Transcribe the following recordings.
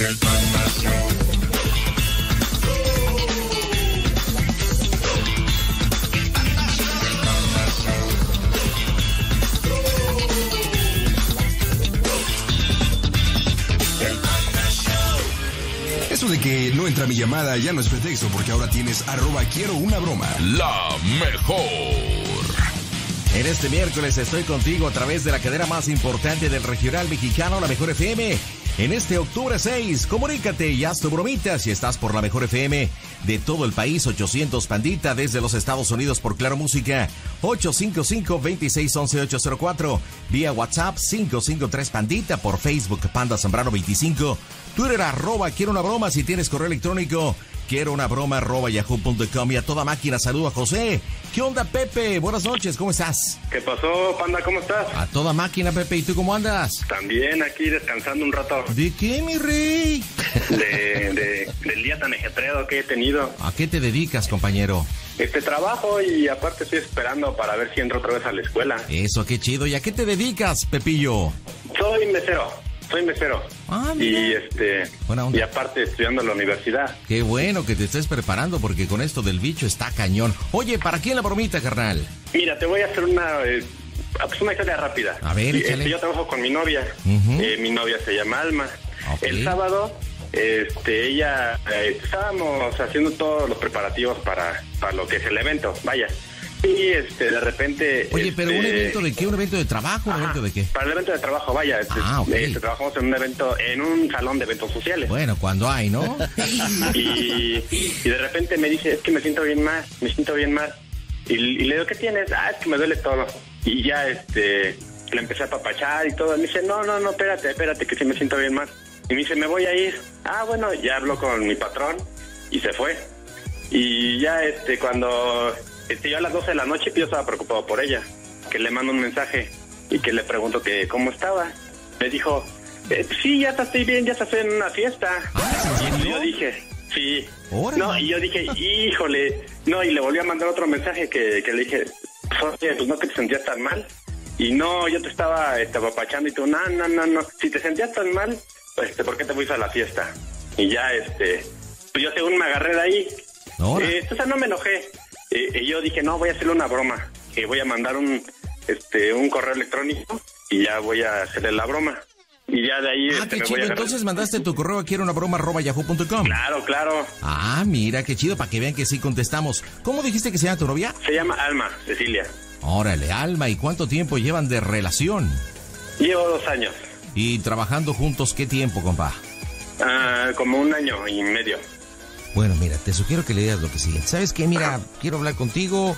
Eso de que no entra mi llamada ya no es pretexto porque ahora tienes arroba quiero una broma. La mejor. En este miércoles estoy contigo a través de la cadena más importante del regional mexicano, la Mejor FM. En este octubre 6, comunícate y haz tu bromita si estás por la Mejor FM de todo el país, 800 Pandita desde los Estados Unidos por Claro Música, 855-2611-804, vía WhatsApp 553 Pandita. Por Facebook Panda Zambrano 25, Twitter arroba quiero una broma. Si tienes correo electrónico quiero una broma arroba yahoo.com y a toda máquina saludo a José. ¿Qué onda Pepe? Buenas noches, ¿cómo estás? ¿Qué pasó, Panda? ¿Cómo estás? A toda máquina Pepe, ¿y tú cómo andas? También aquí descansando un rato. ¿De qué, mi rey? De, de, del día tan ajetreado que he tenido. ¿A qué te dedicas, compañero? Este trabajo y aparte estoy esperando para ver si entro otra vez a la escuela. Eso, qué chido. ¿Y a qué te dedicas, Pepillo? Soy mesero. Soy mesero. Ah, y este Buena onda. y aparte estudiando en la universidad. Qué bueno que te estés preparando porque con esto del bicho está cañón. Oye, ¿para quién la bromita, carnal? Mira, te voy a hacer una eh, pues una historia rápida. A ver, échale. este, yo trabajo con mi novia. Eh, mi novia se llama Alma. Ok. El sábado, este, ella, eh, estábamos haciendo todos los preparativos para, para lo que es el evento, vaya. Y este, de repente. Oye, pero un este, evento de qué? ¿Un evento de trabajo? ¿Un ajá, evento de qué? Para el evento de trabajo, vaya. este, Ah, ok. este, trabajamos en un evento, en un salón de eventos sociales. Bueno, cuando hay, ¿no? Y, y de repente me dice, es que me siento bien mal, me siento bien mal. Y, y le digo, ¿qué tienes? Ah, es que me duele todo. Y ya, este, le empecé a papachar y todo. Me dice, no, no, no, espérate, espérate, que sí me siento bien mal. Y me dice, me voy a ir. Ah, bueno, ya habló con mi patrón y se fue. Y ya, este, cuando, este, yo a las 12 de la noche, yo estaba preocupado por ella. Que le mando un mensaje y que le pregunto que cómo estaba. Me dijo, eh, sí, ya estoy bien, ya estás en una fiesta. Ah, ¿en Y yo dije, sí. Órale. No, y yo dije, híjole. No, y le volví a mandar otro mensaje que, que le dije, oye, pues no que te sentías tan mal. Y no, yo te estaba este, apapachando y tú, no, no, no, no. Si te sentías tan mal, pues, este, ¿por qué te fuiste a la fiesta? Y ya, este, pues yo según me agarré de ahí. Eh, o sea, no me enojé. Eh, y yo dije, no, voy a hacerle una broma. Que voy a mandar un, este, un correo electrónico y ya voy a hacerle la broma. Y ya de ahí Ah, este, qué me voy chido. a. Entonces mandaste tu correo a quiero una broma arroba yahoo.com. Claro, claro. Ah, mira, qué chido, para que vean que sí contestamos. ¿Cómo dijiste que se llama tu novia? Se llama Alma, Cecilia. Órale, Alma, ¿y cuánto tiempo llevan de relación? Llevo dos años, ¿Y trabajando juntos qué tiempo, compa? ah, como un año y medio. Bueno, mira, te sugiero que le digas lo que sigue. ¿Sabes qué? Mira, quiero hablar contigo.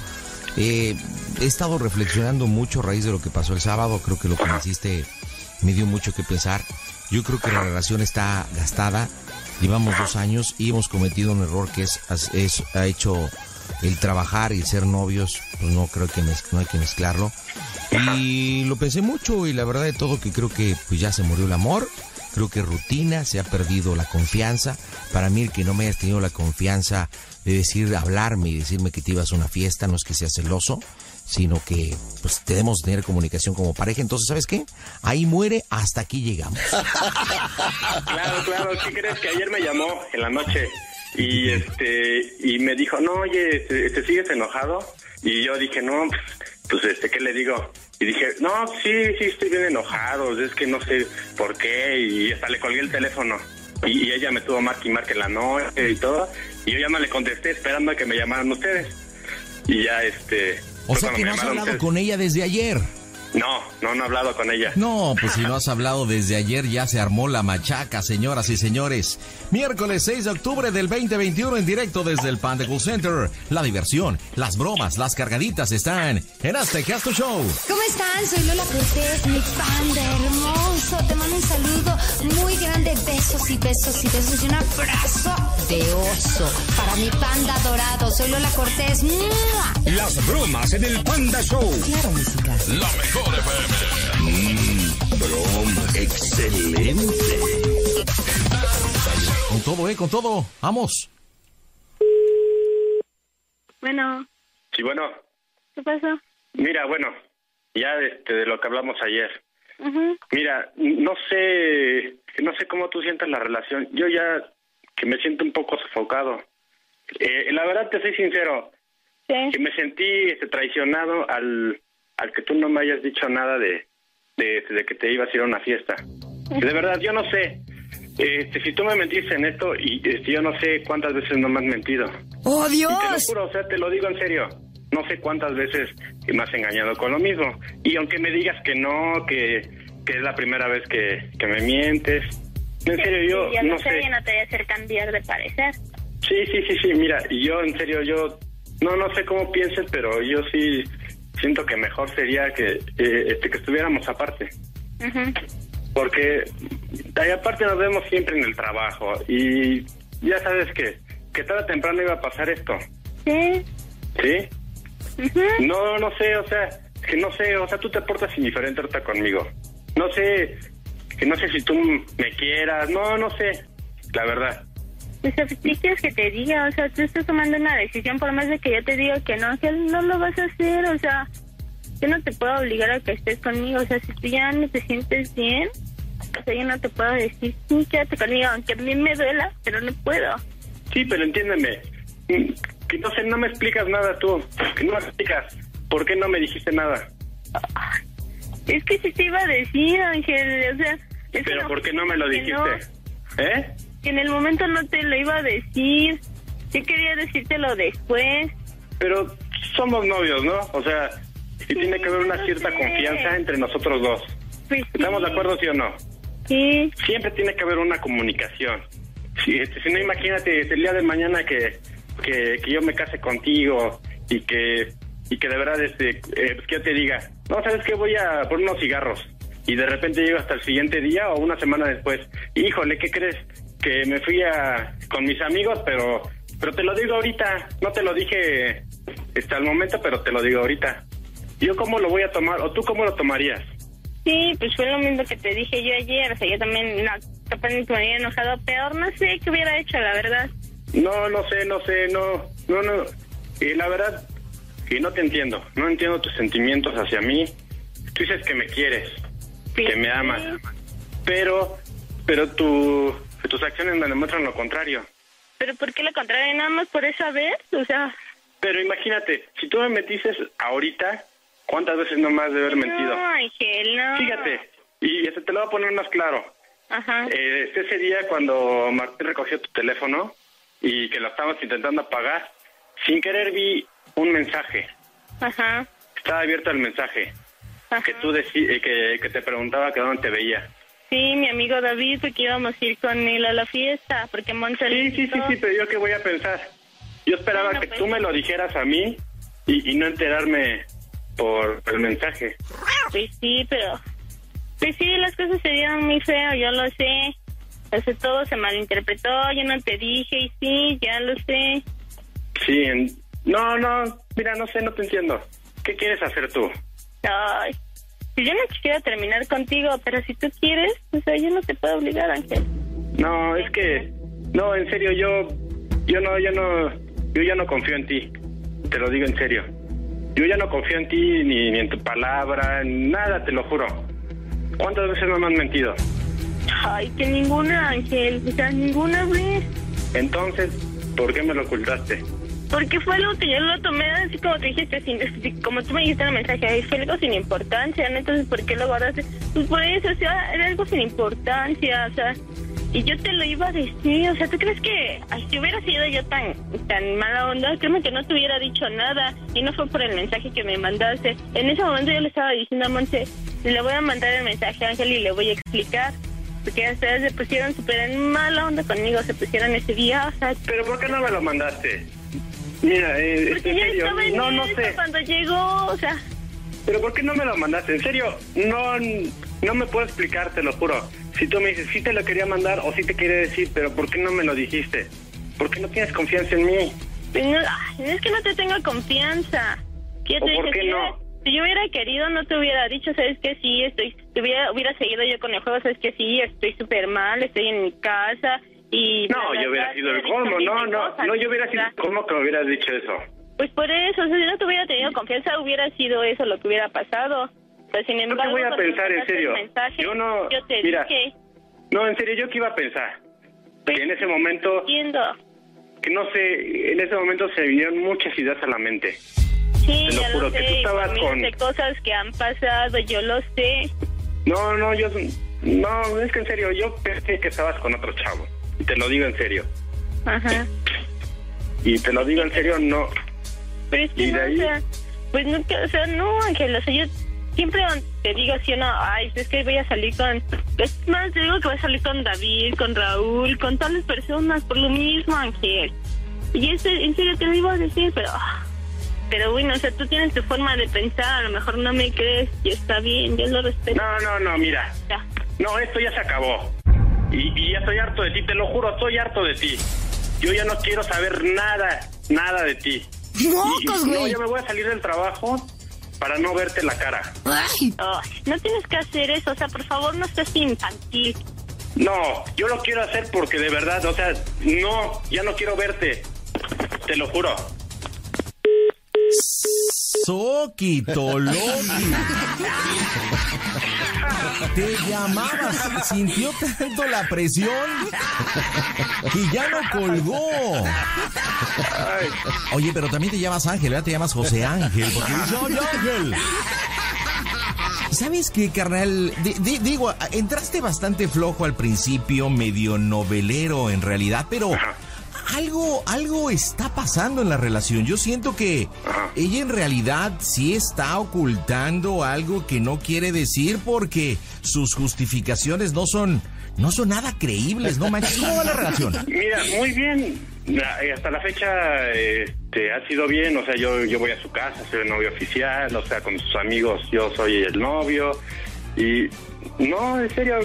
Eh, he estado reflexionando mucho a raíz de lo que pasó el sábado. Creo que lo que me hiciste me dio mucho que pensar. Yo creo que la relación está gastada. Llevamos dos años y hemos cometido un error que es, es ha hecho el trabajar y el ser novios. Pues no creo que no hay que mezclarlo. Y lo pensé mucho y la verdad de todo que creo que pues ya se murió el amor. Creo que rutina, se ha perdido la confianza. Para mí el que no me hayas tenido la confianza de decir, hablarme y decirme que te ibas a una fiesta, no es que sea celoso, sino que pues tenemos que tener comunicación como pareja. Entonces, ¿sabes qué? Ahí muere, hasta aquí llegamos. Claro, claro. ¿Qué crees que ayer me llamó en la noche y este y me dijo, no, oye, ¿te, te sigues enojado? Y yo dije, no, pues, pues, este, ¿qué le digo? Y dije, no, sí, sí, estoy bien enojado, es que no sé por qué, y hasta le colgué el teléfono. Y, y ella me tuvo marque y marque en la noche y todo, y yo ya no le contesté esperando a que me llamaran ustedes. Y ya, este... O sea que no has hablado ustedes. con ella desde ayer. No, no, no he hablado con ella. No, pues si no has hablado desde ayer ya se armó la machaca, señoras y señores. Miércoles 6 de octubre del 2021 en directo desde el Panda Cool Center. La diversión, las bromas, las cargaditas están en Azteca Castro Show. ¿Cómo están? Soy Lola Cortés, mi panda hermoso. Te mando un saludo muy grande. Besos y besos y besos y un abrazo de oso para mi panda dorado. Soy Lola Cortés. ¡Mua! Las bromas en el Panda Show. Claro, música. La mejor FM. Broma, excelente. Con todo, eh, con todo. Vamos. Bueno, Sí, bueno, ¿qué pasó? mira, bueno, ya este, de lo que hablamos ayer. Mira, no sé, no sé cómo tú sientas la relación. Yo ya que me siento un poco sofocado. Eh, la verdad te soy sincero, Sí. que me sentí este, traicionado al, al que tú no me hayas dicho nada de, de, de que te ibas a ir a una fiesta. De verdad, yo no sé. Este, si tú me mentiste en esto y este, yo no sé cuántas veces no me has mentido. ¡Oh, Y te lo Dios! juro, o sea, te lo digo en serio. No sé cuántas veces me has engañado con lo mismo. Y aunque me digas que no, que, que es la primera vez que, que me mientes. En serio, yo Sí, ya no sé, y no te voy a hacer cambiar de parecer. Sí, sí, sí, sí, mira, y yo en serio, yo no no sé cómo pienses, pero yo sí siento que mejor sería que eh, este que estuviéramos aparte, porque ahí aparte nos vemos siempre en el trabajo y ya sabes que que tarde o temprano iba a pasar esto, Sí. ¿sí? No, no sé, o sea, que no sé, o sea, tú te portas indiferente ahorita conmigo. No sé, que no sé si tú me quieras, no, no sé, la verdad. Pues, ¿qué quieres que te diga? O sea, tú estás tomando una decisión por más de que yo te diga que no, que no lo vas a hacer, o sea, yo no te puedo obligar a que estés conmigo, o sea, si tú ya no te sientes bien, o sea, yo no te puedo decir, sí, quédate conmigo, aunque a mí me duela, pero no puedo. Sí, pero entiéndeme. mm, Que no sé, no me explicas nada tú. Que no me explicas. ¿Por qué no me dijiste nada? Es que sí te iba a decir, Ángel, o sea... es Pero una ¿por qué no me lo dijiste? no, ¿Eh? Que en el momento no te lo iba a decir, yo quería decírtelo después. Pero somos novios, ¿no? O sea, y tiene que haber una cierta sé. confianza entre nosotros dos. Pues sí, ¿Estamos de acuerdo, sí o no? Sí, Siempre tiene que haber una comunicación. Si, este, si no, imagínate el día de mañana que, que, que yo me case contigo y que y que de verdad este eh, pues que yo te diga, no, ¿sabes qué? Voy a por unos cigarros. Y de repente llego hasta el siguiente día o una semana después. Híjole, ¿qué crees? Que me fui a, con mis amigos, pero pero te lo digo ahorita. No te lo dije este, al momento, pero te lo digo ahorita. ¿Yo cómo lo voy a tomar? ¿O tú cómo lo tomarías? sí, pues fue lo mismo que te dije yo ayer, o sea, yo también, no, capaz me enojado, peor, no sé qué hubiera hecho, la verdad. No, no sé, no sé, no, no, no. Y la verdad, que no te entiendo. No entiendo tus sentimientos hacia mí. Tú dices que me quieres, Sí, que me amas, pero, pero tu, tus acciones me demuestran lo contrario. Pero ¿por qué lo contrario? Nada más por esa vez, o sea... Pero imagínate, si tú me metiste ahorita, ¿cuántas veces no has de haber mentido? No, Ángel, no. Fíjate, y este, te lo voy a poner más claro. Ajá. Eh, ese día cuando Martín recogió tu teléfono y que lo estabas intentando apagar, sin querer vi un mensaje. Ajá. Estaba abierto el mensaje ajá. que tú deci- eh, que, que te preguntaba que dónde te veía. Sí, mi amigo David, porque íbamos a ir con él a la fiesta, porque Monza Sí, sí, sí, sí, pero yo qué voy a pensar. Yo esperaba Bueno, que pues. tú me lo dijeras a mí y, y no enterarme por el mensaje. Pues sí, pero... Pues sí, las cosas se dieron muy feo, yo lo sé. O sea, todo se malinterpretó, yo no te dije y sí, ya lo sé. Sí, en- no, no, mira, no sé, no te entiendo. ¿Qué quieres hacer tú? Ay, yo no quisiera terminar contigo, pero si tú quieres, o sea, yo no te puedo obligar, Ángel. No, es que, no, en serio, yo, yo no, yo no, yo ya no confío en ti. Te lo digo en serio. Yo ya no confío en ti ni, ni en tu palabra, en nada, te lo juro. ¿Cuántas veces no me has mentido? Ay, que ninguna, Ángel, o sea, ninguna vez. Entonces, ¿por qué me lo ocultaste? Porque fue algo que yo lo tomé así como te dijiste, sin, como tú me dijiste en el mensaje, fue algo sin importancia, ¿no? Entonces, ¿por qué lo guardaste? Pues por eso, era algo sin importancia, o sea, y yo te lo iba a decir, o sea, ¿tú crees que si hubiera sido yo tan, tan mala onda, créeme que no te hubiera dicho nada, y no fue por el mensaje que me mandaste. En ese momento yo le estaba diciendo a Monse, le voy a mandar el mensaje a Ángel y le voy a explicar. Porque ustedes se pusieron súper en mala onda conmigo, se pusieron ese día, o sea, ¿Pero por qué no me lo mandaste? Mira, eh, porque en ya serio, estaba en no, no sé. cuando llegó, o sea, ¿Pero por qué no me lo mandaste? En serio, no, no me puedo explicar, te lo juro. Si tú me dices, sí te lo quería mandar o sí te quería decir, pero ¿por qué no me lo dijiste? ¿Por qué no tienes confianza en mí? pues no, es que no te tengo confianza. Yo te ¿O por qué si, no? hubiera- si yo hubiera querido, no te hubiera dicho, sabes que sí, estoy, hubiera, hubiera seguido yo con el juego, sabes que sí, estoy súper mal, estoy en mi casa y... No, yo hubiera sido te el colmo, no, no, no, yo hubiera sido el colmo que me hubieras dicho eso. Pues por eso, o sea, si no te hubiera tenido confianza, hubiera sido eso lo que hubiera pasado. Pues sin ¿Yo qué embargo, voy a pensar, en serio? mensaje, Yo no- Yo te mira. dije. No, en serio, ¿yo qué iba a pensar? Pues, Que en ese momento, Entiendo. que no sé, en ese momento se vinieron muchas ideas a la mente. Sí, Te lo ya juro lo que sé. tú y estabas con- de cosas que han pasado, yo lo sé. No, no, yo... No, es que en serio, yo pensé que estabas con otro chavo. Te lo digo en serio. Ajá. Y te lo digo en serio, no. Pero es que o sea, pues que- o sea, no, Ángel, o sea, yo siempre te digo sí o no, ay, es que voy a salir con, es más, te digo que voy a salir con David, con Raúl, con todas las personas, por lo mismo, Ángel. Y eso, en serio, te lo iba a decir, pero, ah, pero bueno, o sea, tú tienes tu forma de pensar, a lo mejor no me crees, y está bien, yo lo respeto. No, no, no, mira. Ya. No, esto ya se acabó. Y, y ya estoy harto de ti, te lo juro, estoy harto de ti. Yo ya no quiero saber nada, nada de ti. ¡Mocos, no, güey! ya me voy a salir del trabajo para no verte la cara. ¡Ay! No tienes que hacer eso, o sea, por favor, no seas infantil. No, yo lo quiero hacer porque de verdad, o sea, no, ya no quiero verte. Te lo juro. Soquito, Loki. Te llamabas, sintió tanto la presión y ya no colgó. Oye, pero también te llamas Ángel, ¿verdad? Te llamas José Ángel, ¡Ay, Ángel! ¿Sabes qué, carnal? Di- di- digo, entraste bastante flojo al principio, medio novelero en realidad, pero. Algo, algo está pasando en la relación. Yo siento que ella en realidad sí está ocultando algo que no quiere decir porque sus justificaciones no son, no son nada creíbles, ¿no manches? ¿Cómo va la relación? Mira, muy bien. Eh, Hasta la fecha este, ha sido bien, o sea, yo, yo voy a su casa, soy el novio oficial, o sea, con sus amigos yo soy el novio. Y no, en serio,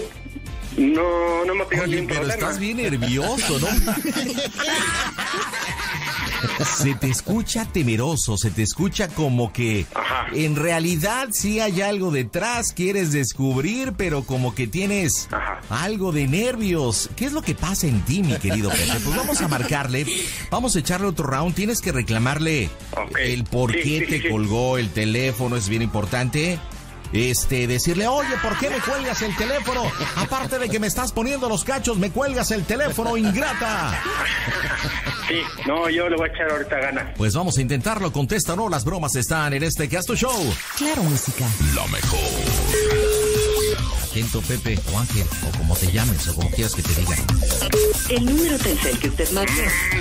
no, no hemos tenido Oye, ningún pero problema. estás bien nervioso, ¿no? Se te escucha temeroso, se te escucha como que Ajá. en realidad sí hay algo detrás, quieres descubrir, pero como que tienes Ajá. algo de nervios. ¿Qué es lo que pasa en ti, mi querido Pepe? Pues vamos a marcarle, vamos a echarle otro round, tienes que reclamarle el por Sí, qué sí, te sí. colgó el teléfono, es bien importante. Este, decirle, oye, ¿por qué me cuelgas el teléfono? Aparte de que me estás poniendo los cachos, me cuelgas el teléfono, ingrata. Sí, no, yo le voy a echar ahorita ganas. Pues vamos a intentarlo, contesta, no, las bromas están en este Casto Show. Claro, música. La mejor. Atento, Pepe, o Ángel, o como te llames, o como quieras que te diga. El número Telcel que usted marcó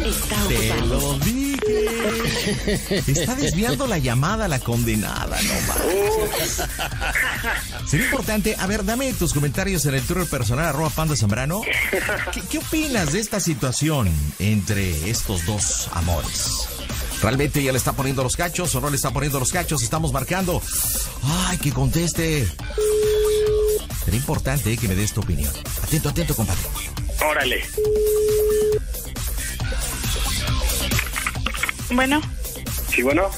está Te ocupado. lo dije. Está desviando la llamada la condenada, no. Sería importante, a ver, dame tus comentarios en el Twitter personal, arroba panda zambrano. ¿Qué, qué opinas de esta situación entre estos dos amores? ¿Realmente ya le está poniendo los cachos o no le está poniendo los cachos? Estamos marcando. Ay, que conteste. Sería importante eh, que me des tu opinión. Atento, atento, compadre. Órale. Bueno, Sí, bueno.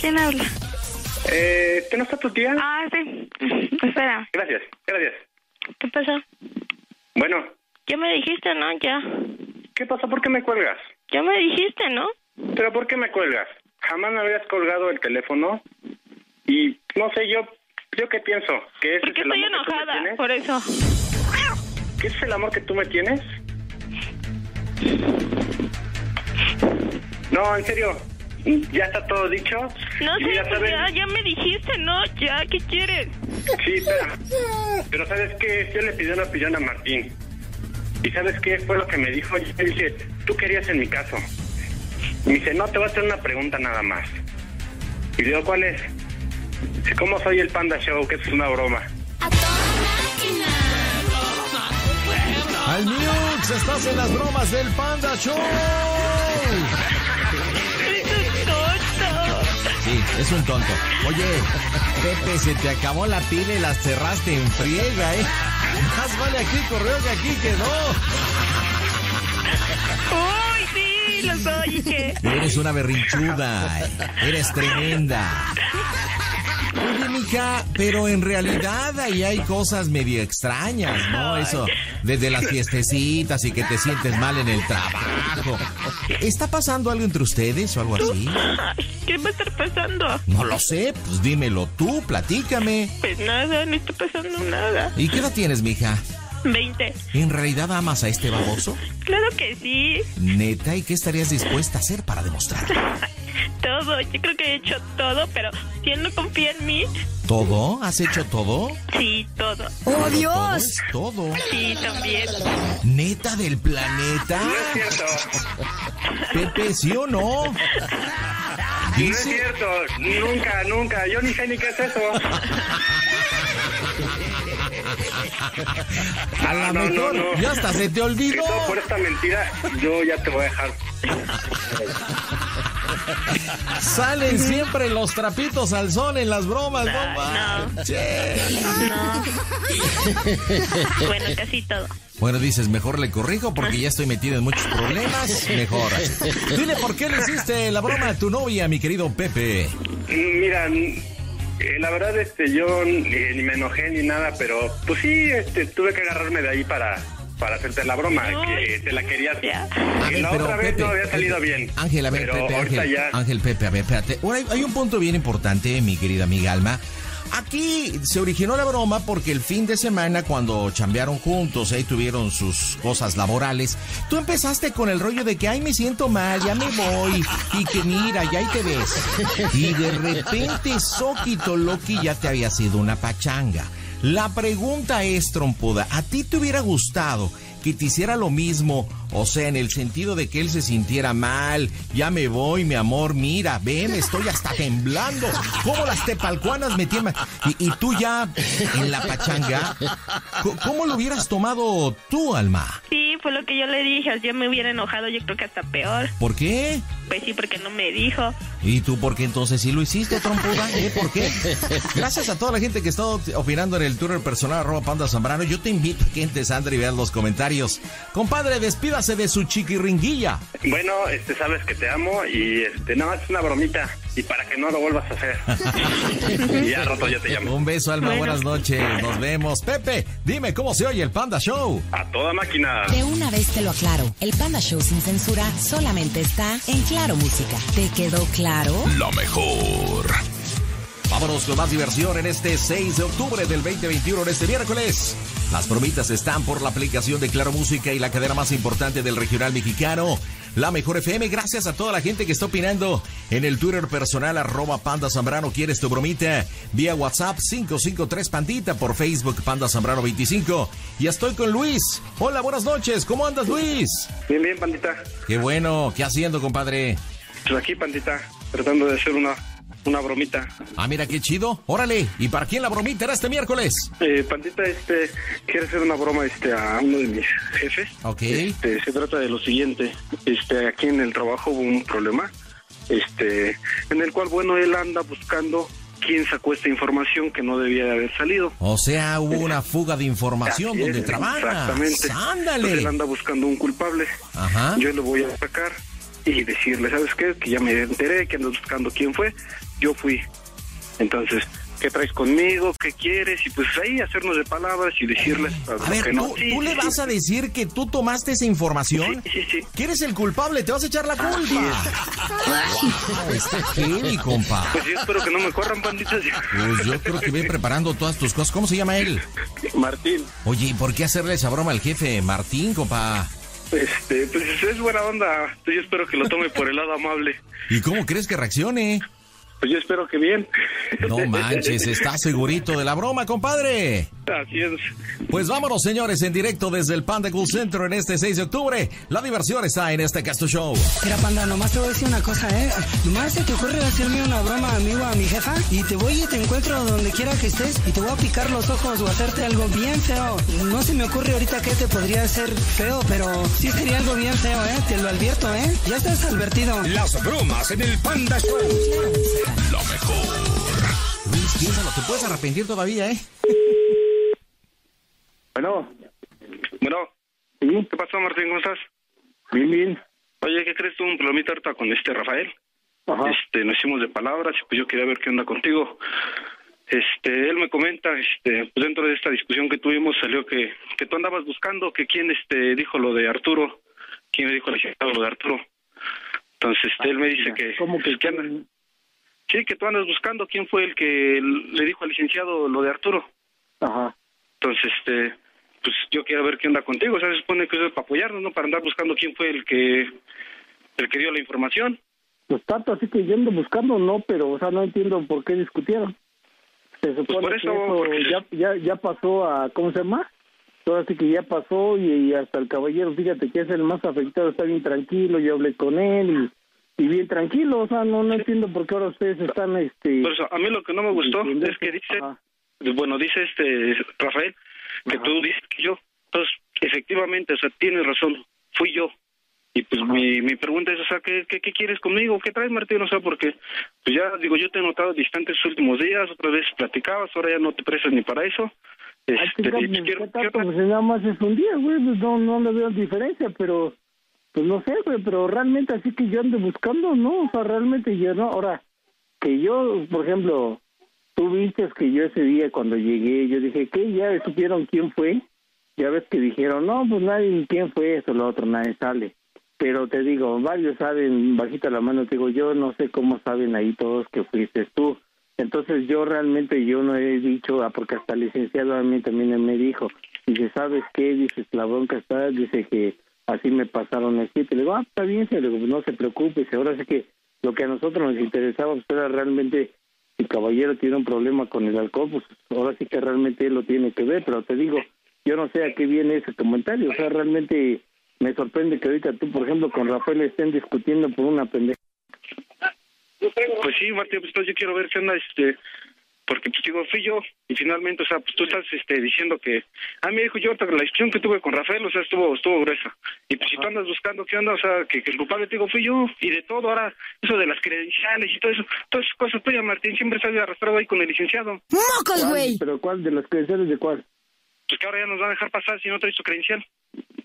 ¿quién habla? Eh, ¿que no está tu tía? Ah, sí. Espera, Gracias, gracias. ¿qué pasó? Bueno, Ya me dijiste, ¿no? Ya. ¿qué pasa? ¿Por qué me cuelgas? Ya me dijiste, ¿no? ¿Pero por qué me cuelgas? Jamás me habías colgado el teléfono y no sé, yo yo qué pienso, que Porque es el estoy amor que tú me enojada, por eso. ese es el amor que tú me tienes. No, en serio, ya está todo dicho. No sé, ya pues ya, ya me dijiste, ¿no? Ya, ¿qué quieres? Sí, espera. Pero ¿sabes qué? Yo le pedí una opinión a Martín. ¿Y sabes qué fue lo que me dijo? Yo le dije, tú querías en mi caso. Me dice, no, te voy a hacer una pregunta nada más. Y le digo, ¿cuál es? Dice, ¿cómo soy el Panda Show? Que es una broma. A toda máquina. Al Mix, estás en las bromas del Panda Show. ¡Es tonto! Sí, es un tonto. Oye, Pepe, se te acabó la pila y la cerraste en friega, ¿eh? Más vale aquí correo que aquí que no. ¡Uy, sí! Lo soy, ¿y qué? Eres una berrinchuda. Eres tremenda. Oye, mija, pero en realidad ahí hay cosas medio extrañas, ¿no? Eso, desde las fiestecitas y que te sientes mal en el trabajo. ¿Está pasando algo entre ustedes o algo así? ¿Qué va a estar pasando? No lo sé, pues dímelo tú, platícame. Pues nada, no está pasando nada. ¿Y qué edad tienes, mija? 20. ¿En realidad amas a este baboso? Claro que sí. Neta, ¿y qué estarías dispuesta a hacer para demostrar? Todo, yo creo que he hecho todo, pero si él no confía en mí, ¿Todo? ¿Has hecho todo? sí, todo. ¡Oh, Dios! es todo. Sí, también. ¿Neta del planeta? No es cierto. Pepe, ¿sí o no? No es cierto. Nunca, nunca. Yo ni sé ni qué es eso. a la No, no, mejor, no, no. ya hasta se te olvidó. por esta mentira, yo ya te voy a dejar. Salen siempre los trapitos al sol en las bromas, no no. manches. No. bueno, casi todo. Bueno, dices, mejor le corrijo porque ya estoy metido en muchos problemas. Mejor. Dile por qué le hiciste la broma a tu novia, mi querido Pepe. Mira, eh, la verdad, este, yo eh, ni me enojé ni nada, pero pues sí, este, tuve que agarrarme de ahí para, para hacerte la broma, que te la querías. Ya. A Y ver, la pero otra vez Pepe, no había salido Pepe, bien. Ángel, a ver, pero Pepe, ahorita Ángel, ya. Ángel, Pepe, a ver, espérate. Bueno, hay, hay un punto bien importante, mi querida amiga Alma. Aquí se originó la broma porque el fin de semana, cuando chambearon juntos, ahí tuvieron sus cosas laborales, tú empezaste con el rollo de que, ay, me siento mal, ya me voy, y que mira, ya ahí te ves. Y de repente, Soquito Loki ya te había sido una pachanga. La pregunta es, trompuda, ¿a ti te hubiera gustado que te hiciera lo mismo? O sea, en el sentido de que él se sintiera mal, ya me voy, mi amor, mira, ven, estoy hasta temblando. ¿Cómo las tepalcuanas me tiemblan? Y, y tú ya en la pachanga, ¿cómo lo hubieras tomado tú, Alma? Sí, fue lo que yo le dije. Yo me hubiera enojado, yo creo que hasta peor. ¿Por qué? Pues sí, porque no me dijo. ¿Y tú por qué entonces sí lo hiciste, trompuda? ¿Eh? ¿Por qué? Gracias a toda la gente que está opinando en el Twitter personal arroba panda zambrano. Yo te invito a que entres, Sandra, y veas los comentarios. Compadre, despídase de su chiquiringuilla. Bueno, este, sabes que te amo y este, no, es una bromita. Y para que no lo vuelvas a hacer. y ya roto yo te llamo. Un beso, Alma. Buenas noches. Nos vemos. Pepe, dime cómo se oye el Panda Show. A toda máquina. De una vez te lo aclaro, el Panda Show sin censura solamente está en Claro Música. ¿Te quedó claro? La mejor. Vámonos con más diversión en este 6 de octubre del 2021, en este miércoles. Las bromitas están por la aplicación de Claro Música y la cadena más importante del regional mexicano, la Mejor FM. Gracias a toda la gente que está opinando en el Twitter personal arroba Panda Zambrano. ¿Quieres tu bromita? Vía WhatsApp 553 Pandita por Facebook Panda Zambrano 25. Y estoy con Luis. Hola, buenas noches. ¿Cómo andas, Luis? Bien, bien, pandita. Qué bueno. ¿Qué haciendo, compadre? Pues aquí, pandita, tratando de hacer una, una bromita. Ah, mira qué chido. Órale. ¿Y para quién la bromita era este miércoles? Eh, pandita, este, quiero hacer una broma este, a uno de mis jefes. Ok. Este, se trata de lo siguiente. Este, aquí en el trabajo hubo un problema. Este, en el cual, bueno, él anda buscando quién sacó esta información que no debía de haber salido. O sea, hubo una fuga de información donde es, trabajas. Exactamente. Entonces, él Ándale. anda buscando un culpable. Ajá. Yo le voy a sacar y decirle, ¿sabes qué? Que ya me enteré, que andas buscando quién fue. Yo fui. Entonces, ¿qué traes conmigo? ¿Qué quieres? Y pues ahí hacernos de palabras y decirles A ver, que ¿tú. Sí, tú le sí, vas a decir que tú tomaste esa información? Sí, sí, sí. Que eres el culpable, te vas a echar la culpa. Wow, está heavy, compa. Pues yo espero que no me corran, banditas. Pues yo creo que ve preparando todas tus cosas. ¿Cómo se llama él? Martín, Oye, ¿y por qué hacerle esa broma al jefe? Martín, compa. este, pues es buena onda. Yo espero que lo tome por el lado amable. ¿Y cómo crees que reaccione? Pues yo espero que bien. No manches, ¿estás segurito de la broma, compadre? Así es. Pues vámonos, señores, en directo desde el Panda Cool Center en este 6 de octubre. La diversión está en este Casto Show. Mira, panda, nomás te voy a decir una cosa, ¿eh? Nomás se te ocurre hacerme una broma amigo a mi jefa y te voy y te encuentro donde quiera que estés y te voy a picar los ojos o hacerte algo bien feo. No se me ocurre ahorita que te podría hacer feo, pero sí sería algo bien feo, ¿eh? Te lo advierto, ¿eh? Ya estás advertido. Las bromas en el Panda Show. La mejor. Luis, piénsalo, te puedes arrepentir todavía, ¿eh? Bueno. Bueno. ¿Qué pasó, Martín? ¿Cómo estás? Bien, bien. Oye, ¿qué crees tú? Un problemita ahorita con este Rafael. Este, nos hicimos de palabras y pues yo quería ver qué onda contigo. este, él me comenta, este, pues dentro de esta discusión que tuvimos salió que, que tú andabas buscando que quién este, dijo lo de Arturo, quién le dijo lo de Arturo. Entonces, este, él me dice que... ¿Cómo que, que anda- Sí, que tú andas buscando quién fue el que le dijo al licenciado lo de Arturo. Ajá. Entonces, este, pues yo quiero ver qué onda contigo. O sea, se supone que eso es para apoyarnos, ¿no? Para andar buscando quién fue el que, el que dio la información. Pues tanto así que yo ando buscando, no, pero, o sea, no entiendo por qué discutieron. Se supone Pues por que eso, porque- ya, ya, ya pasó a, ¿cómo se llama? Todo así que ya pasó y, y hasta el caballero, fíjate que es el más afectado, está bien tranquilo, yo hablé con él y, y bien tranquilo, o sea, no no entiendo por qué ahora ustedes están, este... Por eso, a mí lo que no me gustó es que dice, bueno, dice este Rafael, que tú dices que yo. Entonces, efectivamente, o sea, tienes razón, fui yo. Y pues mi, mi pregunta es, o sea, ¿qué, qué, qué quieres conmigo? ¿Qué traes, Martín? O sea, porque, pues ya, digo, yo te he notado distante estos últimos días, otra vez platicabas, ahora ya no te prestas ni para eso. Ay, Este, chica, y pues, quiero- ¿qué tanto? Pues nada más es un día, güey, pues no, no le veo diferencia, pero, pues no sé, güey, pero realmente así que yo ando buscando, no, o sea, realmente yo no, ahora, que yo, por ejemplo, tú viste que yo ese día cuando llegué, yo dije, ¿qué? ¿Ya supieron quién fue? Ya ves que dijeron, no, pues nadie, ¿quién fue eso, lo otro? Nadie sale. Pero te digo, varios saben, bajita la mano, te digo, yo no sé cómo saben ahí todos que fuiste tú. Entonces yo realmente yo no he dicho, ah, porque hasta el licenciado a mí también me dijo, dice, ¿sabes qué? Dice, la bronca está, dice que así me pasaron el sitio. Le digo, ah, está bien, no se preocupe, ahora sí que lo que a nosotros nos interesaba pues, era realmente si caballero tiene un problema con el alcohol, pues ahora sí que realmente él lo tiene que ver, pero te digo, yo no sé a qué viene ese comentario, o sea, realmente me sorprende que ahorita tú, por ejemplo, con Rafael estén discutiendo por una pendeja. Pues sí, Martín, pues yo quiero ver qué onda, este, porque pues digo, fui yo, y finalmente, o sea, pues tú estás este, diciendo que, ah, me dijo yo, la discusión que tuve con Rafael, o sea, estuvo, estuvo gruesa, y pues si tú andas buscando qué onda, o sea, que, que el culpable te digo, fui yo, y de todo, ahora, eso de las credenciales y todo eso, todas esas cosas tuyas, Martín, siempre estás arrastrado ahí con el licenciado. ¡Mocos, güey! ¿Pero cuál? ¿De las credenciales de cuál? Pues que ahora ya nos va a dejar pasar si no traes tu credencial.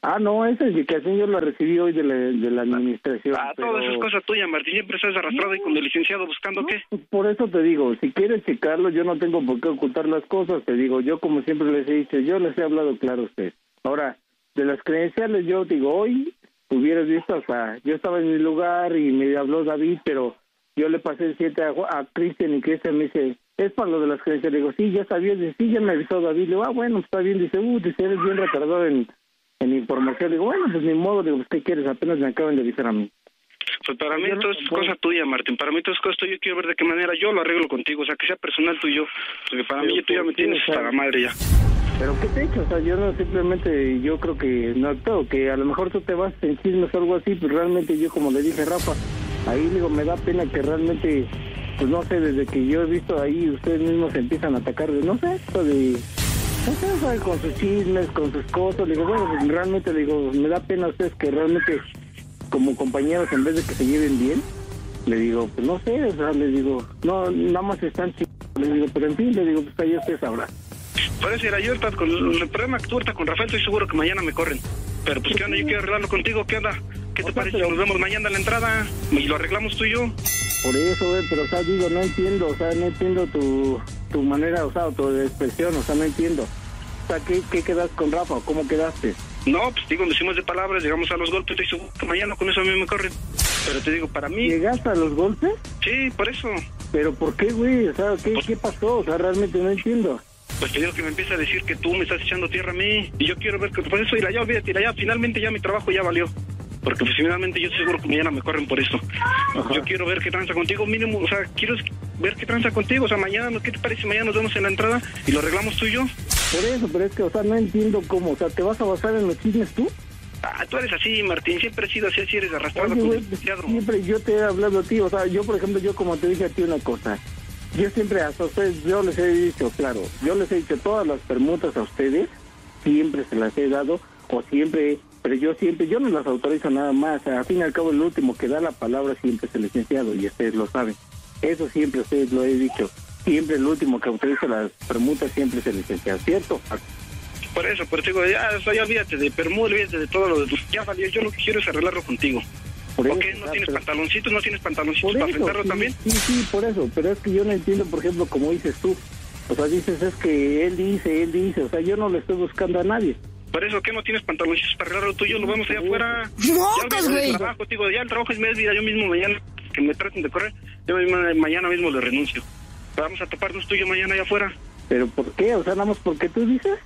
Ah, no, esa indicación yo la recibí hoy de la, de la administración. Ah, pero- todas esas cosas tuyas, Martín, siempre estás arrastrado ahí con el licenciado buscando qué. Por eso te digo, si quieres checarlo, yo no tengo por qué ocultar las cosas. Te digo, yo como siempre les he dicho, yo les he hablado claro a usted. Ahora, de las credenciales, yo digo, hoy hubieras visto, o sea, yo estaba en mi lugar y me habló David, pero yo le pasé el 7 a, a Cristian y Cristian me dice, es para lo de las credenciales. Le digo, sí, ya sabía, dice, sí, ya me avisó David. Le digo, ah, bueno, está bien. Dice, uh, dice, eres bien retardado en, en información. Le digo, bueno, pues ni modo, le digo, pues, ¿qué quieres? Apenas me acaban de avisar a mí. Pues para mí todo es cosa tuya, Martín. Para mí todo es cosa tuya. Yo quiero ver de qué manera yo lo arreglo contigo. O sea, que sea personal tú y yo. Porque para Pero mí tú ya ¿por me tienes hasta la madre ya. Pero ¿qué te he hecho? O sea, yo no simplemente, yo creo que, no todo, que a lo mejor tú te vas en chismes o algo así, pero realmente yo como le dije Rafa, ahí digo, me da pena que realmente, pues no sé, desde que yo he visto ahí, ustedes mismos se empiezan a atacar de, no sé, esto de, no sé, con sus chismes, con sus cosas, le digo, bueno, pues, realmente le digo, me da pena a ustedes que realmente, como compañeros, en vez de que se lleven bien, le digo, pues no sé, o sea, le digo, no, nada más están le digo, pero en fin, le digo, pues ahí usted sabrá. Era yo ahorita con el problema que tú con Rafael, estoy seguro que mañana me corren. Pero pues qué onda, yo quiero arreglarlo contigo, ¿qué onda? ¿Qué te parece? Nos vemos mañana a la entrada y lo arreglamos tú y yo. Por eso, güey, pero, o sea, digo, no entiendo, o sea, no entiendo tu, tu manera, o sea, tu expresión, o sea, no entiendo. O sea, ¿qué, qué quedas con Rafa? ¿Cómo quedaste? No, pues digo, nos hicimos de palabras, llegamos a los golpes, seguro que mañana con eso a mí me corren. Pero te digo, para mí... ¿Llegaste a los golpes? Sí, por eso. ¿Pero por qué, güey? O sea, ¿qué, ¿qué pasó? O sea, realmente no entiendo. Pues te digo que me empieza a decir que tú me estás echando tierra a mí y yo quiero ver que por eso, ir ya, olvídate, ir ya, finalmente ya mi trabajo ya valió. Porque pues finalmente yo estoy seguro que mañana me corren por esto. Yo quiero ver qué tranza contigo, mínimo, o sea, quiero ver qué tranza contigo, o sea, mañana. ¿qué te parece? si Mañana nos vemos en la entrada y lo arreglamos tú y yo. Por eso, pero es que, o sea, no entiendo cómo. O sea, ¿te vas a basar en los chismes tú? Ah, tú eres así, Martín, siempre has sido así, así eres arrastrado Oye, güey, siempre yo te he hablado a ti, o sea, yo, por ejemplo, yo como te dije a ti una cosa. Yo siempre hasta ustedes, yo les he dicho, claro, yo les he dicho todas las permutas a ustedes, siempre se las he dado, o siempre, pero yo siempre, yo no las autorizo nada más, al fin y al cabo el último que da la palabra siempre es el licenciado, y ustedes lo saben. Eso siempre ustedes lo he dicho, siempre el último que autoriza las permutas siempre es el licenciado, ¿cierto? Por eso, pero te digo, ya, ya olvídate de Permú, olvídate de todo lo de Ya valió, yo lo que quiero es arreglarlo contigo. Por ¿Ok? eso, ¿No ah, tienes pero- pantaloncitos? ¿No tienes pantaloncitos Por para eso, enfrentarlo sí, también? Sí, sí, por eso. Pero es que yo no entiendo, por ejemplo, como dices tú, O sea, dices, es que él dice, él dice, o sea, yo no le estoy buscando a nadie. Por eso, ¿qué no tienes pantalones para arreglar lo tuyo? Lo vemos allá afuera. ¡Mocos, Ya güey! el trabajo, te digo, ya el trabajo es mi vida, yo mismo mañana, que me traten de correr, yo mismo- mañana mismo le renuncio. Vamos a toparnos tú y yo mañana allá afuera. ¿Pero por qué? O sea, nada más porque tú dices.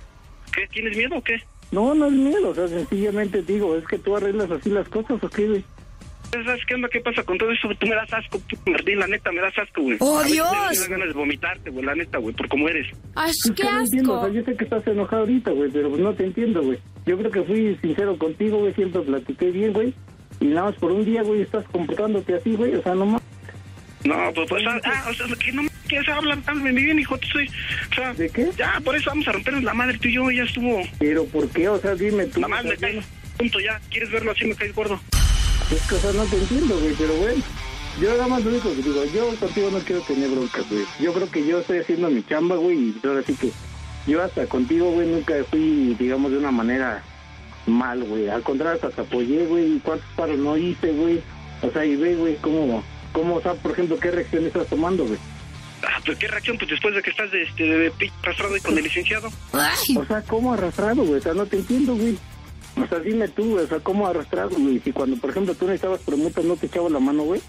¿Qué? ¿Tienes miedo o qué? No, no es miedo, o sea, sencillamente digo, es que tú arreglas así las cosas, ¿o qué, güey? ¿Sabes qué onda? ¿Qué pasa con todo eso? Tú me das asco, puto Martín, la neta, me das asco, güey. ¡Oh, A Dios! Me dan ganas de vomitarte, güey, la neta, güey, por cómo eres. ¡Ay, qué no entiendo, o asco! sea, yo sé que estás enojado ahorita, güey, pero pues no te entiendo, güey. Yo creo que fui sincero contigo, güey, siempre platiqué bien, güey. Y nada más por un día, güey, estás comportándote así, güey, o sea, no más. No, pues, pues ah, ah, o sea, que no me que se hablan tan bien, bien, hijo, te soy, o sea, ¿De qué? ya, por eso vamos a rompernos la madre tú y yo, ya estuvo. Pero ¿por qué? O sea, dime tú. Nada más me caes, punto, ya, ¿quieres verlo así? Me caes gordo. Es sea, no te entiendo, güey, pero bueno. Yo nada más lo único que digo, yo contigo no quiero tener broncas, güey. Yo creo que yo estoy haciendo mi chamba, güey, y ahora sí que yo hasta contigo, güey, nunca fui, digamos, de una manera mal, güey. Al contrario, hasta te apoyé, güey, y cuántos paros no hice, güey. O sea, y ve, güey, cómo, cómo, o sea, por ejemplo, qué reacción estás tomando, güey. Ah, pues qué reacción, pues después de que estás de, este, de arrastrado ahí con el licenciado. O sea, ¿cómo arrastrado, güey? O sea, no te entiendo, güey. O sea, dime tú, güey, o sea, ¿cómo arrastrado, güey? Si cuando, por ejemplo, tú necesitabas permutas, no te echaba la mano, güey.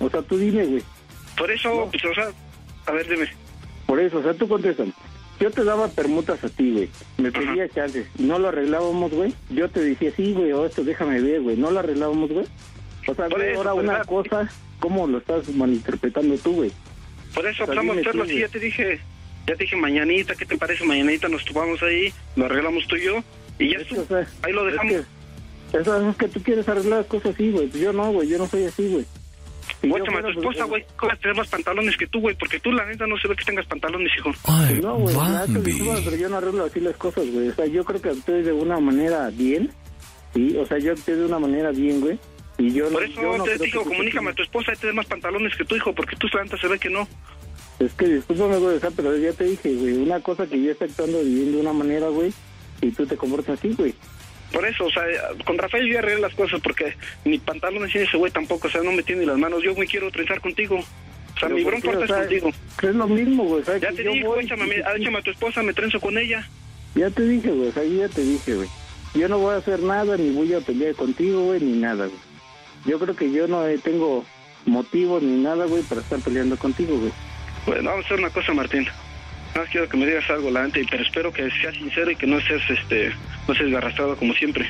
O sea, tú dime, güey. Por eso, pues, o sea, a ver, dime. Por eso, o sea, tú contestas. Yo te daba permutas a ti, güey. Me pedías chances. No lo arreglábamos, güey. Yo te decía, sí, güey, o esto déjame ver, güey. No lo arreglábamos, güey. O sea, güey, ahora una cosa, ¿cómo lo estás malinterpretando tú, güey? Por eso, O sea, vamos a hacerlo así, ya te dije, ya te dije mañanita, ¿qué te parece? Mañanita nos topamos ahí, lo arreglamos tú y yo, y ya Es que, estuvo. o sea, ahí lo es dejamos. que- Eso es que tú quieres arreglar las cosas así, güey. Pues yo no, güey. Yo no soy así, güey. Guáchame a tu pues, esposa, güey. ¿Cómo vas a tener más pantalones que tú, güey? Porque tú, la neta, no se ve que tengas pantalones, hijo. Ay, No, güey, pero yo no arreglo así las cosas, güey. O sea, yo creo que actué de una manera bien, ¿sí? O sea, yo actué de una manera bien, güey. Y yo Por no, eso yo no te digo, que comunícame a tu esposa, ahí tienes más pantalones que tu hijo, porque tú, la neta, se ve que no. Es que discúlpame, güey, o sea, pero ya te dije, güey, una cosa que yo estoy actuando bien de una manera, güey, y tú te comportas así, güey. Por eso, o sea, con Rafael yo arreglé las cosas, porque ni pantalones tiene ese güey tampoco, o sea, no me tiene las manos. Yo me quiero trenzar contigo. O sea, Pero mi ¿por bronca qué? ahorita O es sea, contigo. es lo mismo, güey. Ya te voy- échame, a mí- échame a tu esposa, me trenzo con ella. Ya te dije, güey, o sea, yo ya te dije, güey. Yo no voy a hacer nada, ni voy a pelear contigo, güey, ni nada, güey. Yo creo que yo no eh, tengo motivos ni nada, güey, para estar peleando contigo, güey. Bueno, vamos a hacer una cosa, Martín. Nada más quiero que me digas algo, la y- pero espero que seas sincero y que no seas, este, no seas arrastrado como siempre.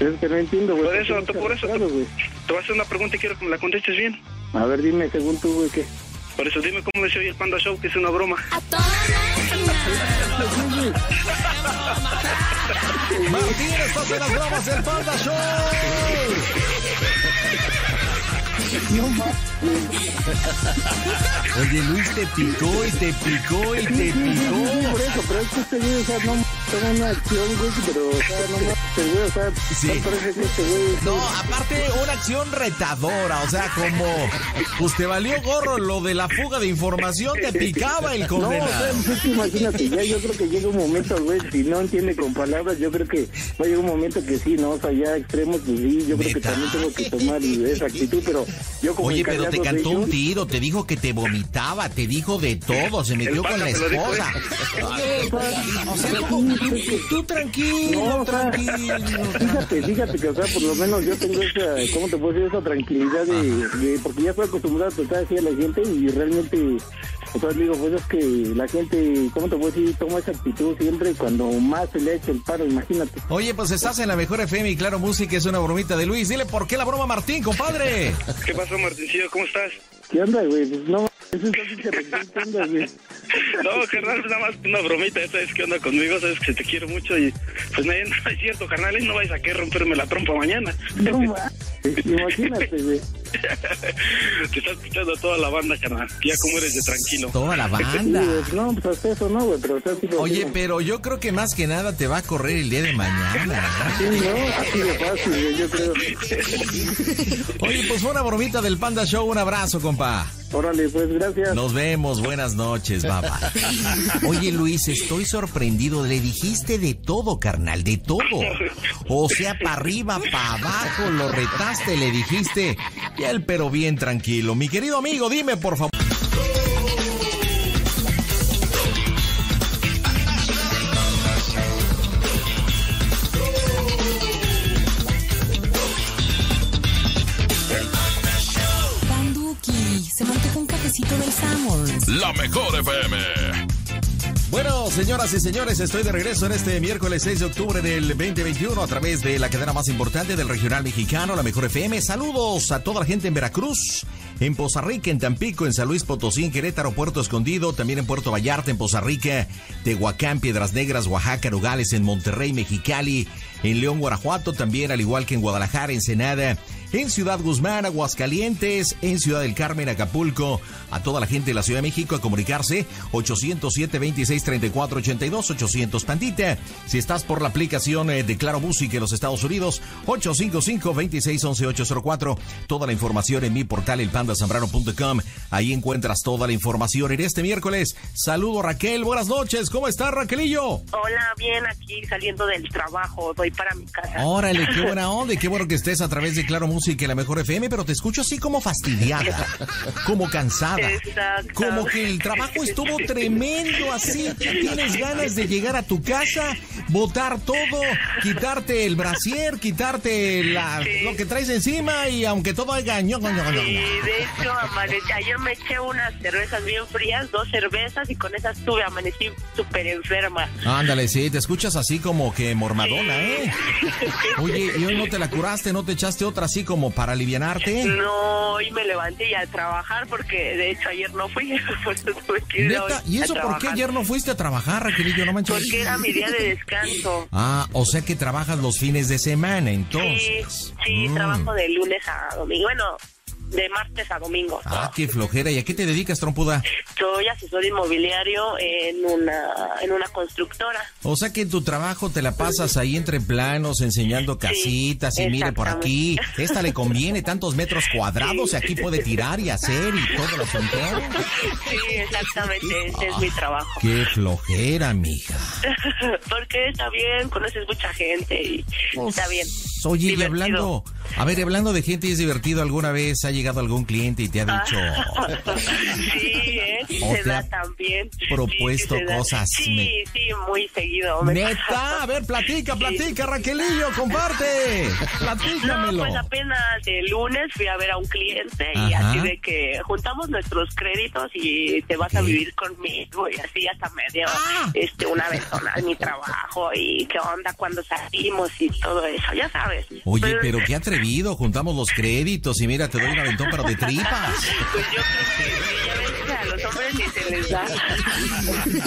Es que no entiendo, güey. Por eso, no te por eso, güey? Te voy a hacer una pregunta y quiero que me la contestes bien. A ver, dime, según tú, güey, ¿qué? Por eso dime cómo se oye el Panda Show, que es una broma. Martín, estás en las bromas del Panda Show. Oye, Luis te picó y te picó y te picó. por eso, pero es que este güey, o sea, no toma una acción, güey, pero, o sea, no mames, este güey, o sea, Sí. no parece que este güey... No, aparte una acción retadora, o sea, como pues te valió gorro lo de la fuga de información, te picaba el No, o sea, condenado. pues es que imagínate, ya yo creo que llega un momento, güey, si no entiende con palabras, yo creo que va a llegar un momento que sí, ¿no? O sea, ya extremos, pues sí, yo creo que también tengo que tomar esa actitud, pero yo como Oye, pero te cantó un tiro, te dijo que te vomitaba, te dijo de todo, se metió con la esposa. O sea, tú, tranquilo, tranquilo. Fíjate, fíjate que, o sea, por lo menos yo tengo esa, ¿cómo te puedo decir? Esa tranquilidad de, de- porque ya estoy acostumbrado a tratar así a la gente y realmente, o sea, digo, pues es que la gente, ¿cómo te puedo decir? Toma esa actitud siempre cuando más se le ha hecho el paro, imagínate. Oye, pues estás en la mejor FM y Claro Música es una bromita de Luis. Dile por qué la broma Martín, compadre. ¿Qué pasó, Martincillo? ¿Cómo estás? ¿Qué onda, güey? Pues no, eso es. No, carnal, pues nada más una bromita, ya sabes qué onda conmigo, sabes que te quiero mucho y pues no, no es cierto, carnal, y no vais a querer romperme la trompa mañana. No, ma- imagínate, güey. Te está escuchando toda la banda, carnal, ya como eres de tranquilo. Toda la Sí, banda. no, pues eso no, güey, pero o sea, sí lo Oye, pero yo creo que más que nada te va a correr el día de mañana. Sí, no, así de fácil, güey, yo creo. Oye, pues fue una bromita del Panda Show. Un abrazo, compa. Órale, pues, gracias. Nos vemos. Buenas noches, baba. Oye, Luis, estoy sorprendido. Le dijiste de todo, carnal, de todo. O sea, para arriba, para abajo, lo retaste, le dijiste. Y él, pero bien tranquilo. Mi querido amigo, dime, por favor. La mejor FM. Bueno, señoras y señores, estoy de regreso en este miércoles 6 de octubre del 2021 a través de la cadena más importante del regional mexicano, la Mejor FM. Saludos a toda la gente en Veracruz, en Poza Rica, en Tampico, en San Luis Potosí, en Querétaro, Puerto Escondido, también en Puerto Vallarta, en Poza Rica, Tehuacán, Piedras Negras, Oaxaca, Nogales, en Monterrey, Mexicali, en León, Guanajuato, también al igual que en Guadalajara, Ensenada, en Ciudad Guzmán, Aguascalientes, en Ciudad del Carmen, Acapulco, a toda la gente de la Ciudad de México a comunicarse 807 26 34 82 800 Pandita. Si estás por la aplicación eh, de Claro Música en los Estados Unidos, 855 26 11 804. Toda la información en mi portal elpandasambrano.com. Ahí encuentras toda la información en este miércoles. Saludo Raquel, buenas noches. ¿Cómo estás Raquelillo? Hola, bien aquí saliendo del trabajo, voy para mi casa. Órale, qué buena onda y qué bueno que estés a través de Claro Música y la Mejor FM, pero te escucho así como fastidiada, como cansada, Exacto. como que el trabajo estuvo tremendo, así tienes ganas de llegar a tu casa, botar todo, quitarte el brasier, quitarte la, lo que traes encima y aunque todo haya ño, ño, ño. Sí, de hecho, amanecí, ayer me eché unas cervezas bien frías, dos cervezas, y con esas tuve, amanecí súper enferma. Ándale, sí, te escuchas así como que mormadona, ¿eh? Oye, ¿y hoy no te la curaste, no te echaste otra así como para alivianarte? No, hoy me levanté ya a trabajar porque de hecho ayer no fui, por eso tuve que ir. ¿Y a eso por qué ayer no fuiste a trabajar, Raquelillo? No manches. Porque era mi día de descanso. Ah, o sea que trabajas los fines de semana, entonces. Sí, sí, Mm. trabajo de lunes a domingo. Bueno, de martes a domingo. Ah, qué flojera. ¿Y a qué te dedicas, trompuda? Soy asesor inmobiliario en una en una constructora. O sea que en tu trabajo te la pasas ahí entre planos enseñando casitas y mire por aquí, esta le conviene tantos metros cuadrados y aquí puede tirar y hacer y todo lo asunto. Sí, exactamente, ese es mi trabajo. Qué flojera, mija. Porque está bien, conoces mucha gente y está bien. Oye, y hablando, a ver, hablando de gente y es divertido, ¿alguna vez ha llegado algún cliente y te ha dicho, Sí, ¿eh? Sí ¿O se te da ha también. propuesto Sí, sí se da. cosas? Sí, Me- sí, muy seguido. me Neta, a ver, platica, platica, Raquelillo, comparte. Platícamelo. No, pues apenas el lunes fui a ver a un cliente y así de que juntamos nuestros créditos y te vas a vivir conmigo y así hasta me dio Ah. este, una en mi trabajo y qué onda cuando salimos y todo eso, ya sabes. Oye, Pues, pero qué atrevido, juntamos los créditos y mira, te doy un pero de tripas. Pues yo creo que a los hombres ni se les da.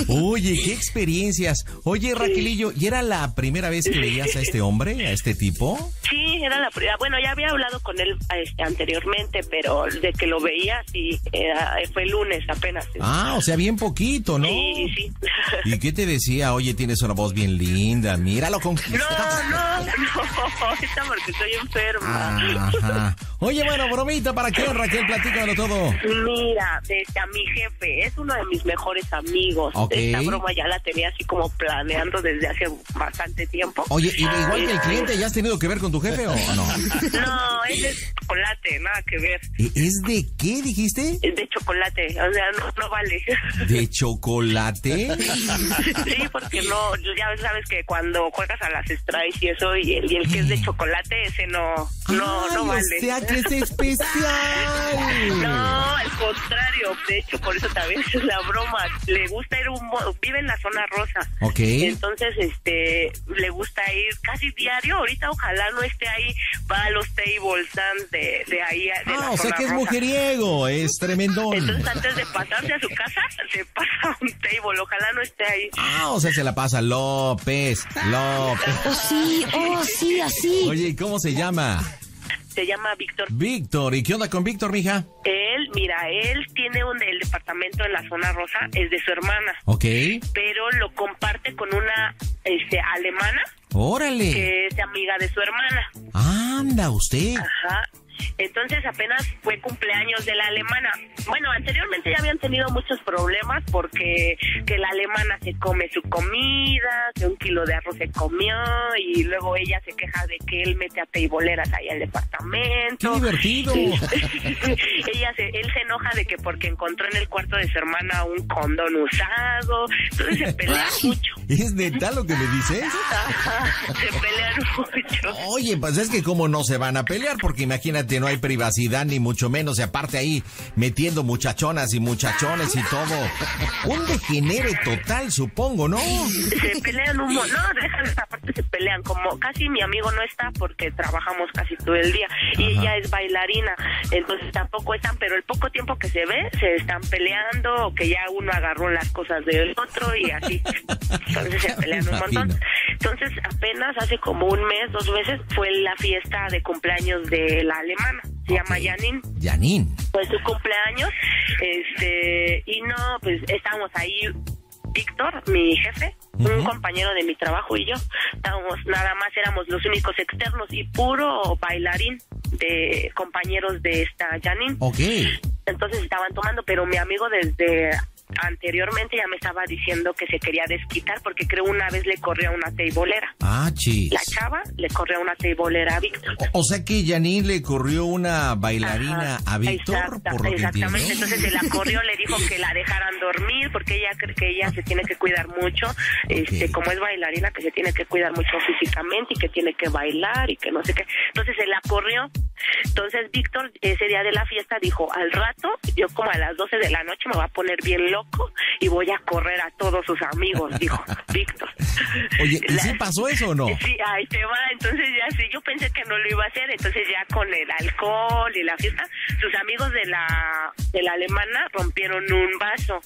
Oye, qué experiencias. Oye, Raquelillo, ¿y era la primera vez que veías a este hombre, a este tipo? Sí, era la primera. Bueno, ya había hablado con él este, anteriormente, pero de que lo veía, sí, era- fue el lunes apenas. Ah, o sea, bien poquito, ¿no? Sí, sí. ¿Y qué te decía? Oye, tienes una voz bien linda, míralo con... No, no, no, ahorita porque estoy enferma. Ajá. Oye, bueno, bromita, ¿para qué, Raquel? Platícamelo todo. Mira, este, a mi jefe, es uno de mis mejores amigos. Esta broma ya la tenía así como planeando desde hace bastante tiempo. Oye, ¿y igual que el Este, cliente, ya has tenido que ver con tu jefe o no? No, es de chocolate, nada que ver. ¿Es de qué dijiste? Es de chocolate, o sea, no, no vale. ¿De chocolate? Sí, porque no, ya sabes que cuando juegas a las strikes y eso, y el, y el que es de chocolate, ese no, no, no vale. O sea, que es especial. No, al contrario, de hecho, por eso también es la broma. Le gusta ir un mo- vive en la zona rosa. Ok. Entonces, este, le gusta ir casi diario. Ahorita ojalá no esté ahí, va a los tables dance de, de ahí. De Ah, la o sea que es rosa. mujeriego, es tremendón. Entonces, antes de pasarse a su casa, se pasa a un table. Ojalá no esté ahí. Ah, o sea, se la pasa López, López. Oh, sí, oh, sí, así. Oye, ¿y cómo se llama? Se llama Víctor. Víctor. ¿Y qué onda con Víctor, mija? Él, mira, él tiene un el departamento en la zona rosa, es de su hermana. Ok. Pero lo comparte con una este, alemana Órale. que es amiga de su hermana. Anda, usted. Ajá. Entonces apenas fue cumpleaños de la alemana. Bueno, anteriormente ya habían tenido muchos problemas porque que la alemana se come su comida, que un kilo de arroz se comió y luego ella se queja de que él mete a teiboleras ahí al departamento. ¡Qué divertido! ella se, él se enoja de que porque encontró en el cuarto de su hermana un condón usado. Entonces se pelean mucho. ¿Es neta lo que me dices? Se pelean mucho. Oye, pues es que cómo no se van a pelear, porque imagínate, no no hay privacidad ni mucho menos, y aparte ahí metiendo muchachonas y muchachones y todo. Un degenere total, supongo, ¿no? Se pelean un montón, no, dejan esa parte, se pelean, como casi mi amigo no está porque trabajamos casi todo el día, y ella es bailarina, entonces tampoco están, pero el poco tiempo que se ve, se están peleando, o que ya uno agarró las cosas del otro y así. Entonces se pelean un montón. Entonces apenas hace como un mes, dos meses, fue la fiesta de cumpleaños de la alemana. Se llama Janine. Janine. Fue su cumpleaños. Este, y no, pues estábamos ahí. Víctor, mi jefe, un compañero de mi trabajo y yo, estábamos, nada más éramos los únicos externos y puro bailarín de compañeros de esta Janine. Ok. Entonces estaban tomando, pero mi amigo desde anteriormente ya me estaba diciendo que se quería desquitar porque creo una vez le corrió a una teibolera. Ah, chis. La chava le corrió una teibolera a Víctor. O sea que Janine le corrió una bailarina a Víctor, Exacta- por lo que exactamente, entonces se la corrió, le dijo que la dejaran dormir porque ella cree que ella se tiene que cuidar mucho, este, como es bailarina que se tiene que cuidar mucho físicamente y que tiene que bailar y que no sé qué. Entonces se la corrió. Entonces Víctor ese día de la fiesta dijo, al rato yo como a las 12 de la noche me voy a poner bien loco y voy a correr a todos sus amigos, dijo Víctor. Oye, ¿y La- sí pasó eso o no? Sí, ahí te va. Entonces ya sí, yo pensé que no lo iba a hacer. Entonces ya con el alcohol y la fiesta, sus amigos de la de la alemana rompieron un vaso.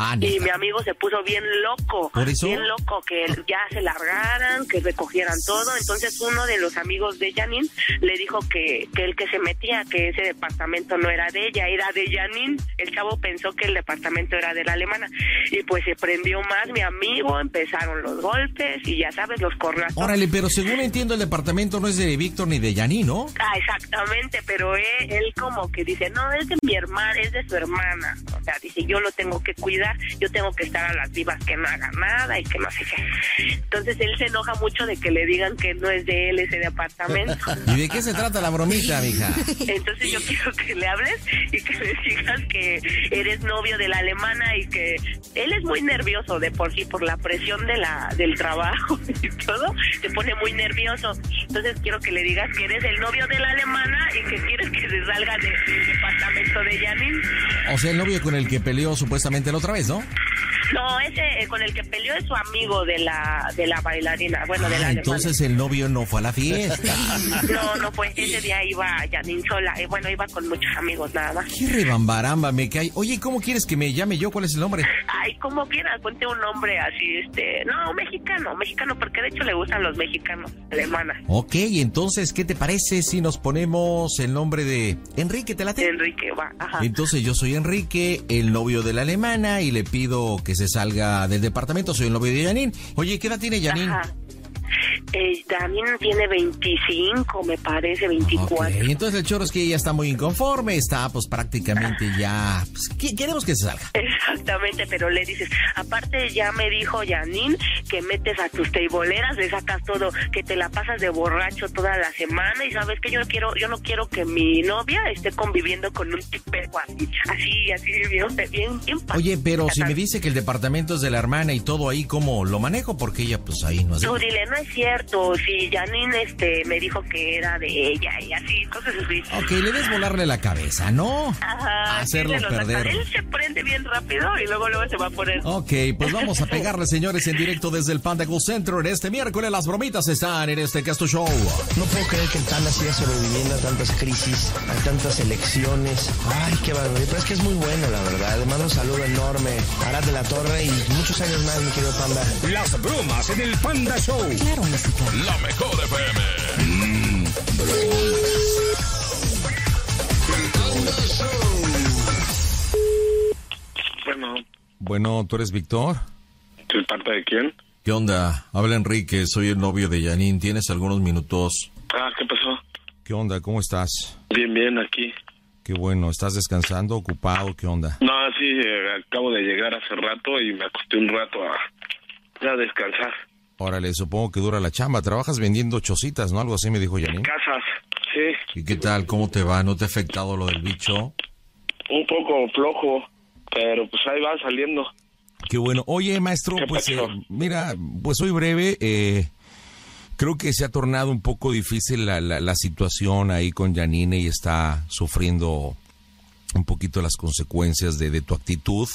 Ah, y mi amigo se puso bien loco, ¿Por eso? bien loco, que ya se largaran, que recogieran todo. Entonces uno de los amigos de Janine le dijo que, que el que se metía, que ese departamento no era de ella, era de Janine. El chavo pensó que el departamento era de la alemana. Y pues se prendió más mi amigo, empezaron los golpes y ya sabes, los corrazos. Órale, pero según entiendo el departamento no es de Víctor ni de Janine, ¿no? Ah, exactamente, pero él, él como que dice, no, es de mi hermana, es de su hermana. O sea, dice, yo lo tengo que cuidar, yo tengo que estar a las vivas, que no haga nada y que no sé qué. Entonces él se enoja mucho de que le digan que no es de él ese departamento. ¿Y de qué se trata la bromita, mija? Entonces yo quiero que le hables y que le digas que eres novio de la alemana y que él es muy nervioso de por sí por la presión de la del trabajo y todo, se pone muy nervioso. Entonces quiero que le digas que eres el novio de la alemana y que quieres que se salga de- del departamento de Janine. O sea, el novio con el que peleó supuestamente la otra vez, ¿no? No, ese eh, con el que peleó es su amigo de la de la bailarina, bueno, de la Ah, alemana. entonces el novio no fue a la fiesta. No, no fue, ese día iba Janine sola, eh, bueno, iba con muchos amigos nada más. Qué rebambaramba me cae. Oye, ¿cómo quieres que me llame yo? ¿Cuál es el nombre? Ay, como quieras, ponte un nombre así, este, no, mexicano, mexicano, porque de hecho le gustan los mexicanos, alemana. Ok, entonces, ¿qué te parece si nos ponemos el nombre de Enrique? ¿Te late? Enrique, va, ajá. Entonces yo soy Enrique, el novio de la alemana, y le pido que se salga del departamento. Soy el novio de Janine. Oye, ¿qué edad tiene? Ajá. Eh, también tiene 25, me parece, 24. Ok, entonces el choro es que ella está muy inconforme, está pues prácticamente ya... pues, ¿qué- queremos que se salga. Exactamente, pero le dices, aparte ya me dijo Janine que metes a tus teiboleras, le sacas todo, que te la pasas de borracho toda la semana y sabes que yo quiero, yo no quiero que mi novia esté conviviendo con un tipo así, así, así, bien, bien, bien Oye, pero si me dice que el departamento es de la hermana y todo ahí, ¿cómo lo manejo? Porque ella pues ahí no hace... Tú dile, no es cierto, si Janine este, me dijo que era de ella y así, cosas así. Ok, le des volarle la cabeza, ¿no? Ajá, Hacerlo sí, perder. Él se prende bien rápido y luego luego se va a poner. Ok, pues vamos a pegarle, señores, en directo desde el Panda Cool Center. En este miércoles las bromitas están en este Casto Show. No puedo creer que el Panda siga sobreviviendo a tantas crisis, a tantas elecciones. Ay, qué barbaridad. Pero es que es muy bueno, la verdad. Le mando un saludo enorme Arad de la Torre y muchos años más, mi querido Panda. Las bromas en el Panda Show. Claro, música. La mejor FM. Bueno, Bueno, ¿tú eres Víctor? ¿de parte de quién? ¿Qué onda? Habla Enrique, soy el novio de Janine. ¿Tienes algunos minutos? Ah, ¿qué pasó? ¿Qué onda? ¿Cómo estás? Bien, bien, aquí. Qué bueno, ¿estás descansando, ocupado? ¿Qué onda? No, sí, eh, acabo de llegar hace rato y me acosté un rato a, a descansar. Órale, supongo que dura la chamba. Trabajas vendiendo chocitas, ¿no? Algo así me dijo Janine. Casas, sí, ¿Y qué tal? ¿Cómo te va? ¿No te ha afectado lo del bicho? un poco flojo, pero pues ahí va saliendo. Qué bueno. Oye, maestro, ¿Qué pues eh, mira, pues soy breve. eh, creo que se ha tornado un poco difícil la, la, la situación ahí con Janine y está sufriendo un poquito las consecuencias de, de tu actitud.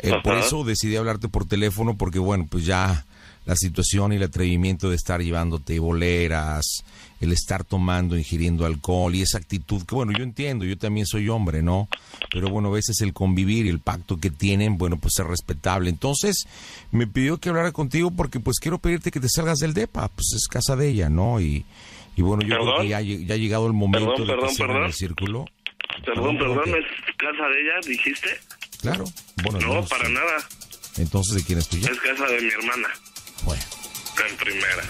Eh, por eso decidí hablarte por teléfono porque bueno, pues ya la situación y el atrevimiento de estar llevándote boleras, el estar tomando, ingiriendo alcohol y esa actitud que bueno, yo entiendo, yo también soy hombre, ¿no? Pero bueno, a veces el convivir y el pacto que tienen, bueno, pues es respetable. Entonces, me pidió que hablara contigo porque pues quiero pedirte que te salgas del DEPA, pues es casa de ella, ¿no? Y, y bueno, yo creo que ya, ya ha llegado el momento Perdón, de que perdón, el círculo. Perdón, perdón. ¿es casa de ella, dijiste? Claro. Bueno, No, no, para sí. nada. Entonces, ¿de quién es tuya? Es casa de mi hermana. Bueno. En primera.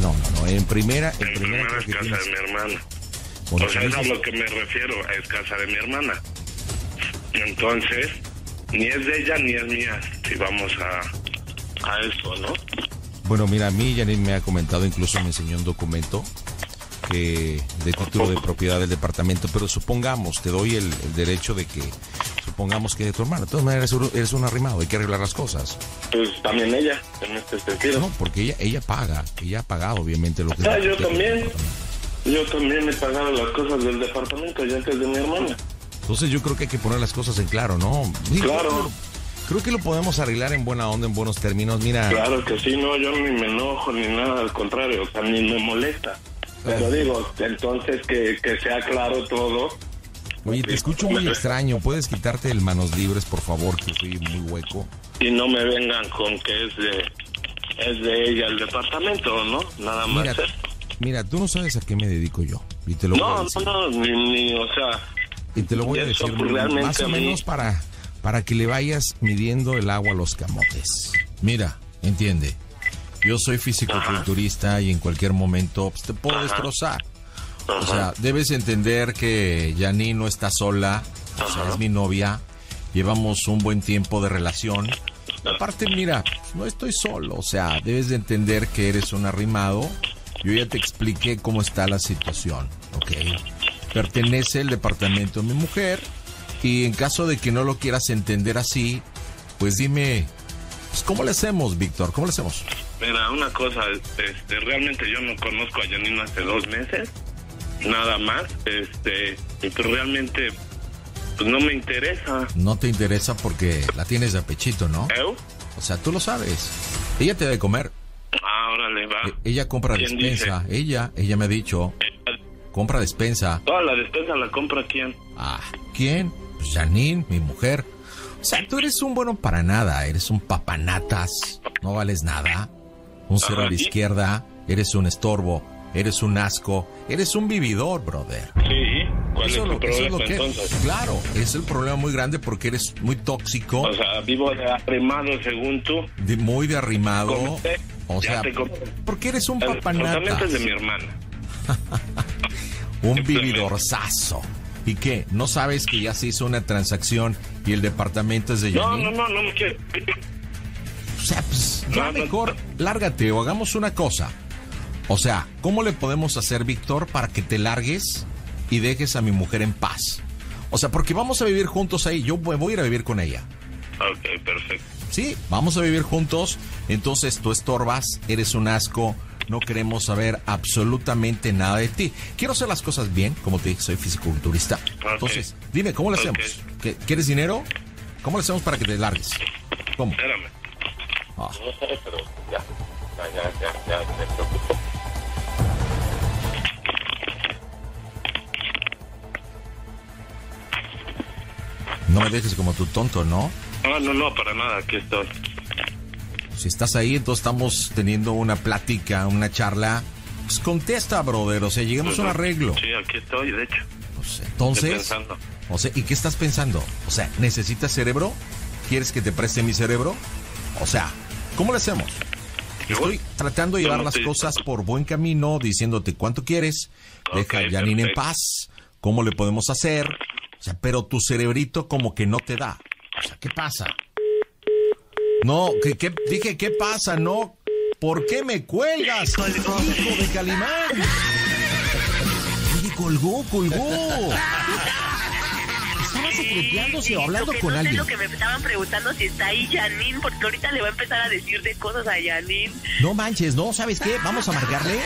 No, no, no. En primera, en En primera es casa tienes- de mi hermana. Bueno, o sea, es a lo que me refiero, es casa de mi hermana. Entonces, ni es de ella ni es mía, si vamos a, a eso, ¿no? Bueno, mira, a mí Janine me ha comentado, incluso me enseñó un documento que de título de propiedad del departamento, pero supongamos, te doy el, el derecho de que supongamos que es de tu hermana. De todas maneras, eres un- arrimado, hay que arreglar las cosas. Pues también ella, en este sentido. No, porque ella ella paga, ella ha pagado obviamente lo que... Ah, yo también. Yo también he pagado las cosas del departamento, ya que es de mi hermana. Entonces yo creo que hay que poner las cosas en claro, ¿no? Claro. Creo que lo podemos arreglar en buena onda, en buenos términos. Mira, Claro que sí, no, yo ni me enojo ni nada, al contrario, o sea, ni me molesta. Pero digo, entonces que, que sea claro todo. oye, te escucho muy extraño. ¿Puedes quitarte el manos libres, por favor, que soy muy hueco? Y no me vengan con que es de, es de ella el departamento, ¿no? Nada más. Mira, mira, tú no sabes a qué me dedico yo. Y te lo voy a No, decir. no, no, ni, ni, o sea, Y te lo voy a decir pues, realmente más o menos para, para que le vayas midiendo el agua a los camotes. Mira, entiende. Yo soy fisicoculturista y en cualquier momento pues, te puedo Ajá. destrozar. O sea, debes entender que Janine no está sola, o sea, es mi novia, llevamos un buen tiempo de relación. Aparte, mira, pues, no estoy solo, o sea, debes de entender que eres un arrimado. Yo ya te expliqué cómo está la situación, ¿ok? Pertenece el departamento a mi mujer y en caso de que no lo quieras entender así, pues dime, pues, ¿cómo le hacemos, Víctor? ¿Cómo le hacemos? Mira, una cosa, este, realmente yo no conozco a Janine hace dos meses, nada más, este, y pues realmente, pues no me interesa. No te interesa porque la tienes de apechito, ¿no? ¿Eu? O sea, tú lo sabes. Ella te debe comer. Ah, órale, va. E- Ella compra ¿Quién despensa. Ella, ella me ha dicho. Compra despensa. Toda la despensa la compra quién? Ah, ¿quién? Pues Janine, mi mujer. O sea, tú eres un bueno para nada. Eres un papanatas. No vales nada. Un cero a la izquierda. Eres un estorbo. Eres un asco. Eres un vividor, brother. Sí, ¿cuál Eso es lo- eso es problema lo que- entonces? Claro, es el problema muy grande porque eres muy tóxico. O sea, vivo de arrimado según tú. de- muy de arrimado. O sea, porque eres un El departamento papanatas. es de mi hermana. Un vividorzazo. ¿Y qué? ¿No sabes que ya se hizo una transacción y el departamento es de No, Janine? no, no, no me quiero. O sea, pues ya mejor lárgate o hagamos una cosa. O sea, ¿cómo le podemos hacer, Víctor, para que te largues y dejes a mi mujer en paz? O sea, porque vamos a vivir juntos ahí. Yo voy a ir a vivir con ella. Ok, perfecto. Sí, vamos a vivir juntos. Entonces tú estorbas, eres un asco. No queremos saber absolutamente nada de ti. Quiero hacer las cosas bien, como te dije, soy fisiculturista. Entonces, dime, ¿cómo le hacemos? ¿Qué- ¿Quieres dinero? ¿Cómo le hacemos para que te largues? ¿Cómo? Espérame. Ah. No sé, pero ya. Ya, ya, ya, ya, me preocupo. No me dejes como tu tonto, ¿no? No, no, no, para nada, aquí estoy. Si estás ahí, entonces estamos teniendo una plática, una charla. Pues contesta, brother. O sea, lleguemos a un arreglo. Sí, aquí estoy, de hecho. Pues, entonces, Estoy pensando. o sea, ¿y qué estás pensando? O sea, ¿necesitas cerebro? ¿Quieres que te preste mi cerebro? O sea, ¿cómo le hacemos? Estoy tratando de llevar las cosas por buen camino, diciéndote cuánto quieres. Deja a Janine en paz. ¿Cómo le podemos hacer? O sea, pero tu cerebrito como que no te da. O sea, ¿qué pasa? No, ¿qué, qué- dije, ¿qué pasa? No. ¿Por qué me cuelgas? Hijo de Calimán. Oye, colgó, colgó. Secreteándose o hablando con no sé alguien. lo que me estaban preguntando si está ahí Janine, porque ahorita le va a empezar a decir de cosas a Janine. No manches, no, ¿sabes qué? Vamos a marcarle.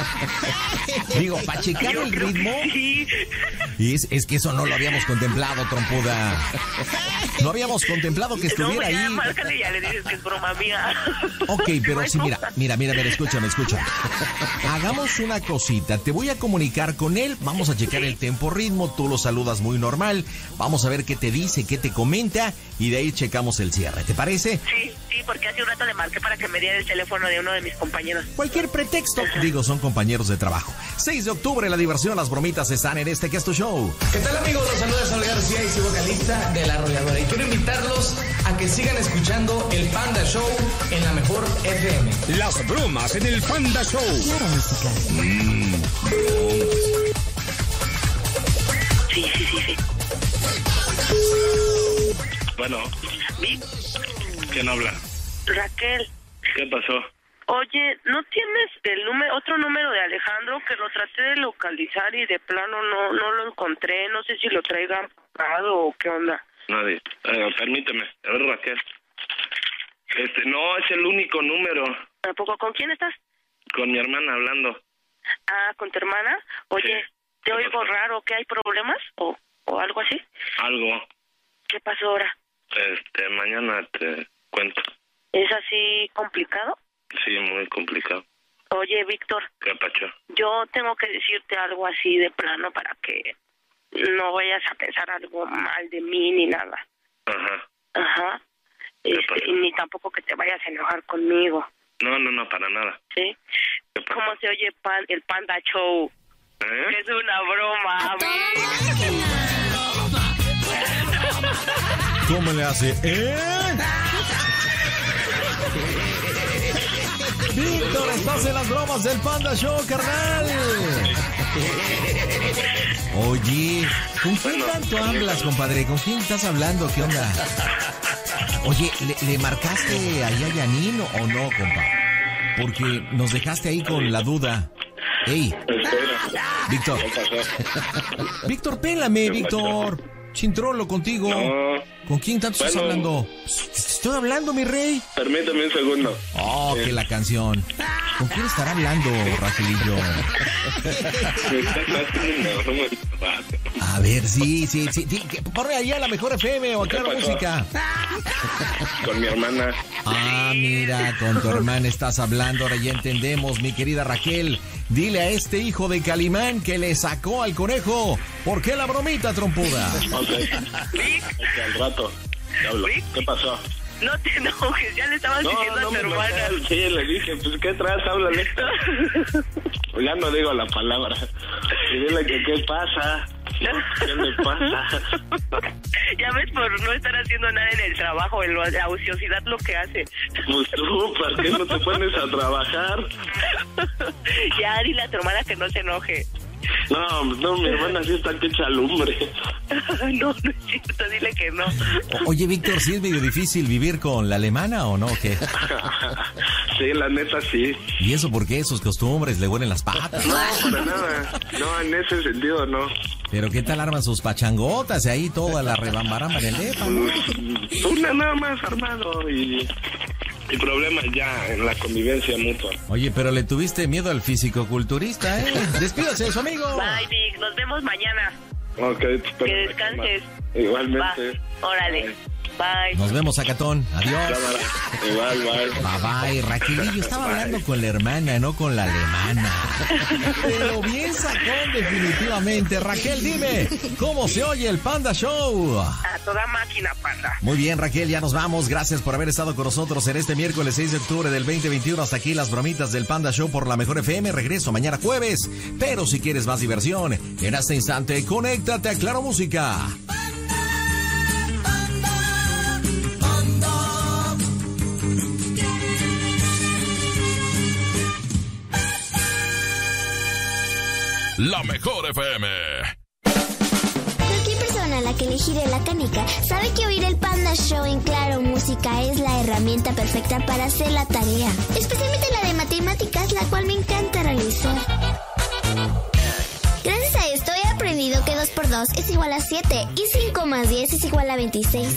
Digo, para checar Yo el ritmo. Sí. Y es, es que eso no lo habíamos contemplado, trompuda. No habíamos contemplado que No, estuviera ya, ahí. márcale y ya le dices que es broma mía. Ok, pero sí, mira, mira, mira, mira, escúchame, escúchame. Hagamos una cosita. Te voy a comunicar con él. Vamos a checar el tempo ritmo. Tú lo saludas muy normal. Vamos a ver qué te dice, qué te comenta. Y de ahí checamos el cierre. ¿Te parece? Sí, sí, porque hace un rato le marqué para que me diera el teléfono de uno de mis compañeros. Cualquier pretexto. Digo, son compañeros de trabajo. 6 de octubre, la diversión, las bromitas están en este que es tu show. ¿Qué tal amigos? Los saluda Sol García y soy vocalista de La Arrolladora. Y quiero invitarlos a que sigan escuchando el Panda Show en la mejor FM. Las bromas en el Panda Show. Claro, música. Sí, sí, sí, sí. Bueno, ¿quién habla? Raquel, ¿Qué pasó? oye, ¿no tienes el número, otro número de Alejandro que lo traté de localizar y de plano no, no lo encontré? No sé si lo traigan pagado o qué onda. Nadie. Eh, permíteme. A ver, Raquel. Este, no, es el único número. ¿Tampoco con quién estás? Con mi hermana hablando. Ah, con tu hermana. Oye, te oigo raro, ¿que hay problemas o, o algo así? Algo. ¿Qué pasó ahora? Este, mañana te cuento. ¿Es así complicado? Sí, muy complicado. Oye, Víctor, ¿Qué pacho? yo tengo que decirte algo así de plano para que no vayas a pensar algo mal de mí ni nada. Ajá. Ajá. Este, y ni tampoco que te vayas a enojar conmigo, No, no, no, para nada. ¿sí? ¿Cómo se oye pan, el Panda Show? ¿Eh? Es una broma, ¿Cómo le hace? ¿Eh? Víctor, estás en las bromas del Panda Show, carnal. Oye, ¿con quién tanto hablas, compadre? ¿Con quién estás hablando? ¿Qué onda? Oye, ¿le, le marcaste ahí a Yanin o no, compa? Porque nos dejaste ahí con la duda. Ey, Víctor. Víctor, pélame, Víctor. Chintrolo contigo. ¿Con quién tanto estás hablando? Estoy hablando, mi rey. Permíteme un segundo. Oh, que la canción. ¿Con quién estará hablando, Raquelillo? A ver, sí, sí, sí. sí, ahí a la mejor FM o a Claro pasó? Música. Con mi hermana. Ah, mira, con tu hermana estás hablando, ahora ya entendemos, mi querida Raquel. Dile a este hijo de Calimán que le sacó al conejo. ¿Por qué la bromita, trompuda? Al rato. ¿Qué pasó? No te enojes, ya le estabas No, diciendo no a tu hermana. enojé. Sí, le dije, pues, ¿qué traes? Háblale. Ya no digo la palabra. Y dile que, ¿qué pasa? ¿Qué le pasa? Ya ves por no estar haciendo nada en el trabajo, en la ociosidad lo que hace. Pues tú, ¿por qué no te pones a trabajar? ya dile a tu hermana que no se enoje. No, no, mi hermana sí está que echa lumbre. no, no es cierto, dile que no. O- Oye, Víctor, ¿sí es medio difícil vivir con la alemana o no? ¿Qué? Sí, la neta sí. ¿Y eso por qué? Sus costumbres le huelen las patas. No, para nada. No, en ese sentido no. Pero ¿qué tal arman sus pachangotas y ahí toda la rebambaramba del depa, no? Una nada más armado y... Y problemas ya en la convivencia mutua. Oye, pero le tuviste miedo al físico-culturista, ¿eh? Despídase de su amigo. Bye, Vic, nos vemos mañana. Ok, Que pero- descanses. Igualmente. Va, órale. Bye. Nos vemos, Acatón. Adiós. Igual, bye. Bye bye, Raquelillo. Estaba hablando con la hermana, no con la alemana. Pero bien sacón, definitivamente. Raquel, dime, ¿cómo se oye el Panda Show? A toda máquina, panda. Muy bien, Raquel, ya nos vamos. Gracias por haber estado con nosotros en este miércoles 6 de octubre del 2021. Hasta aquí las bromitas del Panda Show por la Mejor FM. Regreso mañana jueves. Pero si quieres más diversión, en este instante, conéctate a Claro Música. La mejor FM. Cualquier persona a la que le gire la canica sabe que oír el Panda Show en Claro Música es la herramienta perfecta para hacer la tarea, especialmente la de matemáticas, la cual me encanta realizar. Gracias a esto he aprendido que 2 por 2 2 es igual a 7 y 5 más 10 es igual a 26.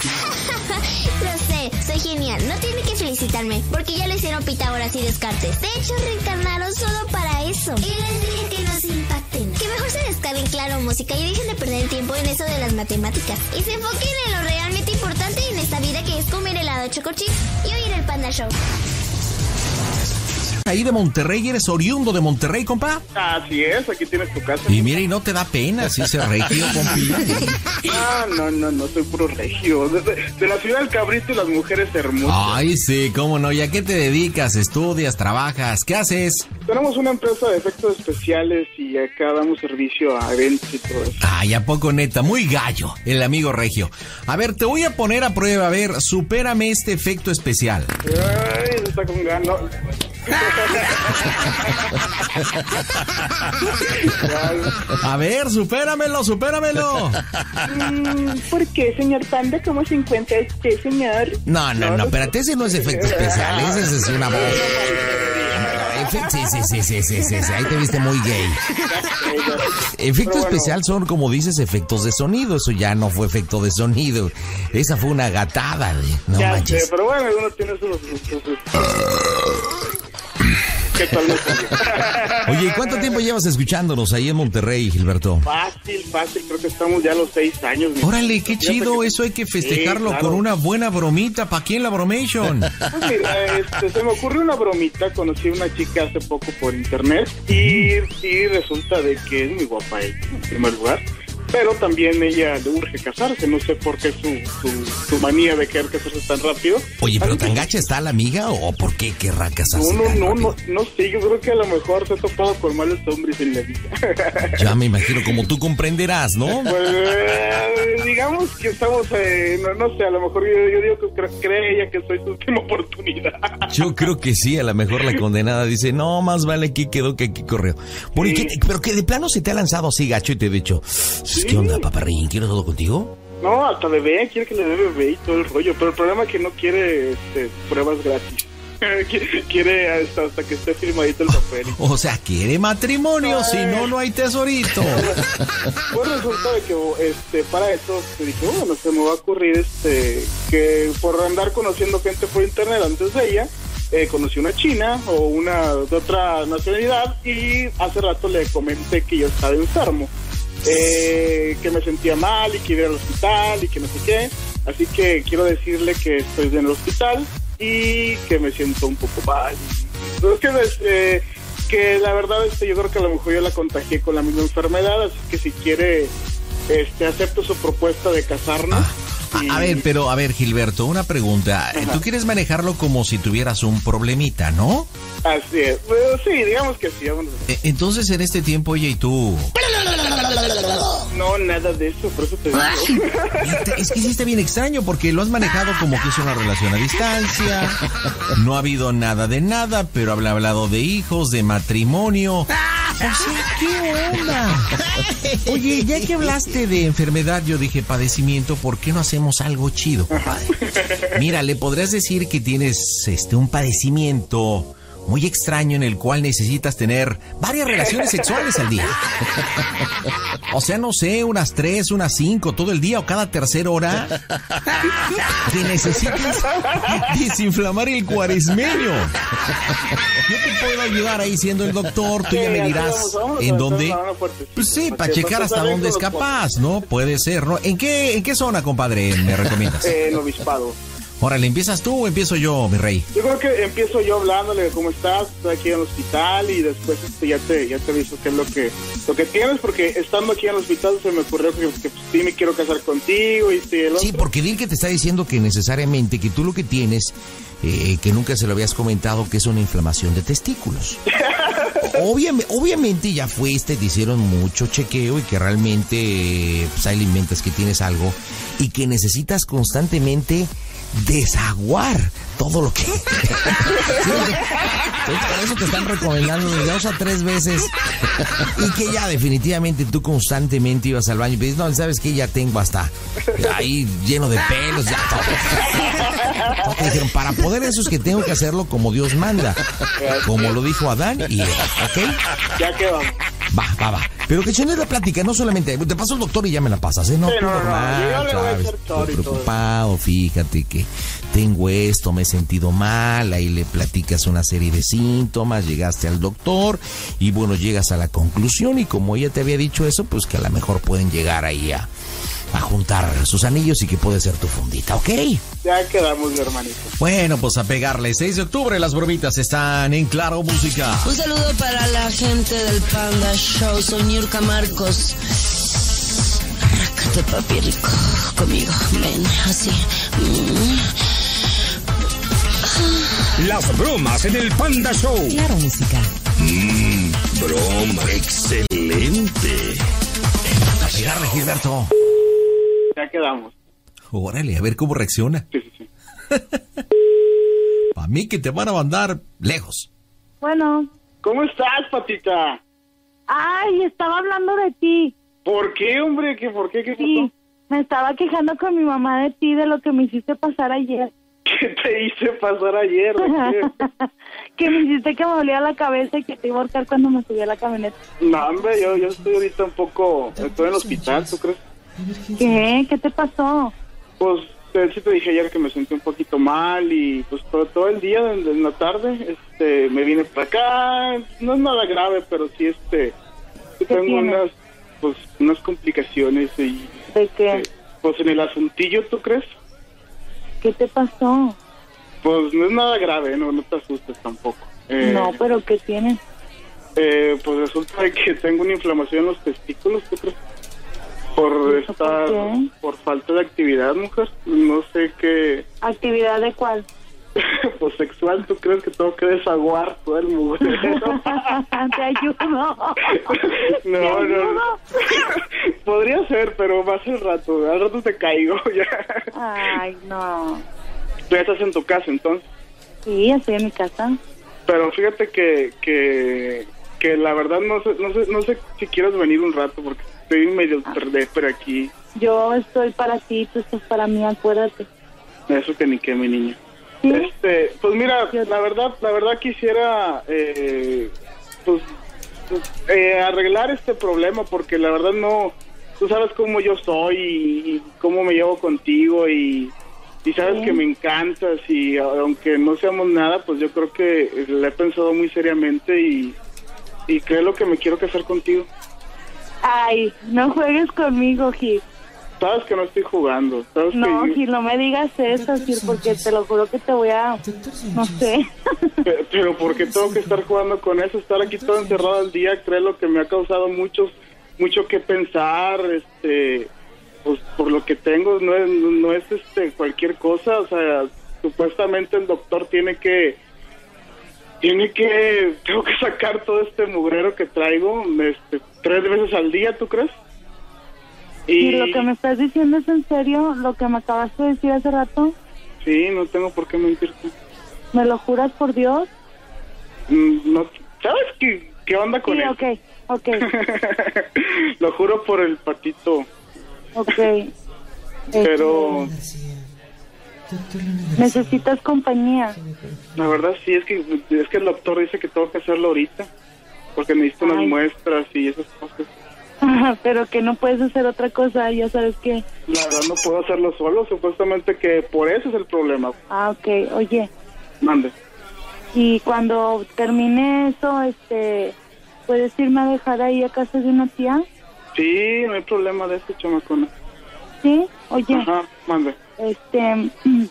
Lo sé, soy genial. No tiene que felicitarme porque ya le hicieron Pitágoras y Descartes. De hecho, reencarnaron solo para eso. Y les dije que no se impacten. Que mejor se descarguen Claro Música y dejen de perder tiempo en eso de las matemáticas. Y se enfoquen en lo realmente importante en esta vida que es comer helado choco chips y oír el Panda Show. Ahí de Monterrey, ¿eres oriundo de Monterrey, compa? Así es, aquí tienes tu casa. Y mira, y no te da pena si ese regio, compi. No, no, no, no soy puro regio. De, de la ciudad del cabrito y las mujeres hermosas. Ay, sí, cómo no. ¿Y a qué te dedicas? ¿Estudias? ¿Trabajas? ¿Qué haces? Tenemos una empresa de efectos especiales y acá damos servicio a eventos y todo eso. Ay, ¿a poco neta? Muy gallo, el amigo regio. A ver, te voy a poner a prueba. A ver, supérame este efecto especial. Ay, está con ganas. A ver, supéramelo, supéramelo. Mm, ¿Por qué, señor Panda? ¿Cómo se encuentra este señor? No, no, no, espérate, ese no es efecto especial, ese es una voz. Sí, sí, sí, sí, sí, sí, sí, ahí te viste muy gay. Efecto especial son, como dices, efectos de sonido. Eso ya no fue efecto de sonido. Esa fue una gatada, de, no ya sé, manches. pero bueno, uno tiene sus... sus- sus- ¿Qué tal me salió? Oye, ¿y cuánto tiempo llevas escuchándonos ahí en Monterrey, Gilberto? Fácil, fácil, creo que estamos ya a los seis años. mi- Órale, qué chido, que- eso hay que festejarlo Sí, claro. con una buena bromita. ¿Para quién la bromation? Pues mira, este, se me ocurrió una bromita, conocí a una chica hace poco por internet y, y resulta de que es muy guapa ella, en primer lugar, pero también ella le urge casarse, no sé por qué su, su, su manía de querer casarse tan rápido. Oye, ¿pero tan gacha está la amiga o por qué querrá casarse? No, no, tan no, rápido? no, no sé, yo creo que a lo mejor se ha topado con malos hombres en la vida. Ya me imagino, como tú comprenderás, ¿no? Pues, eh, digamos que estamos, eh, no, no sé, a lo mejor yo, yo digo que cre- cree ella que soy su última oportunidad. Yo creo que sí, a lo mejor la condenada dice, no, más vale aquí quedó que aquí corrió. Bueno, ¿y qué- pero que de plano se te ha lanzado así, gacho, y te he dicho, ¿qué onda, paparrín? ¿Quiero todo contigo? No, hasta bebé, quiere que le dé bebé y todo el rollo, pero el problema es que no quiere este, pruebas gratis. Qui- quiere hasta, hasta que esté firmadito el papel. O sea, quiere matrimonio, si no, no hay tesorito. Pues resulta de que este, para eso te dije, bueno, se me va a ocurrir este, que por andar conociendo gente por internet antes de ella, eh, conocí una china o una de otra nacionalidad y hace rato le comenté que yo estaba enfermo, eh, que me sentía mal y que iba al hospital y que no sé qué. Así que quiero decirle que estoy en el hospital y que me siento un poco mal. Pero es que, eh, que la verdad este, yo creo que a lo mejor yo la contagié con la misma enfermedad, así que si quiere, este, acepto su propuesta de casarnos. A, a ver, pero, a ver, Gilberto, una pregunta. Tú quieres manejarlo como si tuvieras un problemita, ¿no? Así es. Bueno, sí, digamos que sí. vámonos. E- Entonces, en este tiempo, oye, ¿y tú? No, nada de eso, por eso te digo. Es que sí está bien extraño porque lo has manejado como que es una relación a distancia. No ha habido nada de nada, pero habla hablado de hijos, de matrimonio. O sea, ¿qué onda? Oye, ya que hablaste de enfermedad, yo dije padecimiento, ¿por qué no hacemos algo chido, compadre? Mira, le podrías decir que tienes este un padecimiento muy extraño en el cual necesitas tener varias relaciones sexuales al día. O sea, no sé, unas tres, unas cinco, todo el día o cada tercera hora. Que necesitas desinflamar el cuaresmeño. Yo te puedo ayudar ahí siendo el doctor, tú ya me dirás en dónde. Pues sí, para checar hasta dónde es capaz, ¿no? Puede ser, ¿no? ¿En qué, en qué zona, compadre, me recomiendas? En obispado. Órale, ¿empiezas tú o empiezo yo, mi rey? Yo creo que empiezo yo hablándole de cómo estás, estoy aquí en el hospital y después este, ya te ya te aviso qué es lo que lo que tienes porque estando aquí en el hospital se me ocurrió que, que, pues, sí me quiero casar contigo y sí, el Sí, otro. porque Dil que te está diciendo que necesariamente que tú lo que tienes, eh, que nunca se lo habías comentado, que es una inflamación de testículos. Obviamente, obviamente ya fuiste, te hicieron mucho chequeo y que realmente eh, pues inventas que tienes algo y que necesitas constantemente desaguar todo lo que... Sí, por eso te están recomendando de dos a tres veces y que ya definitivamente tú constantemente ibas al baño y dices, no, ¿sabes qué? Ya tengo hasta ahí lleno de pelos, ya todo. Te dijeron, para poder eso es que tengo que hacerlo como Dios manda, como lo dijo Adán y Eva, ¿ok? Ya que vamos. Va, va, va. Pero que echando la plática, no solamente. Te paso el doctor y ya me la pasas, ¿eh? No, Sí, tú no, no, normal, yo le voy a preocupado, fíjate que tengo esto, me sentido mal, ahí le platicas una serie de síntomas, llegaste al doctor y bueno, llegas a la conclusión y como ella te había dicho eso, pues que a lo mejor pueden llegar ahí a, a juntar sus anillos y que puede ser tu fundita, ¿ok? Ya quedamos, mi hermanito. Bueno, pues a pegarle. 6 de octubre, las bromitas están en Claro Música. Un saludo para la gente del Panda Show. Soy Niurka Marcos. Arrácate, papi rico, conmigo. Ven, así. Mm. Las bromas en el Panda Show. Claro Música. Mmm, broma. Excelente. A pegarle, Gilberto. Ya quedamos. Órale, a ver cómo reacciona. Sí, sí, sí. A mí que te van a mandar lejos. Bueno. ¿Cómo estás, patita? Ay, estaba hablando de ti. ¿Por qué, hombre? ¿Qué, ¿Por qué? ¿Qué pasó? Sí, me estaba quejando con mi mamá de ti, de lo que me hiciste pasar ayer. ¿Qué te hice pasar ayer? Que me hiciste que me dolía la cabeza y que te iba a ahorcar cuando me subí a la camioneta. No, hombre, yo, yo estoy ahorita un poco... Estoy en el hospital, ¿tú crees? ¿Qué? ¿Qué te pasó? Pues sí te dije ayer que me sentí un poquito mal y pues todo, todo el día en, en la tarde este me vine para acá. No es nada grave, pero sí este... tengo tienes? unas, pues, unas complicaciones y... ¿De qué? Pues en el asuntillo, ¿tú crees? ¿Qué te pasó? Pues no es nada grave, no, no te asustes tampoco. Eh, No, pero ¿qué tienes? eh, pues resulta que tengo una inflamación en los testículos, ¿tú crees? Por estar, por falta de actividad, mujer. No sé qué, ¿Actividad de cuál? pues sexual, ¿tú crees que tengo que desaguar todo el mugrero? te ayudo. No, ¿Te no. Podría ser, pero más al rato. Al rato te caigo ya. Ay, no. Tú ya estás en tu casa, entonces. Sí, estoy en mi casa. Pero fíjate que, que, que la verdad no sé, no sé, no sé si quieres venir un rato porque estoy medio por aquí. Yo estoy para ti, tú estás para mí, acuérdate. Eso que ni que mi Este, pues mira, la verdad, la verdad quisiera, eh, pues, pues, eh, arreglar este problema porque la verdad no, tú sabes cómo yo soy y, y cómo me llevo contigo y, y sabes Sí. que me encantas y aunque no seamos nada, pues yo creo que le he pensado muy seriamente y, y creo que me quiero casar contigo. Ay, no juegues conmigo, Gil. Sabes que no estoy jugando, sabes No, que Gil, no me digas eso, Gil, porque te lo juro que te voy a... No sé. Pe- Pero porque tengo que estar jugando con eso, estar aquí todo encerrado al día, creo lo que me ha causado muchos, mucho que pensar, este, pues por lo que tengo no es, no es este cualquier cosa, o sea, supuestamente el doctor tiene que, tiene que, tengo que sacar todo este mugrero que traigo, este, tres veces al día, ¿tú crees? Y lo que me estás diciendo es en serio, lo que me acabaste de decir hace rato, Sí, no tengo por qué mentirte. ¿me lo juras por Dios? Mm, No, ¿Sabes qué, qué onda con Sí, eso? ok, ok, Lo juro por el patito. ok. Pero necesitas compañía. la verdad sí, es que, es que el doctor dice que tengo que hacerlo ahorita. Porque necesito unas Ay. muestras y esas cosas. Pero que no puedes hacer otra cosa, ya sabes que... La verdad no puedo hacerlo solo, supuestamente que por eso es el problema. Ah, ok, oye, Mande. y cuando termine eso, este, ¿puedes irme a dejar ahí a casa de una tía? Sí, no hay problema de eso, chamacona. Sí, oye, Ajá, mande. este,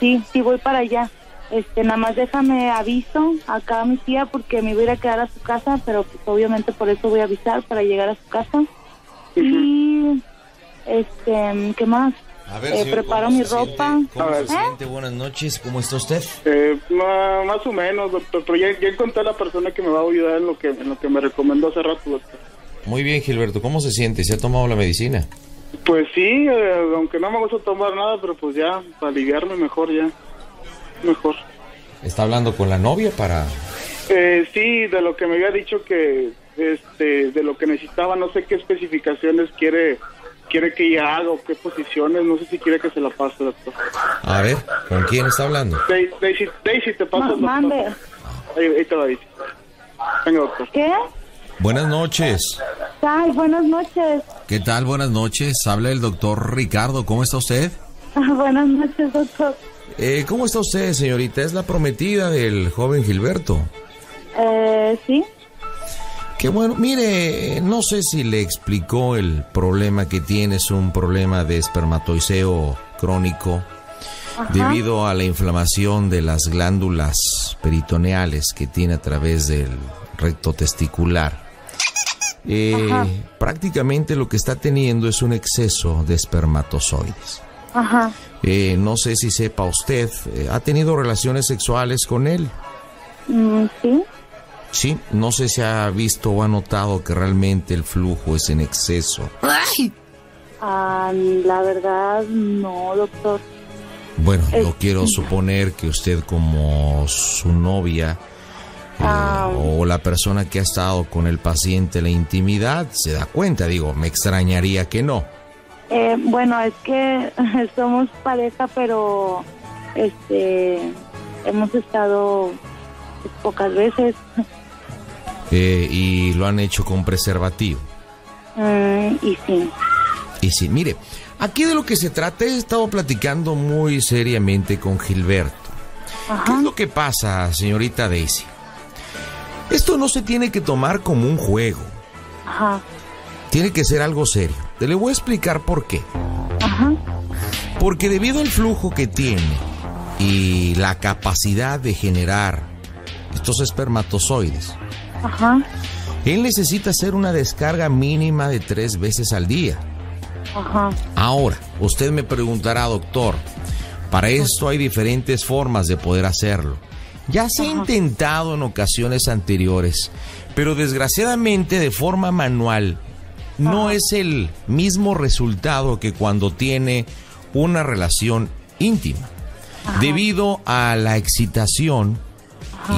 sí, sí voy para allá. Este, nada más déjame aviso acá a mi tía porque me voy a ir a quedar a su casa, pero pues obviamente por eso voy a avisar para llegar a su casa. Y, este, ¿qué más? A ver, Eh, señor, preparo ¿cómo mi ropa. siente? ¿Cómo se ¿Eh? siente? Buenas noches, ¿cómo está usted? Eh, más o menos, doctor, pero ya, ya encontré a la persona que me va a ayudar en lo que, en lo que me recomendó hace rato, doctor. Muy bien, Gilberto, ¿cómo se siente? ¿Se ha tomado la medicina? Pues sí, eh, aunque no me gusta tomar nada, pero pues ya, para aliviarme mejor ya. Mejor. ¿Está hablando con la novia para...? Eh, sí, de lo que me había dicho que, este, de lo que necesitaba, no sé qué especificaciones quiere quiere que ella haga o qué posiciones, no sé si quiere que se la pase, doctor. A ver, ¿con quién está hablando? Daisy, Daisy, te paso, mande. Ahí, ahí te va, Daisy. Venga, doctor. ¿Qué? Buenas noches. Ay, buenas noches. ¿Qué tal? Buenas noches. Habla el doctor Ricardo. ¿Cómo está usted? buenas noches, doctor. Eh, ¿Cómo está usted, señorita? Es la prometida del joven Gilberto. Eh, sí. Qué bueno. Mire, no sé si le explicó el problema que tiene. Es un problema de espermatoiseo crónico Ajá. debido a la inflamación de las glándulas peritoneales que tiene a través del recto testicular. Eh, prácticamente lo que está teniendo es un exceso de espermatozoides. Ajá. Eh, no sé si sepa usted, eh, ¿ha tenido relaciones sexuales con él? Mm, sí. Sí, no sé si ha visto o ha notado que realmente el flujo es en exceso. Ah, la verdad, no, doctor. Bueno, yo Eh, quiero suponer que usted como su novia eh, Ah. o la persona que ha estado con el paciente en la intimidad se da cuenta, digo, me extrañaría que no. Eh, bueno, es que somos pareja, pero este hemos estado pocas veces. Eh, y lo han hecho con preservativo. Mm, y sí. Y sí, mire, aquí de lo que se trata he estado platicando muy seriamente con Gilberto. ¿Qué es lo que pasa, señorita Daisy? Esto no se tiene que tomar como un juego, Ajá. tiene que ser algo serio. Te le voy a explicar por qué. Ajá. Porque debido al flujo que tiene y la capacidad de generar estos espermatozoides, Ajá. él necesita hacer una descarga mínima de tres veces al día. Ajá. Ahora, usted me preguntará, doctor, para esto hay diferentes formas de poder hacerlo. Ya se ha intentado en ocasiones anteriores, pero desgraciadamente de forma manual no es el mismo resultado que cuando tiene una relación íntima. Debido a la excitación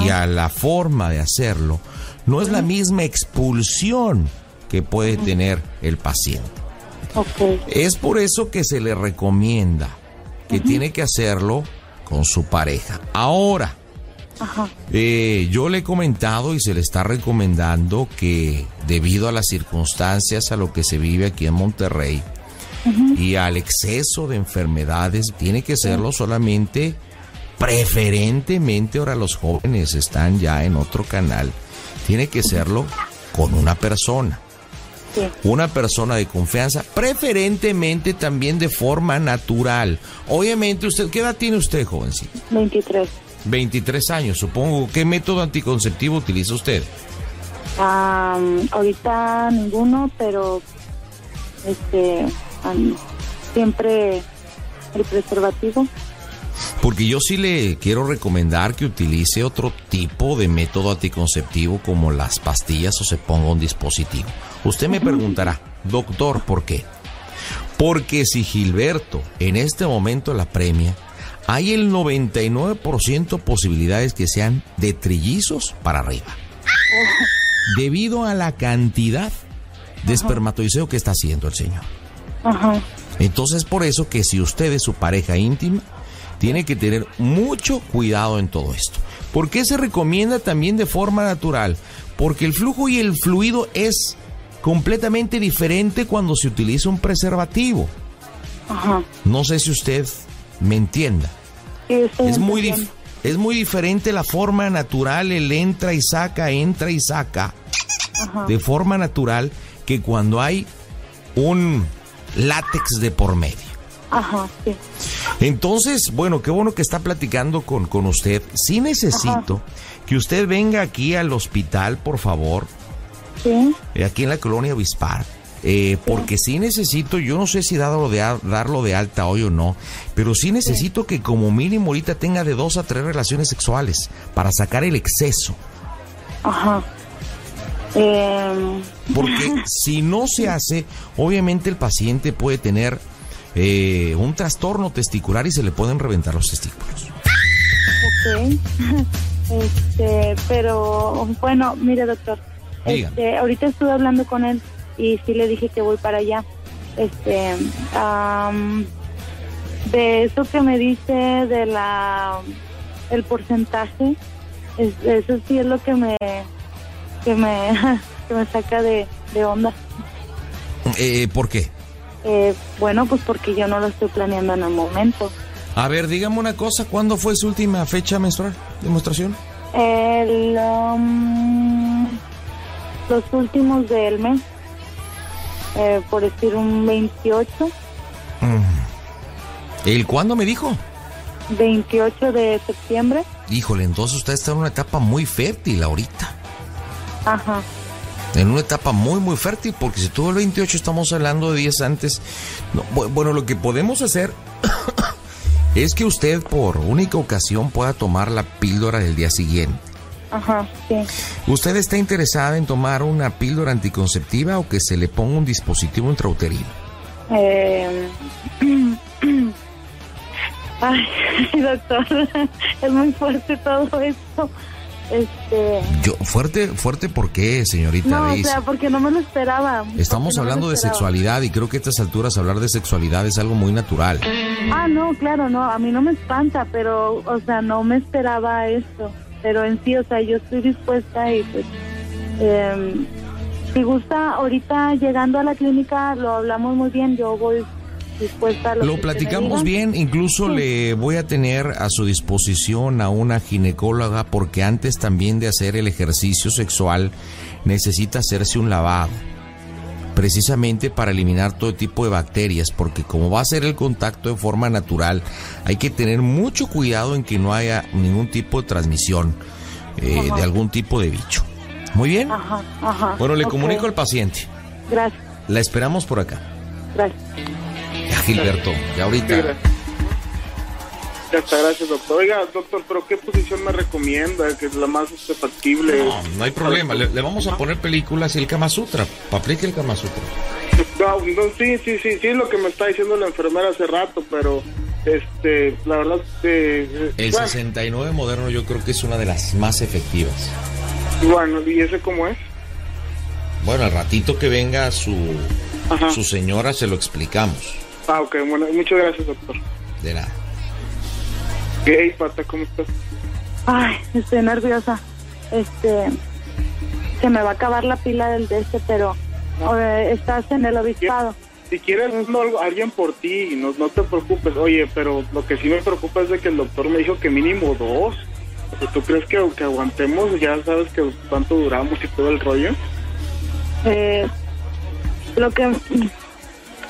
y a la forma de hacerlo, no es la misma expulsión que puede tener el paciente. Es por eso que se le recomienda que tiene que hacerlo con su pareja. Ahora, Ajá. eh, yo le he comentado y se le está recomendando que debido a las circunstancias, a lo que se vive aquí en Monterrey y al exceso de enfermedades, tiene que serlo solamente, preferentemente, ahora los jóvenes están ya en otro canal, tiene que serlo con una persona Sí. una persona de confianza, preferentemente también de forma natural. Obviamente, usted, ¿qué edad tiene usted, jovencito? 23. 23 años, supongo. ¿Qué método anticonceptivo utiliza usted? Ah, ahorita ninguno, pero este siempre el preservativo. Porque yo sí le quiero recomendar que utilice otro tipo de método anticonceptivo como las pastillas o se ponga un dispositivo. Usted me preguntará, doctor, ¿por qué? Porque si Gilberto en este momento la premia, hay el 99% posibilidades que sean de trillizos para arriba. Debido a la cantidad de espermatozoideo que está haciendo el señor. Ajá. Entonces por eso que si usted es su pareja íntima, tiene que tener mucho cuidado en todo esto. ¿Por qué se recomienda también de forma natural? Porque el flujo y el fluido es completamente diferente cuando se utiliza un preservativo. Ajá. No sé si usted me entienda. Sí, Es muy, es muy diferente la forma natural, el entra y saca, entra y saca, Ajá. de forma natural que cuando hay un látex de por medio. Ajá, sí. Entonces, bueno, qué bueno que está platicando con, con usted. Sí necesito que usted venga aquí al hospital, por favor, Sí. eh, aquí en la colonia Bispar. Eh, porque sí necesito, yo no sé si darlo de, darlo de alta hoy o no, pero sí necesito que como mínimo ahorita tenga de dos a tres relaciones sexuales para sacar el exceso. Ajá. Eh, Porque si no se hace, obviamente el paciente puede tener eh, un trastorno testicular y se le pueden reventar los testículos. ok. Este, pero bueno, mire doctor, este, ahorita estuve hablando con él y sí le dije que voy para allá. Este, am, de eso que me dice de la el porcentaje, es- eso sí es lo que me que me que me saca de, de onda. Eh, ¿Por qué? Eh, bueno, pues porque yo no lo estoy planeando en el momento. A ver, dígame una cosa, ¿cuándo fue su última fecha menstrual? ¿Demostración? El, um, los últimos del mes, eh, por decir un 28, ¿El cuándo me dijo? 28 de septiembre. Híjole, entonces usted está en una etapa muy fértil ahorita. Ajá. En una etapa muy, muy fértil, porque si tuvo el 28, estamos hablando de días antes. No, bu- bueno, lo que podemos hacer es que usted por única ocasión pueda tomar la píldora del día siguiente. Ajá, sí. ¿Usted está interesada en tomar una píldora anticonceptiva o que se le ponga un dispositivo intrauterino? Eh, ay, doctor, es muy fuerte todo esto. Este, Yo, fuerte, fuerte, ¿por qué, señorita no, o sea, porque no me lo esperaba. Estamos no hablando de sexualidad y creo que a estas alturas hablar de sexualidad es algo muy natural. Ah, no, claro, no, a mí no me espanta, pero, o sea, no me esperaba esto. Pero en sí, o sea, yo estoy dispuesta y pues, eh, si gusta, ahorita llegando a la clínica lo hablamos muy bien, yo voy dispuesta a lo, Lo que platicamos bien, incluso le voy a tener a su disposición a una ginecóloga porque antes también de hacer el ejercicio sexual necesita hacerse un lavado. Precisamente para eliminar todo tipo de bacterias, porque como va a ser el contacto de forma natural, hay que tener mucho cuidado en que no haya ningún tipo de transmisión eh, de algún tipo de bicho. Muy bien. Ajá, ajá. Bueno, le comunico al paciente. Gracias, La esperamos por acá. gracias. Ya, Gilberto, ya ahorita. Está, gracias, doctor. Oiga, doctor, ¿pero qué posición me recomienda? Que es la más factible. No, no hay problema. Le, le vamos a poner películas y el Kama Sutra. Aplique el Kama Sutra. No, no, sí, sí, sí, sí, es lo que me está diciendo la enfermera hace rato, pero, este, la verdad, eh, El bueno, 69 moderno yo creo que es una de las más efectivas. bueno, ¿y ese cómo es? Bueno, al ratito que venga su, Ajá. su señora se lo explicamos. Ah, ok, bueno, muchas gracias, doctor. De nada. Hey, Pata, ¿cómo estás? Ay, estoy nerviosa. Este, se me va a acabar la pila del de este, pero eh, estás en el obispado. Si quieres no, algo- alguien por ti, no, no te preocupes. Oye, pero lo que sí me preocupa es de que el doctor me dijo que mínimo dos. O sea, ¿Tú crees que, que aguantemos? Ya sabes que cuánto duramos y todo el rollo. Eh, lo que,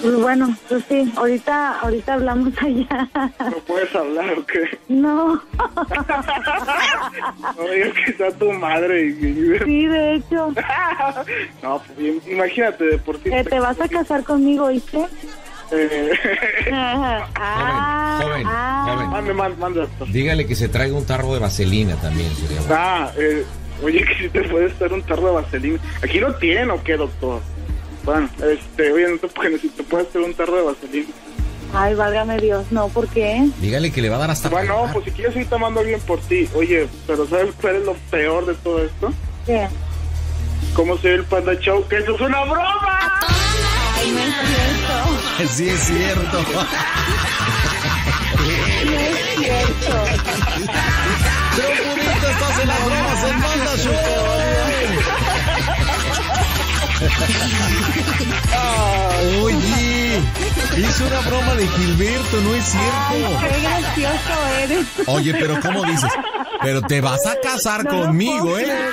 bueno, pues sí, ahorita, ahorita hablamos allá. ¿No puedes hablar o qué? No. No digas que está tu madre. Y, Sí, de hecho. No, pues, imagínate, de por ti. Eh, ¿Te vas a casar conmigo, oíste? Eh, ah, joven, ah. joven. Mande, mande, mande, doctor. Dígale que se traiga un tarro de vaselina también. Sería bueno. Ah, eh, oye, que si te puede estar un tarro de vaselina. ¿Aquí lo tienen o qué, doctor? Bueno, este, oye, no te puedes, te puedes estar un tarro de vaselina. Ay, válgame Dios, no, ¿por qué? Dígale que le va a dar hasta... Bueno, pues si quieres ahorita mando a alguien por ti. Oye, pero ¿sabes cuál es lo peor de todo esto? ¿Qué? ¿Cómo se ve el Panda Show? ¡Que eso es una broma! Ay, no es cierto. Sí, es cierto. No es cierto. Pero estás en las bromas en Banda Show. 哈哈哈哈哈哈。Oye, hizo una broma de Gilberto, no es Ay, cierto. qué gracioso eres. Oye, pero ¿cómo dices? Pero te vas a casar No conmigo, ¿eh?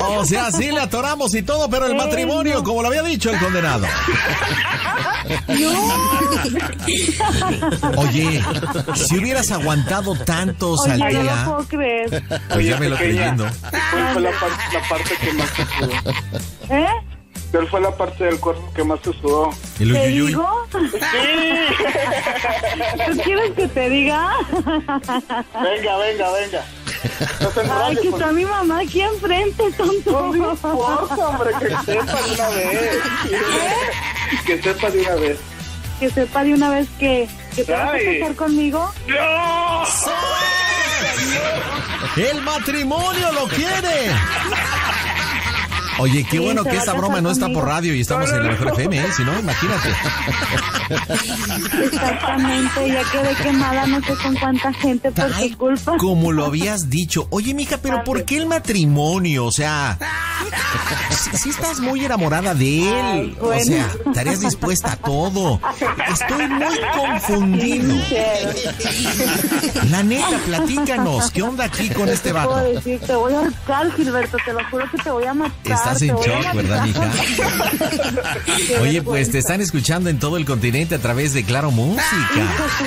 O sea, sí le atoramos y todo, pero el matrimonio, como lo había dicho el condenado. Oye, si hubieras aguantado tantos Oye, al no lo puedo creer. pues ya me lo creyendo. ¿Cuál fue la, par- la parte que más te sudó? ¿Eh? ¿Cuál fue la parte del cuerpo que más te sudó? El ¿Te uyuyuy. digo? ¿Tú quieres que te diga? Venga, venga, venga. No te Ay, que está mi mamá aquí enfrente, tonto. No importa, hombre, que sepa de una vez. Que sepa de una vez. Que sepa de una vez que, que te vas a casar conmigo. ¡No! El matrimonio lo quiere. Oye, qué bueno que va a esta casar broma no está por radio y estamos en la mejor FM, ¿eh? Si no, imagínate. Exactamente, ya quedé quemada no sé con cuánta gente por tu culpa. Como lo habías dicho. Oye, mija, pero ¿por qué el matrimonio? O sea, si, si estás muy enamorada de él. bueno. O sea, estarías dispuesta a todo. Estoy muy confundido. La neta, platícanos. ¿Qué onda aquí con este ¿Qué puedo vato? Te voy a ahorcar, Gilberto, te lo juro que te voy a matar. Estás en shock, ¿verdad, matar. mija? Oye, pues te están escuchando en todo el continente a través de Claro Música.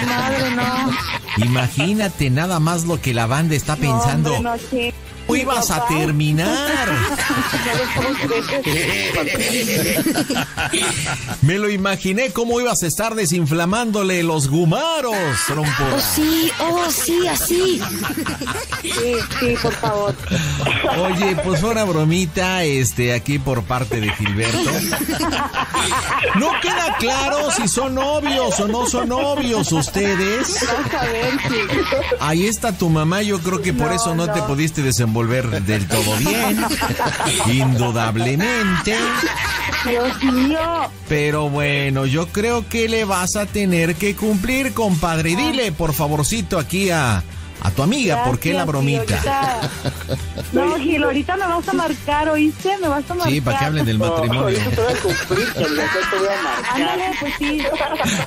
Madre, no. Imagínate nada más lo que la banda está pensando. No, hombre, no, sí. ¿Cómo ibas a terminar? Me lo imaginé cómo ibas a estar desinflamándole los gumaros, trompora. Oh, sí, oh, sí, así. Sí, sí, por favor. Oye, pues fue una bromita, este, aquí por parte de Gilberto. No queda claro si son novios o no son novios ustedes. Vas a ver, sí. Ahí está tu mamá, yo creo que por No, eso no, te no. pudiste desenvolver del todo bien. Indudablemente. Dios mío. Pero bueno, yo creo que le vas a tener que cumplir, compadre. Dile, por favorcito, aquí a, a tu amiga, ¿por qué la Gracias, bromita? Gil, ahorita- No, Gil, ahorita me vas a marcar, ¿oíste? Me vas a marcar. Sí, para que hablen del matrimonio. Ándale, pues sí.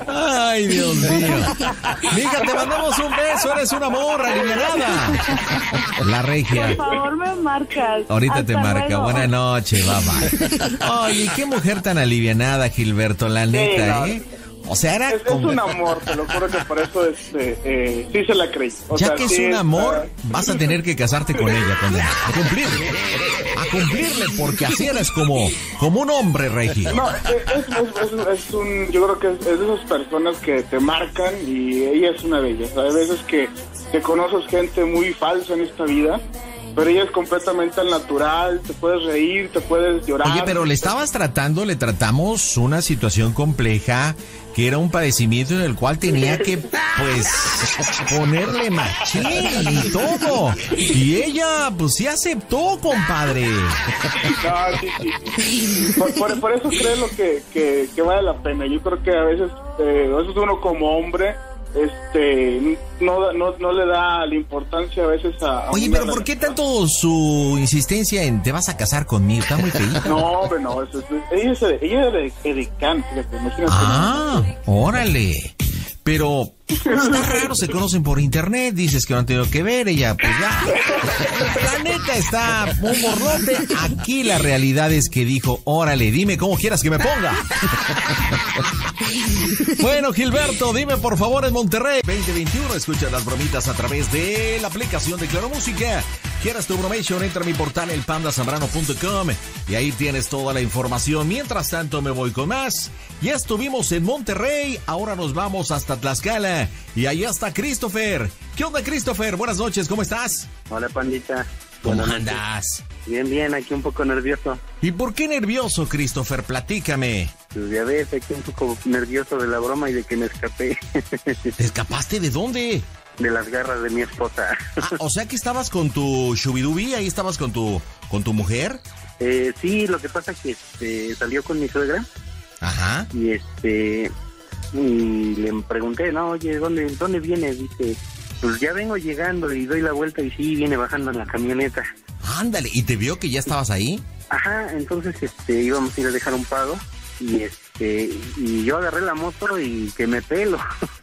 Ay, Dios mío. Mija, te mandamos un beso, eres una morra alivianada. La regia. Por favor, me marcas. Ahorita te Hasta marca. luego. Buenas noches, bye bye. Oye, qué mujer tan alivianada, Gilberto, la neta, no. ¿eh? O sea, era Es, un amor, te lo juro que por eso este, eh, sí se la creí. O Ya sea, que es sí un está- amor, vas a tener que casarte con ella, con. A cumplirle. A cumplirle, porque así eres como, como un hombre, Regi. No, es, es, es- un, yo creo que es, de esas personas que te marcan y ella es una de ellas. Hay veces que, que conoces gente muy falsa en esta vida, pero ella es completamente al natural, te puedes reír, te puedes llorar. Oye, pero le estabas tratando, le tratamos una situación compleja que era un padecimiento en el cual tenía que, pues, ponerle machín y todo. Y ella, pues, sí aceptó, compadre. Sí. Por, por- eso creo que, que vale la pena. Yo creo que a veces, eh, a veces uno como hombre este no, no, no le da la importancia a veces a... a Oye, pero ¿por qué tanto su insistencia en te vas a casar conmigo? Está muy feita. No, hombre, no. eso es- ella, es, ella fíjate, imagínate. Ah, órale. Pero está raro, se conocen por internet, dices que no han tenido que ver, ella, pues ya. La neta está un borlote. Aquí la realidad es que dijo, órale, dime cómo quieras que me ponga. Bueno, Gilberto, dime por favor en Monterrey 2021, escucha las bromitas a través de la aplicación de Claro Música. Quieras tu bromation, entra a mi portal elpandasambrano.com y ahí tienes toda la información. Mientras tanto me voy con más. Ya estuvimos en Monterrey, ahora nos vamos hasta Tlaxcala y allá está Christopher. ¿Qué onda Christopher? Buenas noches, ¿cómo estás? Hola, pandita. ¿Cómo andas? Bien, bien, aquí un poco nervioso. ¿Y por qué nervioso, Christopher? Platícame. Pues ya ves, aquí un poco nervioso de la broma y de que me escapé. ¿Te escapaste de dónde? De las garras de mi esposa. Ah, o sea que estabas con tu shubidubi, ahí estabas con tu con tu mujer. Eh, sí, lo que pasa que este, salió con mi suegra Ajá. y este y le pregunté, no, oye, ¿dónde, dónde vienes? Dice, pues ya vengo llegando y doy la vuelta y sí, viene bajando en la camioneta. Ándale, ¿y te vio que ya estabas ahí? Ajá, entonces este íbamos a ir a dejar un pago y este y yo agarré la moto y que me pelo.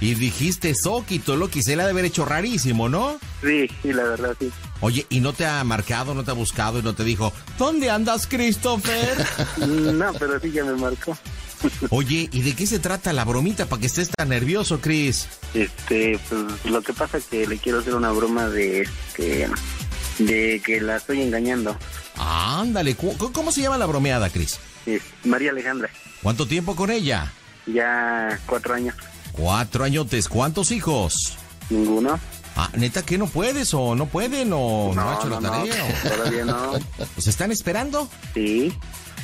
Y dijiste, Soquito, lo que se le ha de haber hecho rarísimo, ¿no? Sí, sí, la verdad sí. Oye, ¿y no te ha marcado, no te ha buscado y no te dijo, ¿dónde andas, Christopher? No, pero sí ya me marcó. Oye, ¿y de qué se trata la bromita para que estés tan nervioso, Chris? Este, pues lo que pasa es que le quiero hacer una broma de este de que la estoy engañando. Ándale, ¿cu- ¿cómo se llama la bromeada, Chris? Es María Alejandra, ¿Cuánto tiempo con ella? ya cuatro años. Cuatro añotes, ¿cuántos hijos? Ninguno. Ah, neta que no puedes o no pueden o no, ha hecho la no, tarea. todavía no. ¿Pues están esperando? Sí.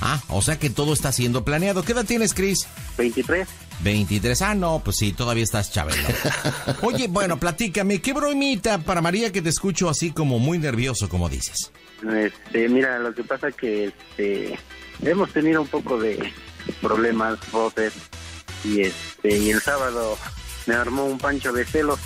Ah, o sea que todo está siendo planeado. ¿Qué edad tienes, Chris? 23. 23. Ah, no, pues sí, todavía estás chabelo. Oye, bueno, platícame, ¿qué bromita para María que te escucho así como muy nervioso, como dices? Este, mira, lo que pasa que este, hemos tenido un poco de problemas, roces, y este, y el sábado me armó un pancho de celos.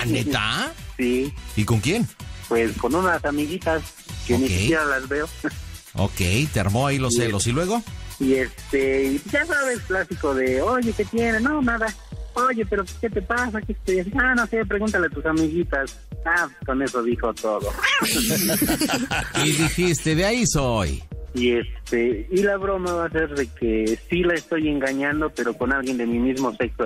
¿A neta? Sí, ¿Y con quién? pues con unas amiguitas que ni siquiera las veo. Ok, te armó ahí los Sí. celos. ¿Y luego? Y este, y ya sabes, clásico de, oye, ¿qué tiene? No, nada. Oye, pero ¿qué te pasa? ¿Qué te... Ah, no sé, pregúntale a tus amiguitas. Ah, con eso dijo todo. Y dijiste, de ahí soy. Y este, y la broma va a ser de que sí la estoy engañando, pero con alguien de mi mismo sexo.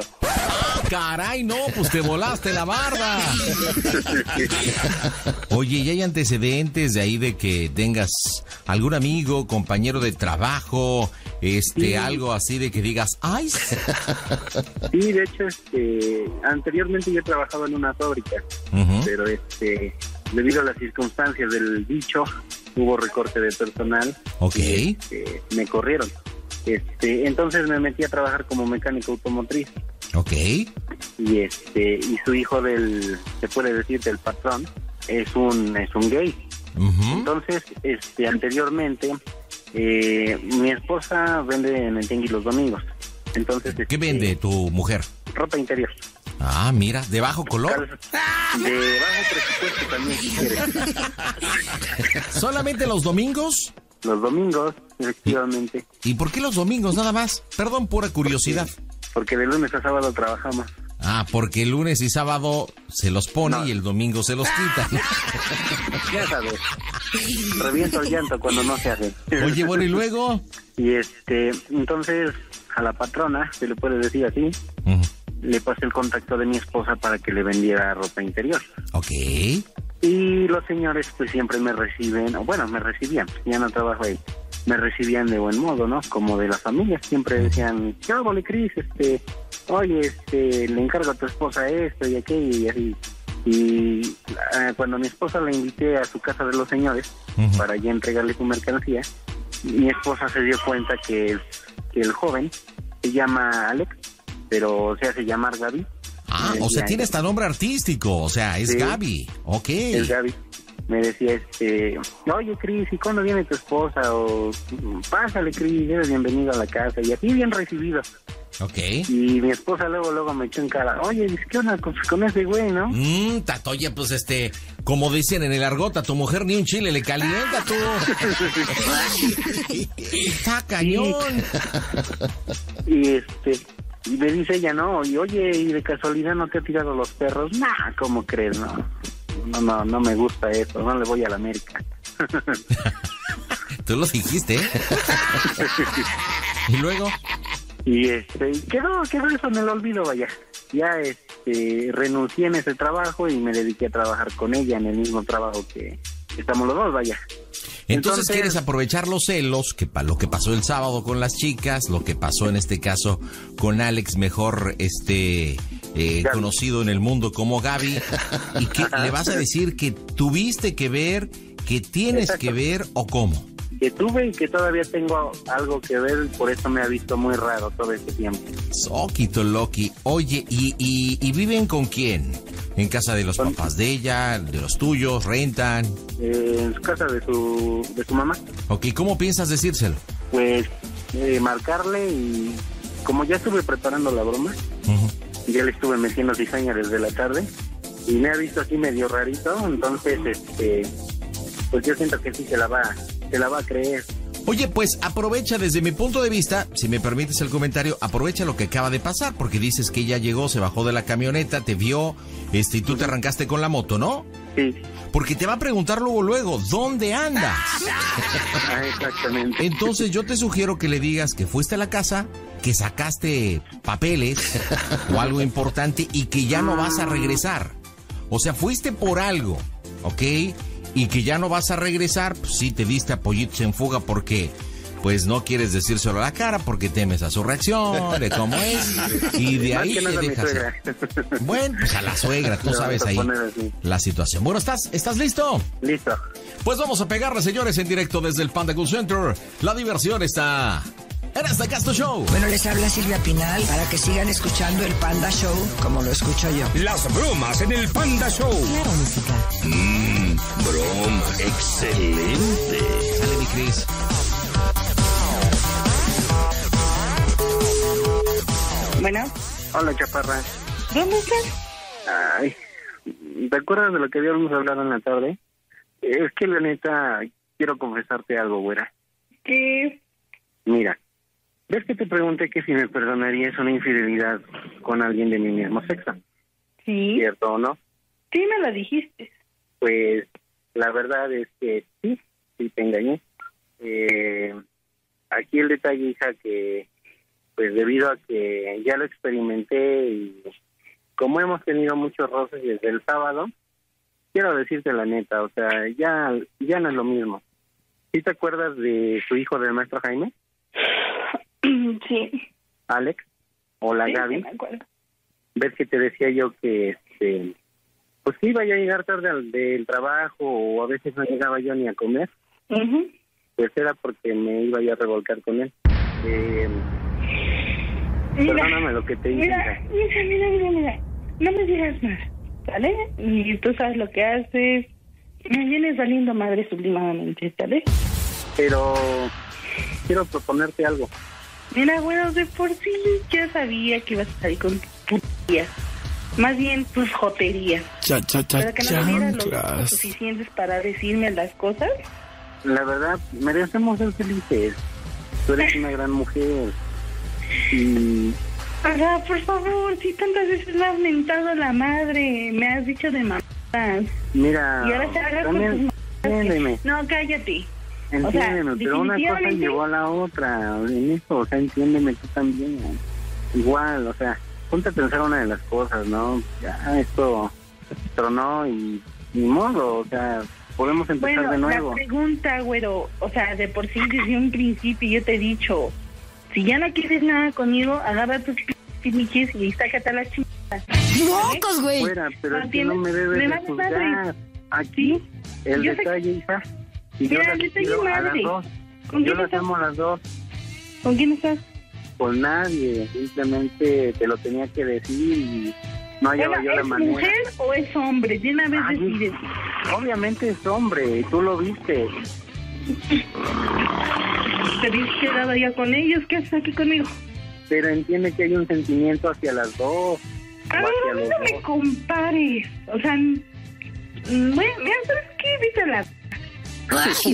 Caray, no, pues te volaste la barba. Oye, ¿y hay antecedentes de ahí de que tengas algún amigo, compañero de trabajo, este, Sí. algo así de que digas, ay, Sí, de hecho, este, anteriormente yo he trabajado en una fábrica, pero este, debido a las circunstancias del dicho, hubo recorte de personal. Ok. y, este, me corrieron. Este, entonces me metí a trabajar como mecánico automotriz ok, y este, y su hijo del, se puede decir del patrón, es un, es un gay. Entonces, este, anteriormente, eh, mi esposa vende en el tianguis los domingos. Entonces, ¿qué este, vende tu mujer? Ropa interior. Ah, mira, de bajo color. De bajo presupuesto también, si quieres. ¿Solamente los domingos? Los domingos, efectivamente. ¿Y por qué los domingos nada más? Perdón, pura curiosidad. Porque de lunes a sábado trabajamos. Ah, porque el lunes y sábado se los pone y el domingo se los quita. Ya sabes. Reviento el llanto cuando no se hace. Oye, bueno, ¿y luego? Y este, entonces, a la patrona, se le puede decir así. Le pasé el contacto de mi esposa para que le vendiera ropa interior. Ok. Y los señores pues siempre me reciben, o bueno, me recibían, ya no trabajo ahí, me recibían de buen modo, ¿no? Como de la familia, siempre decían, ¿qué hago, Cris? Este, oye, este, le encargo a tu esposa esto y aquello y así. Y eh, cuando mi esposa la invité a su casa de los señores para ya entregarle su mercancía, mi esposa se dio cuenta que, que el joven se llama Alex, pero se hace llamar Gaby. Ah, o sea, tiene hasta nombre artístico, o sea, es Sí. Gaby. Ok. el Gaby me decía este oye Cris y cuándo viene tu esposa o pásale Cris eres bienvenido a la casa y así bien recibido Ok. y mi esposa luego luego me echó en cara oye qué onda con, con ese güey no Mmm, Tatoya, pues este, como dicen en el argot, a tu mujer ni un chile le calienta tú. Está cañón. y este y me dice ella no y oye y de casualidad no te ha tirado los perros nah cómo crees no no no no me gusta eso no le voy a la América Tú lo dijiste, ¿eh? y luego, Y este, quedó, quedó eso en el olvido, vaya. Ya este, renuncié en ese trabajo y me dediqué a trabajar con ella en el mismo trabajo que estamos los dos, vaya. Entonces, Entonces- quieres aprovechar los celos, que lo que pasó el sábado con las chicas, lo que pasó en este caso con Alex, mejor este eh, conocido en el mundo como Gaby, y que le vas a decir que tuviste que ver, que tienes Exacto. que ver o cómo. Que tuve y que todavía tengo algo que ver, por eso me ha visto muy raro todo este tiempo. Soquito Loki. Oye, ¿y, y, y viven con quién? ¿En casa de los papás de ella, de los tuyos, rentan? Eh, en su casa de su, de su mamá, Ok, ¿cómo piensas decírselo? pues eh, marcarle y como ya estuve preparando la broma, ya le estuve metiendo cizaña desde la tarde y me ha visto así medio rarito, entonces este pues yo siento que sí se la va, se la va a creer. Oye, pues aprovecha desde mi punto de vista, si me permites el comentario, aprovecha lo que acaba de pasar, porque dices que ella llegó, se bajó de la camioneta, te vio, este, y tú te arrancaste con la moto, ¿no? Sí. Porque te va a preguntar luego, luego, ¿dónde andas? Ah, exactamente. Entonces yo te sugiero que le digas que fuiste a la casa, que sacaste papeles o algo importante y que ya no vas a regresar. O sea, fuiste por algo, ¿ok? Y que ya no vas a regresar, pues sí te diste apoyitos en fuga porque pues no quieres decírselo a la cara porque temes a su reacción, de cómo es, y de ahí mi dejas. Bueno, pues a la suegra, tú Le sabes ahí la situación. Bueno, ¿estás, ¿estás listo? Listo. Pues vamos a pegarle, señores, en directo desde el Panda Cool Center. La diversión está en este Casto Show. Bueno, les habla Silvia Pinal para que sigan escuchando el Panda Show como lo escucho yo. Las bromas en el Panda Show. Claro, música. Mmm, Broma, excelente. Sale mi Cris. Bueno, Hola, chaparra. ¿dónde estás? Ay, ¿te acuerdas de lo que habíamos hablado en la tarde? Es que la neta, quiero confesarte algo, güera. ¿Qué? Mira, ¿ves que te pregunté que si me perdonarías una infidelidad con alguien de mi mismo sexo? Sí. ¿Cierto o no? Sí, me lo dijiste. Pues la verdad es que sí, sí te engañé. Eh, aquí el detalle, hija, que pues debido a que ya lo experimenté y como hemos tenido muchos roces desde el sábado, quiero decirte la neta, o sea, ya, ya no es lo mismo. ¿Sí te acuerdas de su hijo del maestro Jaime, Sí. Alex? O la sí, Gaby. sí me acuerdo. ves que te decía yo que este pues iba yo a llegar tarde al, del trabajo o a veces no llegaba yo ni a comer pues era porque me iba yo a revolcar con él eh, Mira, perdóname lo que te dije Mira, mira, mira, mira, mira. No me digas más, ¿vale? Y tú sabes lo que haces. Me vienes valiendo madre sublimadamente, ¿vale? pero quiero proponerte algo Mira, bueno, de por sí ya sabía que ibas a salir con putías. Más bien tus joterías. Cha, cha, cha, Pero que no tuvieras los suficientes para decirme las cosas. la verdad merecemos ser felices tú eres una gran mujer y Ajá, por favor, si tantas veces me has mentado la madre, me has dicho de mamadas. mira Y ahora hagas con también mamadas. No, cállate. Entiéndeme, pero una cosa llevó a la otra en eso, o sea, entiéndeme tú también. Igual, o sea, ponte a pensar una de las cosas, ¿no? Ya esto tronó y ni modo, o sea, podemos empezar Bueno, de la nuevo. pregunta, güero, o sea, de por sí desde un principio yo te he dicho, si ya no quieres nada conmigo, agarra tus piniches y sácate a la chingada. ¡Mocos, güey! Fuera, pero es ¿No que no me debes Me de juzgar. Aquí, el Yo detalle, hija. Y yo Mira, las el detalle quiero a las madre. dos. ¿Con Yo quién las estás? amo a las dos. ¿Con quién estás? Con nadie, simplemente te lo tenía que decir y no hallaba yo la ¿es manera. mujer o es hombre? De una vez decides. Obviamente es hombre, y tú lo viste. Te habías quedado ya con ellos, ¿qué haces aquí conmigo? Pero entiende que hay un sentimiento hacia las dos. A ver, no me compares. O sea, bueno, mira, ¿sabes qué? A la...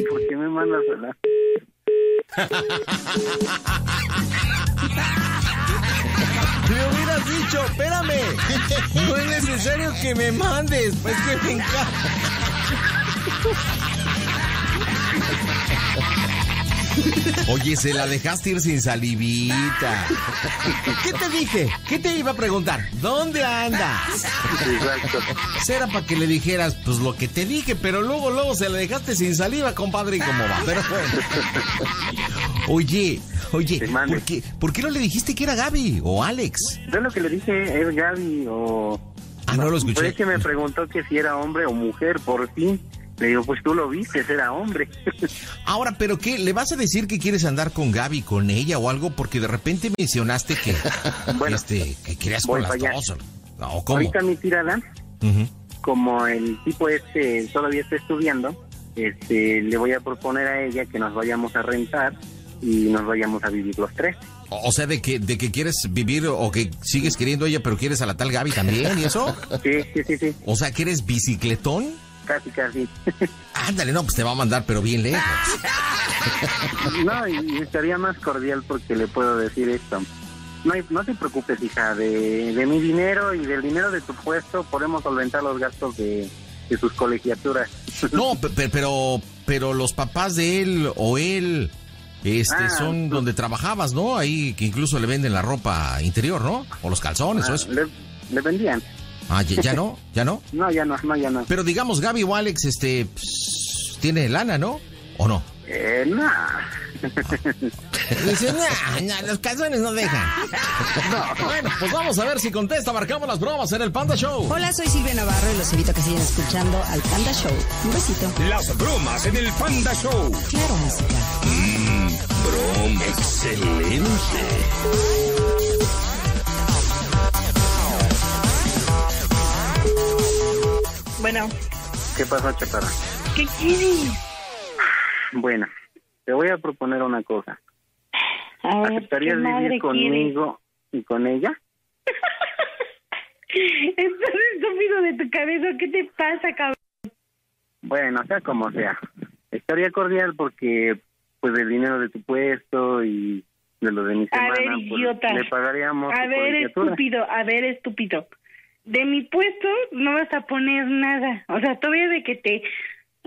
¿Por qué me mandas a la... Me hubieras dicho, espérame. No es necesario que me mandes, pues que me encanta. Oye, se la dejaste ir sin salivita. ¿Qué te dije? ¿Qué te iba a preguntar? ¿Dónde andas? Exacto. Era para que le dijeras, pues lo que te dije, pero luego, luego se la dejaste sin saliva, compadre, y cómo va. Pero bueno. Oye, oye, ¿por qué, ¿por qué no le dijiste que era Gaby o Alex? Yo lo que le dije es Gaby o... Ah, no lo escuché. Fue que me preguntó que si era hombre o mujer, por fin. Le digo, pues tú lo viste, era hombre. Ahora, ¿pero qué? ¿Le vas a decir que quieres andar con Gaby, con ella o algo? Porque de repente mencionaste que, este, que querías con las dos. ¿O cómo? Ahorita mi tirada, como el tipo este todavía está estudiando, este, le voy a proponer a ella que nos vayamos a rentar y nos vayamos a vivir los tres. O o sea, de que, de que quieres vivir o que sigues queriendo ella, pero quieres a la tal Gaby también, ¿y eso? Sí, sí, sí, sí. O sea, que eres bicicletón. Casi, casi. Ándale, no, pues te va a mandar, pero bien lejos. No, y, y estaría más cordial porque le puedo decir esto. No, no te preocupes, hija, de, de mi dinero y del dinero de tu puesto podemos solventar los gastos de, de tus colegiaturas. No, pe- pe- pero, pero los papás de él o él, este, Ah, son donde trabajabas, ¿no? Ahí que incluso le venden la ropa interior, ¿no? O los calzones, o Ah, eso. le, le vendían. Ah, ya, ya no, ya no. No, ya no, no, ya no. Pero digamos, Gaby o Alex, este, pues, tiene lana, ¿no? ¿O no? Eh, no. Dice, nah, nah, los calzones no dejan. Bueno, pues vamos a ver si contesta. Marcamos las bromas en el Panda Show. Hola, soy Silvia Navarro y los invito a que sigan escuchando al Panda Show. Un besito. Las bromas en el Panda Show. Claro, música. Mmm, broma, excelente. Bueno, ¿Qué pasó, chaparra? ¿Qué quieres? Bueno, te voy a proponer una cosa. A ver, ¿qué ¿Aceptarías vivir conmigo y con ella? Estás estúpido de tu cabeza. ¿Qué te pasa, cabrón? Bueno, sea como sea. Estaría cordial porque, pues, el dinero de tu puesto y de lo de mi A semana, ver, pues, le pagaríamos. A ver, estúpido, a ver, estúpido. De mi puesto no vas a poner nada. O sea, todavía de que te...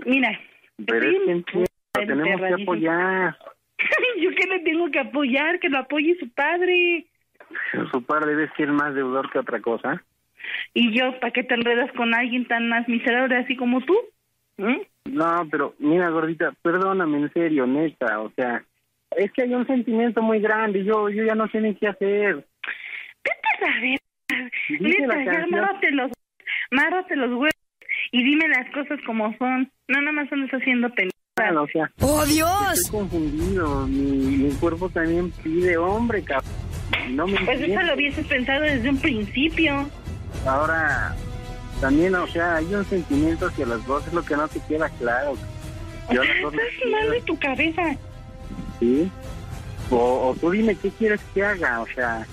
Mira, Pero es que entiendo, tenemos que apoyar. ¿Yo qué le tengo que apoyar? Que lo apoye su padre. Su padre debe ser más deudor que otra cosa. Y yo, ¿para qué te enredas con alguien tan más miserable así como tú? ¿Mm? No, pero mira, gordita, perdóname, en serio, neta, o sea, es que hay un sentimiento muy grande, yo yo ya no sé ni qué hacer. Vete a ver. Dice la Neta, ya los, márrate los huevos y dime las cosas como son. No, nada más andas haciendo pendejadas. O sea, ¡Oh, Dios! Estoy confundido, mi, mi cuerpo también pide hombre, cabrón. No me Pues eso entiendes. lo hubieses pensado desde un principio. Ahora, también, o sea, hay un sentimiento hacia las dos, es lo que no te queda claro. Yo las dos las Estás mal de tu cabeza. Sí. O, o tú dime qué quieres que haga, o sea,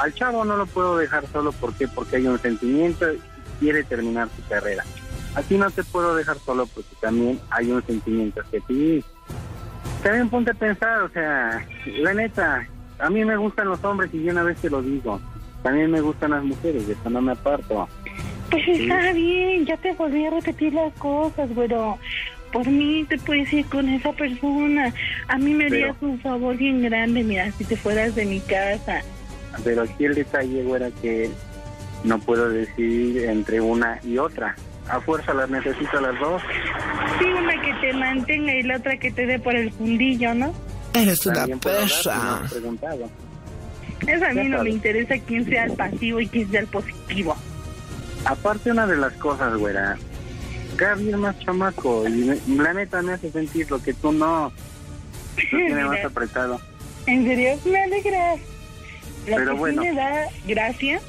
al chavo no lo puedo dejar solo porque porque hay un sentimiento y quiere terminar su carrera. A ti no te puedo dejar solo porque también hay un sentimiento hacia ti. También ponte a pensar, o sea, la neta, a mí me gustan los hombres y yo una vez te lo digo. También me gustan las mujeres, de eso no me aparto. Pues está bien, ya te volví a repetir las cosas, güero. Por mí te puedes ir con esa persona. A mí me harías un favor bien grande, mira, si te fueras de mi casa. Pero aquí el detalle, güera, que no puedo decidir entre una y otra. A fuerza las necesito las dos. Sí, una que te mantenga y la otra que te dé por el fundillo, ¿no? Eres has preguntado. Eso a mí no me interesa quién sea el pasivo y quién sea el positivo. Aparte, una de las cosas, güera, Gaby es más chamaco y me- la neta me hace sentir lo que tú no. Lo tiene más apretado. En serio, me alegra. Lo Pero que bueno. sí me da gracia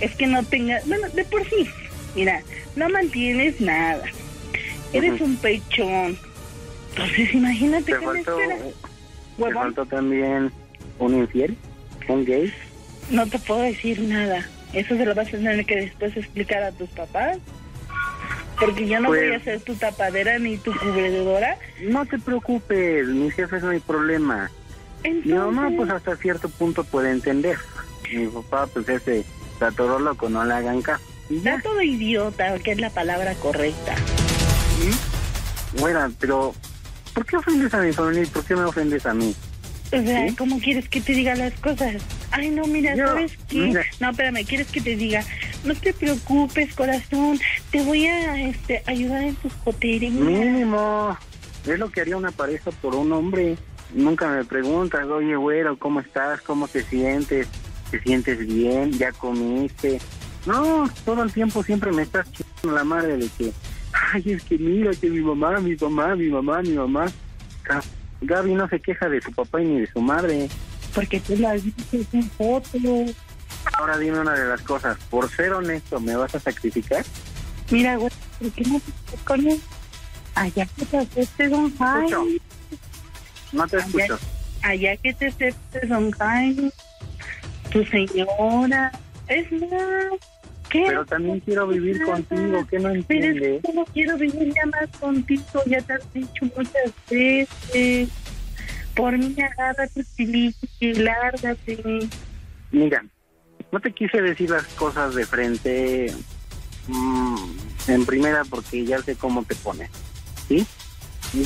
es que no tengas, bueno, de por sí, mira, no mantienes nada. Eres un pechón. Entonces imagínate Te que me espera. te faltó también un infiel, un gay. no te puedo decir nada. Eso se lo vas a tener que después explicar a tus papás. Porque yo no Pues- voy a ser tu tapadera ni tu cubredora. No te preocupes, mi jefe no hay problema. Mi mamá, pues hasta cierto punto puede entender. Mi papá, pues ese toro loco, no le hagan caso. Está todo idiota, que es la palabra correcta. Bueno, pero ¿por qué ofendes a mi familia y por qué me ofendes a mí? O sea, ¿cómo quieres que te diga las cosas? Ay, no, mira, Yo- ¿sabes qué? mira. No, espérame, ¿quieres que te diga? No te preocupes, corazón, te voy a este, ayudar en tus joterías. Mínimo, es lo que haría una pareja por un hombre. Nunca me preguntas, oye, güero, ¿cómo estás? ¿Cómo te sientes? ¿Te sientes bien? ¿Ya comiste? No, todo el tiempo siempre me estás chingando la madre de que, ay, es que mira que mi mamá, mi mamá, mi mamá, mi mamá. Ga- Gaby no se queja de su papá y ni de su madre. Porque tú la viste en foto. Ahora dime una de las cosas, por ser honesto, ¿me vas a sacrificar? Mira, güey, ¿por qué no te? Allá que te aceptes un Jaime. No te escucho. Allá que te aceptes un Jaime. Tu señora. Es más, ¿qué? Pero también quiero vivir contigo, ¿qué no Pero es entiendes? que no quiero vivir ya más contigo, ya te has dicho muchas veces. Por mí chilito y lárgate. Mira, no te quise decir las cosas de frente mm, en primera porque ya sé cómo te pones, ¿sí?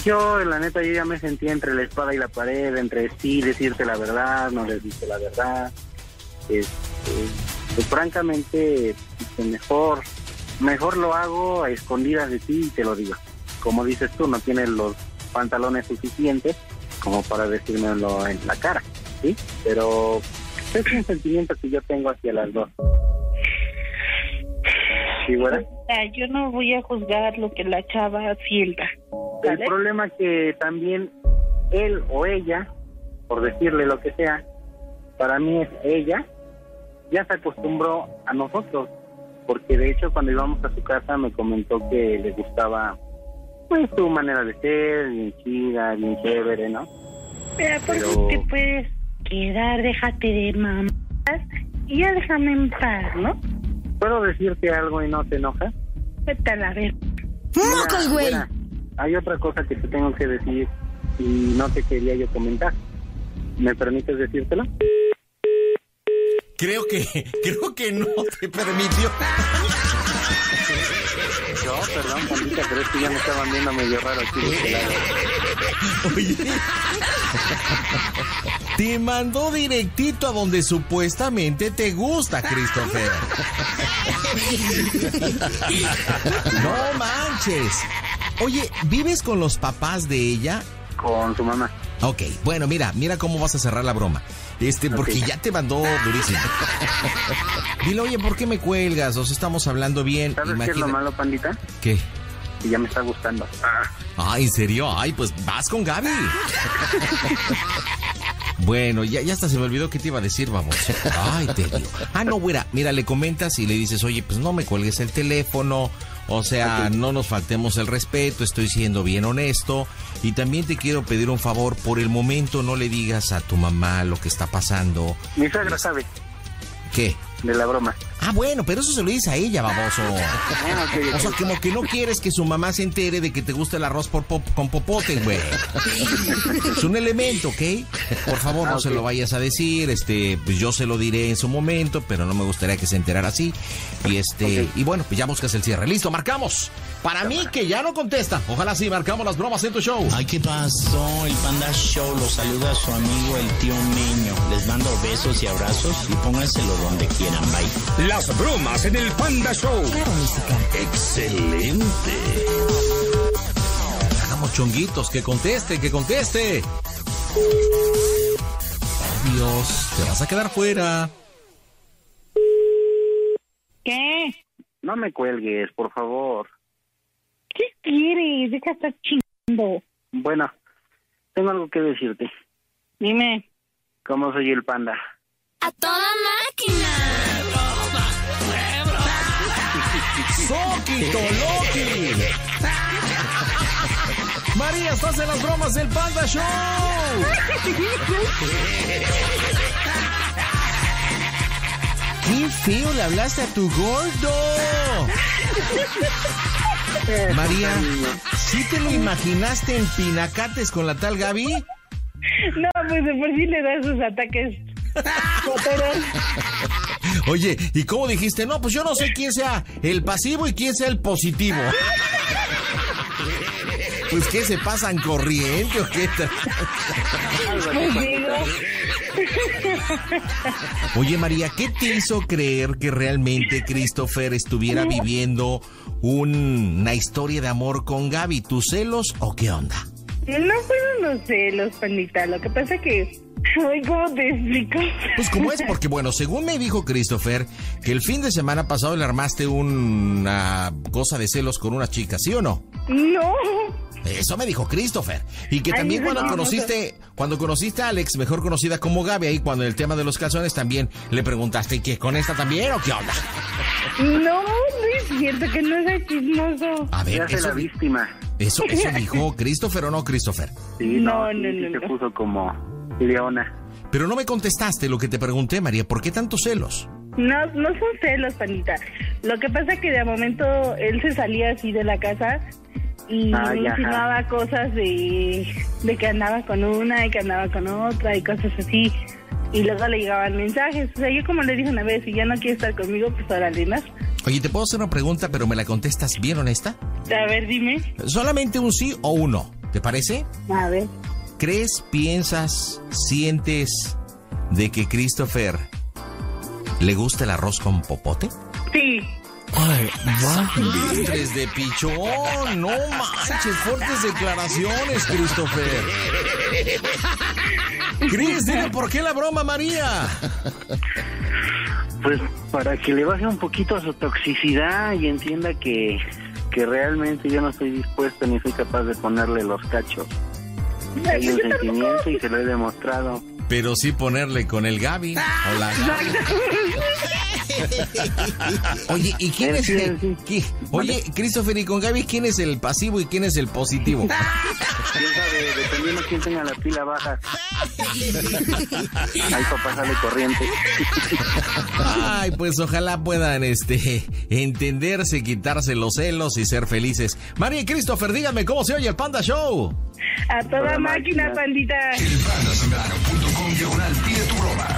Yo, la neta, yo ya me sentía entre la espada y la pared, entre sí decirte la verdad, no decirte la verdad. Este, pues francamente, este, mejor, mejor lo hago a escondidas de ti y te lo digo. Como dices tú, no tienes los pantalones suficientes como para decírmelo en la cara, ¿sí? Pero es un sentimiento que yo tengo hacia las dos. ¿Sí, güera? O sea, yo no voy a juzgar lo que la chava sienta. El problema que también él o ella, por decirle lo que sea, para mí es ella, ya se acostumbró a nosotros, porque de hecho cuando íbamos a su casa me comentó que le gustaba pues tu manera de ser, bien chida, bien chévere, ¿no? Mira, ¿por Pero- te puedes quedar? Déjate de mamás y ya déjame en paz, ¿no? ¿Puedo decirte algo y no te enojas? A ver. ¡Mocos, güey! Hay otra cosa que te tengo que decir y no te quería yo comentar. ¿Me permites decírtelo? Creo que, creo que no te permitió. Yo, perdón, pandita, pero es que ya me estaban viendo medio raro aquí de este. Oye. Te mandó directito a donde supuestamente te gusta, Christopher. No manches. Oye, ¿vives con los papás de ella? Con su mamá. Ok, bueno, mira, mira cómo vas a cerrar la broma. Este, porque ya te mandó durísimo. Dile, oye, ¿por qué me cuelgas? O sea, estamos hablando bien. ¿Sabes qué es Imagina- lo malo, pandita? ¿Qué? Que ya me está gustando. Ah, ¿en serio? Ay, pues vas con Gaby. Bueno, ya, ya hasta se me olvidó qué te iba a decir, vamos. Ay, te digo. Ah, no, güera, mira, le comentas y le dices, oye, pues no me cuelgues el teléfono. O sea, no nos faltemos el respeto, estoy siendo bien honesto. Y también te quiero pedir un favor, por el momento no le digas a tu mamá lo que está pasando. Mi suegra sabe ¿Qué? de la broma. Ah, bueno, pero eso se lo dice a ella, baboso. O sea, como que no quieres que su mamá se entere de que te gusta el arroz por pop- con popote, güey. Es un elemento, ¿ok? Por favor, no Ah, se lo vayas a decir. Este, pues yo se lo diré en su momento, pero no me gustaría que se enterara así. Y este, y bueno, pues ya buscas el cierre. Listo, marcamos. Para mí que ya no contesta. Ojalá sí marcamos las bromas en tu show. Ay, ¿qué pasó? El Panda Show lo saluda a su amigo el tío Meño. Les mando besos y abrazos y pónganselo donde quieran. Bye. Las bromas en el Panda Show. Excelente. Hagamos chonguitos, que conteste, que conteste. Oh, Dios, te vas a quedar fuera. ¿Qué? No me cuelgues, por favor. ¿Qué quieres? Deja de estar chingando. Bueno, tengo algo que decirte. Dime. ¿Cómo soy el panda? ¡A toda máquina! ¡Soquito Loki! María, estás en las bromas del Panda Show. ¡Qué feo le hablaste a tu gordo! María, ¿sí te lo imaginaste en pinacates con la tal Gaby? No, pues de por sí le da sus ataques. Oye, ¿y cómo dijiste? No, pues yo no sé quién sea el pasivo y quién sea el positivo. Pues que se pasan corriente o qué tal? Oye María, ¿qué te hizo creer que realmente Christopher estuviera viviendo un- una historia de amor con Gaby? ¿Tus celos o qué onda? No fueron los celos, pandita. Lo que pasa que... Ay, ¿cómo te explico? Pues como es, porque bueno, según me dijo Christopher, que el fin de semana pasado le armaste una cosa de celos con una chica, ¿sí o no? No. Eso me dijo Christopher. Y que Ay, también no, cuando no, conociste, cuando conociste a Alex, mejor conocida como Gaby, ahí cuando el tema de los calzones también le preguntaste que con esta también o qué onda. No, no es cierto que no es chismoso. A ver, Se hace eso, la víctima. eso, eso dijo Christopher o no Christopher. Sí, No, no, sí, no, sí se no. puso como leona. Pero no me contestaste lo que te pregunté, María. ¿Por qué tantos celos? No, no son celos, pandita. Lo que pasa es que de momento él se salía así de la casa y Ay, me insinuaba cosas de, de que andaba con una y que andaba con otra y cosas así. Y luego le llegaban mensajes. O sea, yo como le dije una vez, si ya no quiere estar conmigo, pues ahora más. Oye, ¿te puedo hacer una pregunta, pero me la contestas bien honesta? A ver, dime. Solamente un sí o un no. ¿Te parece? A ver. ¿Crees, piensas, sientes de que Christopher le gusta el arroz con popote? Sí. Ay, Madres de pichón, no manches, fuertes declaraciones, Christopher. Cris, dile por qué la broma, María. Pues para que le baje un poquito a su toxicidad y entienda que, que realmente yo no estoy dispuesto ni soy capaz de ponerle los cachos. Hay un sentimiento y se lo he demostrado. Pero sí ponerle con el Gaby. Hola. Oye, ¿y quién es el, qui- Oye, Christopher y con Gaby, ¿quién es el pasivo y quién es el positivo? ¿Quién sabe? Dependiendo quién tenga la pila baja. Ahí para pasarle corriente. Ay, pues ojalá puedan este entenderse, quitarse los celos y ser felices. María y Christopher, díganme cómo se oye el Panda Show. A toda máquina, pandita. Pide tu broma.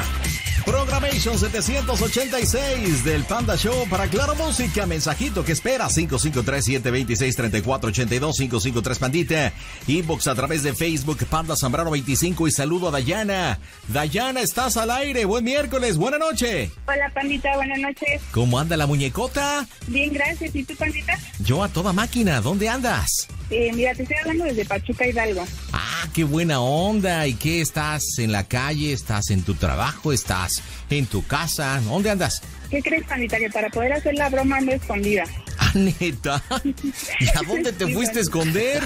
Programation 786 del Panda Show para Claro Música. Mensajito que espera 553-726-3482, 553 Pandita. Inbox a través de Facebook Panda Zambrano 25 y saludo a Dayana. Dayana, estás al aire. Buen miércoles, buena noche. Hola, pandita, buenas noches. ¿Cómo anda la muñecota? Bien, gracias. ¿Y tú, pandita? Yo a toda máquina, ¿dónde andas? Eh, mira, te estoy hablando desde Pachuca Hidalgo. Ah, qué buena onda. ¿Y qué estás en la calle? ¿Estás en tu trabajo? ¿Estás en tu casa? ¿Dónde andas? ¿Qué crees, pandita? Que para poder hacer la broma ando escondida. Ah, neta. ¿Y a dónde te fuiste a esconder?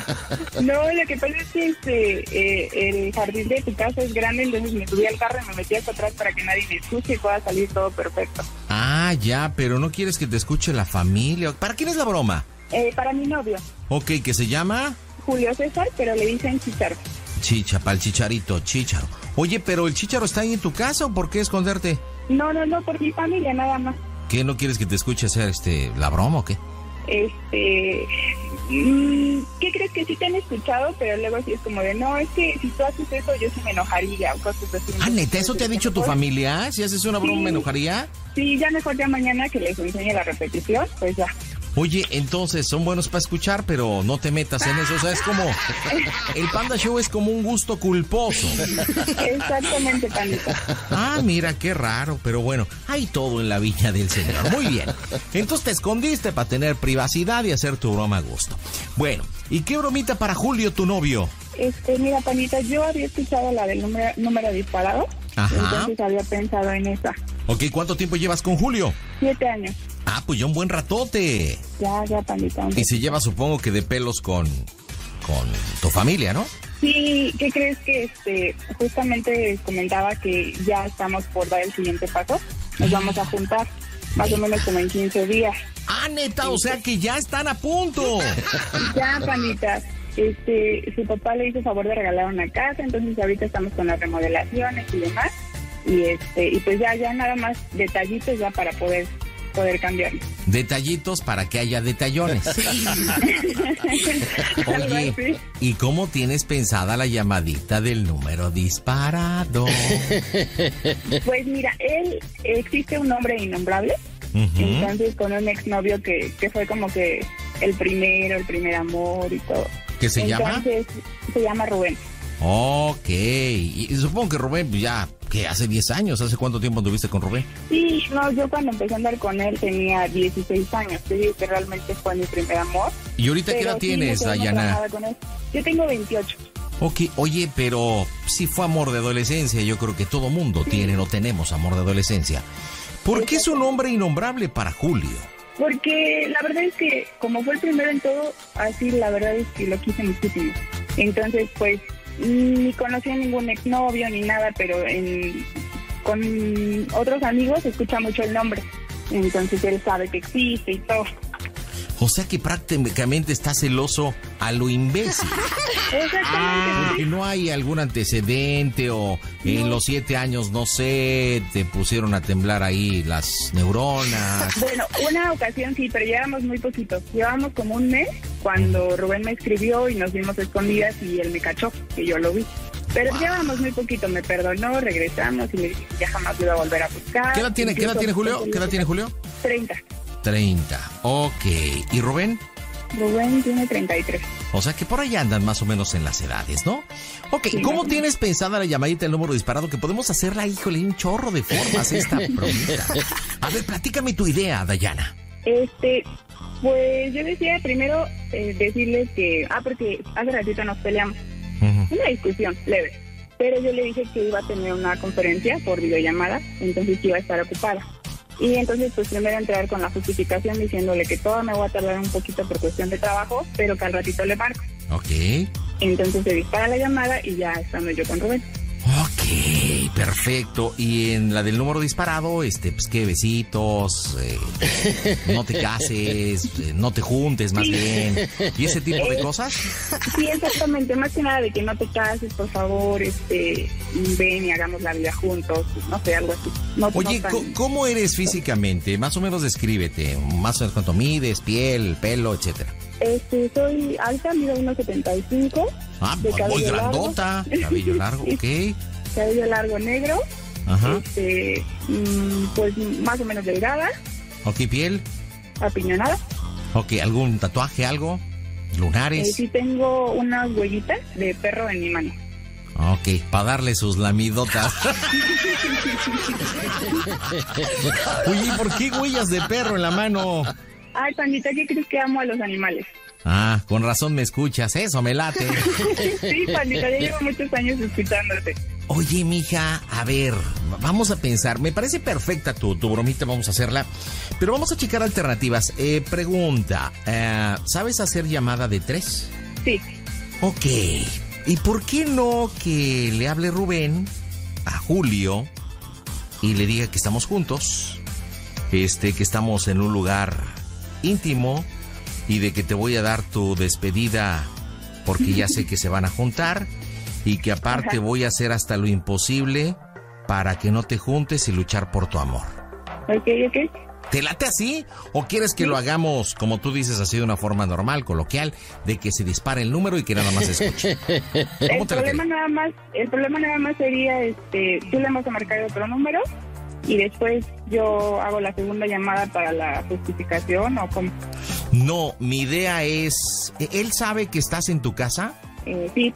No, lo que pasa es que este, eh, el jardín de tu casa es grande, entonces me subí al carro y me metí hasta atrás para que nadie me escuche y pueda salir todo perfecto. Ah, ya, pero no quieres que te escuche la familia. ¿Para quién es la broma? Eh, para mi novio, Ok, ¿qué se llama? Julio César, pero le dicen Chicharo. Chicha, para el chicharito, chicharo. Oye, pero el chicharo está ahí en tu casa o por qué esconderte? No, no, no, por mi familia nada más. ¿Qué no quieres que te escuche hacer este la broma o qué? Este, mm, ¿qué crees que sí te han escuchado? Pero luego sí es como de, no, es que si tú haces eso yo sí me enojaría o cosas así. Ah, neta, ¿eso te ha dicho tu familia? Si haces una broma, Sí. ¿me enojaría? Sí, ya mejor ya mañana que les enseñe la repetición, pues ya. Oye, entonces son buenos para escuchar, pero no te metas en eso. O sea, es como. El Panda Show es como un gusto culposo. Exactamente, pandita. Ah, mira, qué raro, pero bueno, hay todo en la viña del Señor. Muy bien. Entonces te escondiste para tener privacidad y hacer tu broma a gusto. Bueno, ¿y qué bromita para Julio, tu novio? Este, mira, Panita, yo había escuchado la del número, número disparado, Ajá. entonces había pensado en esa. Ok, ¿cuánto tiempo llevas con Julio? Siete años. Ah, pues ya un buen ratote. Ya, ya, Panita. Y se lleva, supongo que de pelos con. con tu familia, ¿no? Sí, ¿qué crees que este justamente comentaba que ya estamos por dar el siguiente paso? Nos vamos a juntar, más o menos como en 15 días. Ah, neta, o sea que ya están a punto. Ya, Panita. Este, su papá le hizo favor de regalar una casa, entonces ahorita estamos con las remodelaciones y demás. Y este, y pues ya, ya nada más detallitos ya para poder, poder cambiarlo. Detallitos para que haya detallones. Oye. ¿y cómo tienes pensada la llamadita del número disparado? Pues mira, él existe un hombre innombrable, entonces con un exnovio que, que fue como que el primero, el primer amor y todo. ¿Qué se llama? Se llama Rubén. Ok, y, supongo que Rubén pues, ya, que hace 10 años, ¿hace cuánto tiempo anduviste con Rubén? Sí, no, yo cuando empecé a andar con él tenía 16 años, te digo que realmente fue mi primer amor. ¿Y ahorita qué edad sí, tienes, Dayana? Yo tengo 28. Ok, oye, pero si fue amor de adolescencia, yo creo que todo mundo tiene o tenemos amor de adolescencia. ¿Por qué es un hombre innombrable para Julio? Porque la verdad es que como fue el primero en todo, así la verdad es que lo quise muchísimo. Entonces, pues, ni conocí a ningún exnovio ni nada, pero en, con otros amigos escucha mucho el nombre. Entonces él sabe que existe y todo. O sea que prácticamente está celoso a lo imbécil. Exactamente. Porque no hay algún antecedente o en los siete años, no sé, te pusieron a temblar ahí las neuronas. Bueno, una ocasión sí, pero llevamos muy poquito. Llevamos como un mes cuando Rubén me escribió y nos vimos escondidas y él me cachó, que yo lo vi. Pero llevamos muy poquito, me perdonó, regresamos y me dije que ya jamás lo iba a volver a buscar. ¿Qué edad tiene, ¿qué edad tiene Julio? ¿Qué edad tiene Julio? 30. 30. Ok. ¿Y Rubén? Rubén tiene 33. O sea que por ahí andan más o menos en las edades, ¿no? Ok, ¿cómo tienes pensada la llamadita del número disparado? Que podemos hacerla, híjole, un chorro de formas esta bromita. A ver, platícame tu idea, Dayana. Este, pues yo decía primero eh, decirles que, ah, porque hace ratito nos peleamos. Una discusión leve. Pero yo le dije que iba a tener una conferencia por videollamada, entonces iba a estar ocupada. Y entonces, pues primero entrar con la justificación diciéndole que todo me voy a tardar un poquito por cuestión de trabajo, pero que al ratito le marco. Ok. Entonces se dispara la llamada y ya estando yo con Rubén. Ok. Perfecto. Y en la del número disparado, este, pues qué besitos, eh, no te cases, eh, no te juntes más bien, y ese tipo de Eh, cosas. Sí, exactamente. Más que nada de que no te cases, por favor, este, ven y hagamos la vida juntos, no sé, algo así. No, Oye, no tan- co- ¿cómo eres físicamente? Más o menos descríbete, más o menos cuánto mides, piel, pelo, etcétera. Este, soy alta, mido 1.75. Ah, muy grandota, cabello largo, ok. Cabello largo negro. Ajá. Este, mm, pues más o menos delgada, Ok, piel. apiñonada. Ok, ¿algún tatuaje, algo? Eh, ¿Lunares? sí tengo unas huellitas de perro en mi mano. Ok, para darle sus lamidotas. Oye, ¿y ¿por qué huellas de perro en la mano? Ay, Pandita, ¿qué crees que amo a los animales? Ah, con razón me escuchas, eso me late. sí, Pandita, ya llevo muchos años escuchándote. Oye, mija, a ver, vamos a pensar. Me parece perfecta tu, tu bromita, vamos a hacerla. Pero vamos a checar alternativas. Eh, pregunta, eh, ¿sabes hacer llamada de tres? Sí. Ok. ¿Y por qué no que le hable Rubén a Julio y le diga que estamos juntos? Este, que estamos en un lugar íntimo y de que te voy a dar tu despedida porque ya sé que se van a juntar y que aparte voy a hacer hasta lo imposible para que no te juntes y luchar por tu amor. Ok, ok. ¿Te late así? ¿O quieres que lo hagamos, como tú dices, así de una forma normal, coloquial, de que se dispare el número y que nada más se escuche? El problema nada más, el problema nada más sería, este, tú le vamos a marcar otro número y después yo hago la segunda llamada para la justificación o como, No, mi idea es, ¿él sabe que estás en tu casa? eh, sí,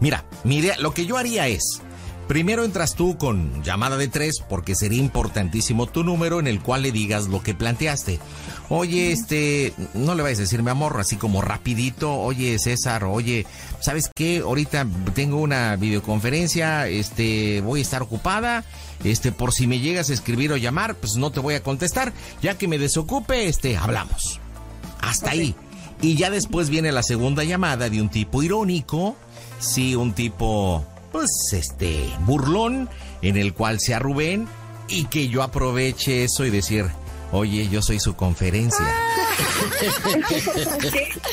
Mira, mi idea, lo que yo haría es, primero entras tú con llamada de tres, porque sería importantísimo tu número en el cual le digas lo que planteaste. Oye, este, no le vayas a decir mi amor, así como rapidito, oye César, oye, ¿sabes qué? Ahorita tengo una videoconferencia, este, voy a estar ocupada, este, por si me llegas a escribir o llamar, pues no te voy a contestar, ya que me desocupe, este, hablamos. Hasta ahí. Y ya después viene la segunda llamada de un tipo irónico, sí, un tipo, pues, este, burlón, en el cual sea Rubén y que yo aproveche eso y decir, oye, yo soy su conferencia.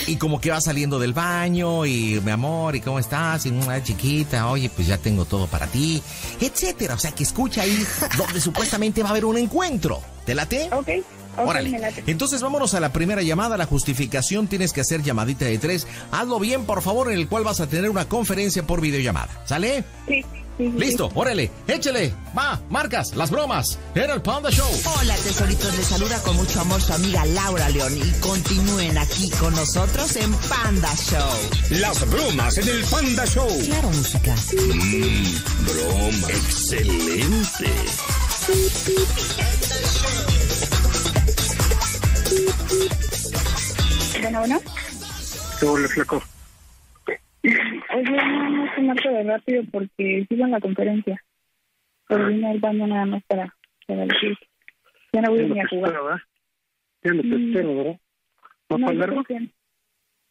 Y como que va saliendo del baño y mi amor, ¿y cómo estás? Y una chiquita, oye, pues ya tengo todo para ti, etcétera. O sea, que escucha ahí donde supuestamente va a haber un encuentro. ¿Te late? Ok, ok, Órale. Entonces vámonos a la primera llamada, la justificación. Tienes que hacer llamadita de tres. Hazlo bien, por favor, en el cual vas a tener una conferencia por videollamada. ¿Sale? Sí, sí, sí. Listo, órale, échale. Va, marcas, las bromas. Era el Panda Show. Hola, tesoritos. Les saluda con mucho amor su amiga Laura León. Y continúen aquí con nosotros en Panda Show. Las bromas en el Panda Show. Claro, música. Mmm, broma. Excelente. Bueno, bueno. ¿Qué huele, flaco? Oye, nada más te marco de rápido porque sigo en la conferencia. Pero vine al baño nada más para, para decir. Ya no voy Ya no ni a jugar. espero, ¿verdad? Ya no te Mm. espero, ¿verdad? ¿Va No, para yo largo? creo que-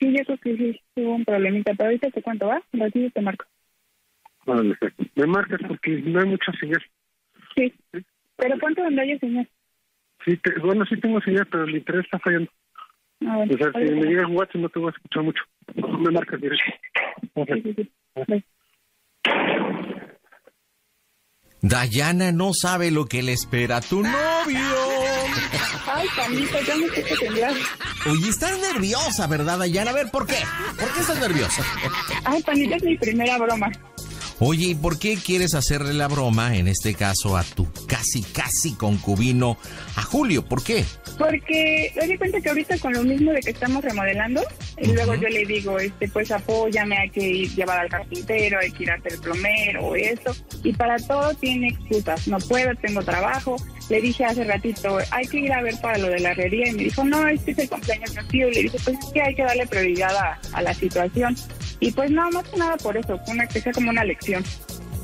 Sí, yo creo que sí, hubo un problemita, pero ahorita te cuento, ¿va? Un ratito te marco. Flaco. Me marcas porque no hay mucha señal. Sí, pero ponte donde haya señal. Sí, te- bueno, sí tengo señal, pero el internet está fallando. A ver, O sea, si me llega un WhatsApp no te voy a escuchar mucho. Me marcas directo. Sí, sí, sí. Bye. Dayana no sabe lo que le espera a tu novio. Ay, Panita, ya me quise temblar. Oye, estás nerviosa, ¿verdad, Dayana? A ver, ¿por qué? ¿Por qué estás nerviosa? Ay, Panita, es mi primera broma. Oye, ¿y por qué quieres hacerle la broma, en este caso, a tu casi, casi concubino, a Julio? ¿Por qué? Porque me di cuenta que ahorita con lo mismo de que estamos remodelando, y luego yo le digo, este, pues apóyame, hay que ir llevar al carpintero, hay que ir a hacer el plomero o eso, y para todo tiene excusas, no puedo, tengo trabajo. Le dije hace ratito, hay que ir a ver para lo de la herrería, y me dijo, no, este es el cumpleaños de tío, y le dije, pues es que hay que darle prioridad a, a la situación. Y pues no, más que nada por eso, fue una que sea como una lección.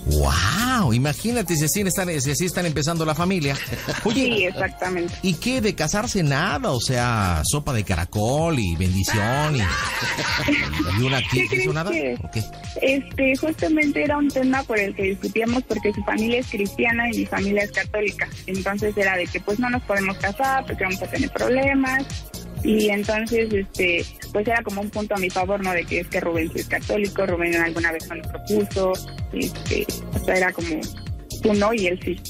¡Wow! Imagínate si así están, si así están empezando la familia. Oye, Sí, exactamente. ¿y qué? ¿De casarse nada? O sea, sopa de caracol y bendición y, y una ¿Qué crees ¿eso nada? que-. Este, justamente era un tema por el que discutíamos porque su familia es cristiana y mi familia es católica. Entonces era de que pues no nos podemos casar porque vamos a tener problemas. Y entonces, este, pues era como un punto a mi favor, ¿no? De que es que Rubén sí es católico, Rubén alguna vez me lo propuso, este, o sea, era como un no y él sí.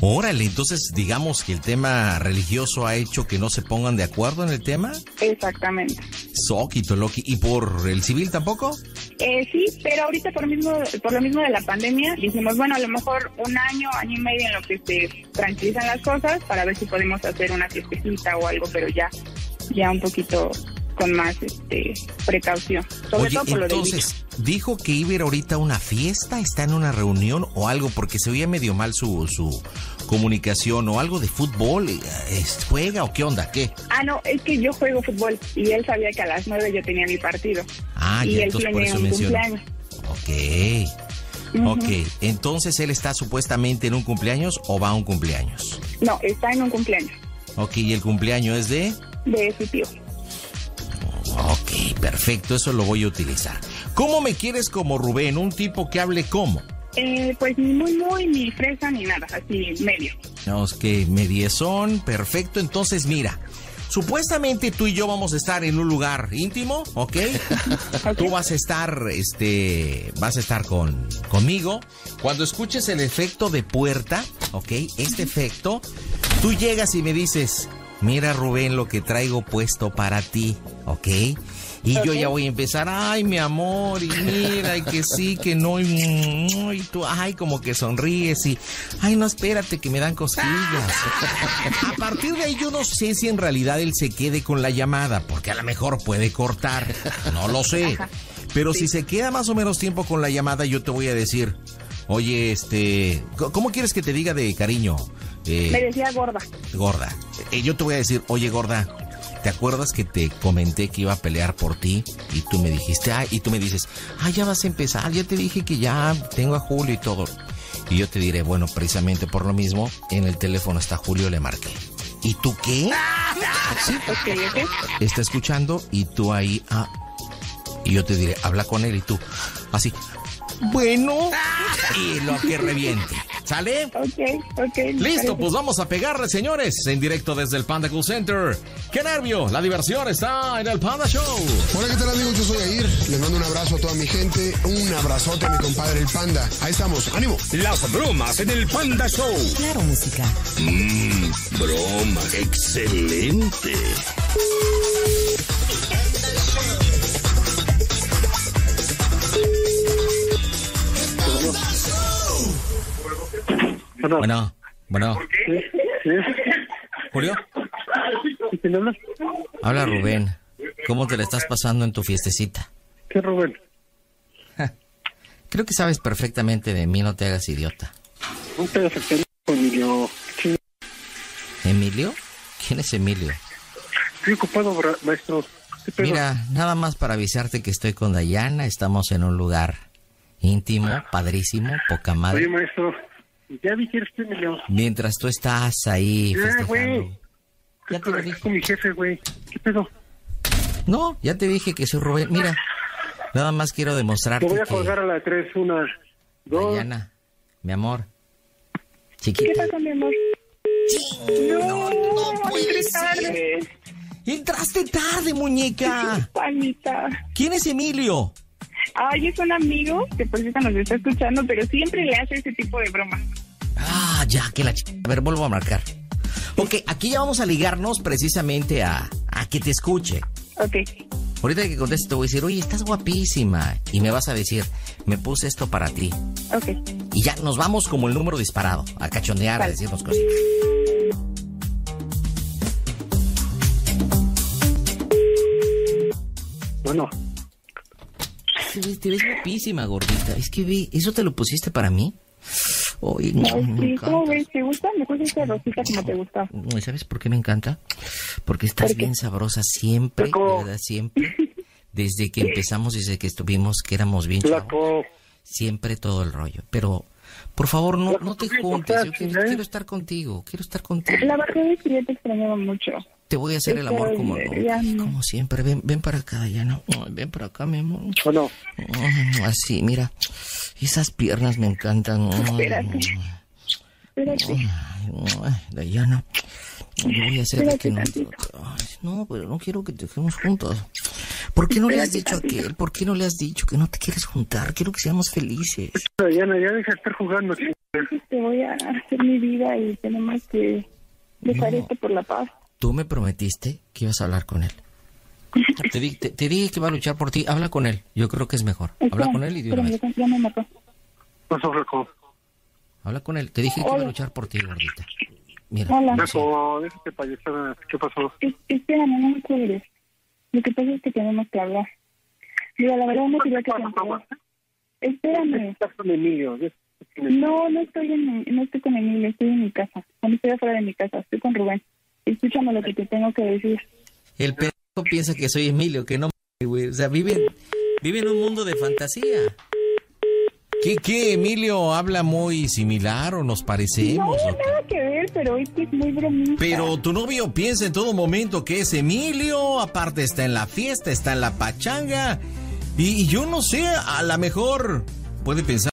Órale, entonces digamos que el tema religioso ha hecho que no se pongan de acuerdo en el tema. Exactamente. Soquito, Loki. ¿Y por el civil tampoco? Eh, sí, pero ahorita por, mismo, por lo mismo de la pandemia dijimos, bueno, a lo mejor un año, año y medio en lo que se tranquilizan las cosas para ver si podemos hacer una fiestecita o algo, pero ya, ya un poquito con más este precaución. Sobre Oye, todo por lo entonces, ¿dijo que iba a ir ahorita a una fiesta? ¿Está en una reunión o algo? Porque se oía medio mal su, su comunicación o algo de fútbol. ¿Juega o qué onda? ¿Qué? Ah, no, es que yo juego fútbol y él sabía que a las nueve yo tenía mi partido. Ah, y ya, él entonces por tiene eso un cumpleaños. Ok. Ok, entonces él está supuestamente en un cumpleaños o va a un cumpleaños. No, está en un cumpleaños Ok, y el cumpleaños es de... de su tío. Ok, perfecto, eso lo voy a utilizar. ¿Cómo me quieres como Rubén? Un tipo que hable como. Eh, pues ni muy, muy, ni fresa, ni nada, así medio. Ok, mediezón, perfecto. Entonces, mira, supuestamente tú y yo vamos a estar en un lugar íntimo, ¿ok? Tú vas a estar, este, vas a estar con, conmigo. Cuando escuches el efecto de puerta, ¿ok? Este efecto, tú llegas y me dices, mira Rubén lo que traigo puesto para ti, ¿ok? Y yo ya voy a empezar, ay, mi amor, y mira, y que sí, que no, y, mm, y tú, ay, como que sonríes y, ay, no, espérate, que me dan cosquillas. A partir de ahí yo no sé si en realidad él se quede con la llamada, porque a lo mejor puede cortar, no lo sé. Pero si se queda más o menos tiempo con la llamada, yo te voy a decir, oye, este, ¿cómo quieres que te diga de cariño? Eh, Me decía gorda. gorda. Eh, yo te voy a decir, oye gorda, ¿te acuerdas que te comenté que iba a pelear por ti? Y tú me dijiste, ay, y tú me dices, ay, ya vas a empezar, ya te dije que ya tengo a Julio y todo. Y yo te diré, bueno, precisamente por lo mismo, en el teléfono está Julio, le marqué. ¿Y tú qué? Sí, está escuchando y tú ahí, ah, y yo te diré, habla con él y tú, así, bueno, y lo que reviente. ¿Sale? Ok, ok. Listo, parece. pues vamos a pegarle, señores, en directo desde el Panda Cool Center. ¡Qué nervio! La diversión está en el Panda Show. Hola, ¿qué tal amigos? Yo soy Air. Les mando un abrazo a toda mi gente. Un abrazote a mi compadre el Panda. Ahí estamos. ¡Ánimo! Las bromas en el Panda Show. Claro, música. Mmm, broma, excelente. Bueno, bueno. Julio. Habla Rubén. ¿Cómo te la estás pasando en tu fiestecita? ¿Qué, Rubén? Creo que sabes perfectamente de mí, no te hagas idiota. No te hagas el Emilio. ¿Emilio? ¿Quién es Emilio? Estoy ocupado, maestro. Mira, nada más para avisarte que estoy con Dayana, estamos en un lugar íntimo, padrísimo, poca madre. Oye, maestro. Ya vi que eres tú, Emilio. Mientras tú estás ahí Ya, festejando. güey. Ya te lo dije con mi jefe, güey. ¿Qué pedo? No, ya te dije que soy Rubén. Mira, nada más quiero demostrarte Lo voy a que... colgar a la 3, una, dos. Dayana, mi amor, ¿Qué chiquita. pasa, mi amor? No, no puede tarde. Entraste tarde, muñeca. Panita. ¿Quién es Emilio? Ay, es un amigo que por cierto nos está escuchando, pero siempre le hace ese tipo de bromas. Ah, ya, que la ch... A ver, vuelvo a marcar. Ok, aquí ya vamos a ligarnos precisamente a, a que te escuche. Ok. Ahorita que conteste te voy a decir, oye, estás guapísima. Y me vas a decir, me puse esto para ti. Ok. Y ya nos vamos como el número disparado, a cachondear, a decirnos cosas. Bueno. Te ves, te ves guapísima, gordita. Es que ve, ¿eso te lo pusiste para mí? Oye, no, sí, ¿Cómo ves? ¿Te gusta? Me puse esa rosita como te gusta. ¿Sabes por qué me encanta? Porque estás bien sabrosa siempre, de verdad, siempre. Desde que empezamos, desde que estuvimos, que éramos bien chavos. Siempre todo el rollo. Pero, por favor, no, no te juntes. Yo quiero, quiero estar contigo, quiero estar contigo. La verdad es que yo te extrañaba mucho. Te voy a hacer el amor como, como siempre. Ven, ven para acá, ya no. Ven para acá, mi amor. ¿O no? Así, mira. Esas piernas me encantan. Espérate. Espérate. Ay, Dayana, yo voy a hacer de que no. Ay, no, pero no quiero que te dejemos juntos. ¿Por qué no le has dicho a aquel? ¿Por qué no le has dicho que no te quieres juntar? Quiero que seamos felices. Diana, ya deja de estar jugando. Te voy a hacer mi vida y tenemos que dejar esto por la paz. Tú me prometiste que ibas a hablar con él. Te, di- te- te dije que iba a luchar por ti. Habla con él. Yo creo que es mejor. Habla con él y de una Espérame, vez. ya me mató. Pasó, flaco. Habla con él. Te dije que iba a luchar por ti, gordita. Mira. Hola. ¿Qué pasó? Es- Espérame, no me cuelgues. Lo que pasa es que tenemos que hablar. Mira, la verdad no quería que te. Espérame. Estás con Emilio. No, no estoy en, no estoy con Emilio, estoy en mi casa. No estoy afuera de mi casa, estoy con Rubén. Escúchame lo que te tengo que decir. El perro piensa que soy Emilio, que no, güey. O sea, vive, vive en un mundo de fantasía. ¿Qué, qué? ¿Emilio habla muy similar o nos No, parecemos? o qué? nada que ver, pero es que es muy bromista. Pero tu novio piensa en todo momento que es Emilio, aparte está en la fiesta, está en la pachanga. Y, y yo no sé, a lo mejor puede pensar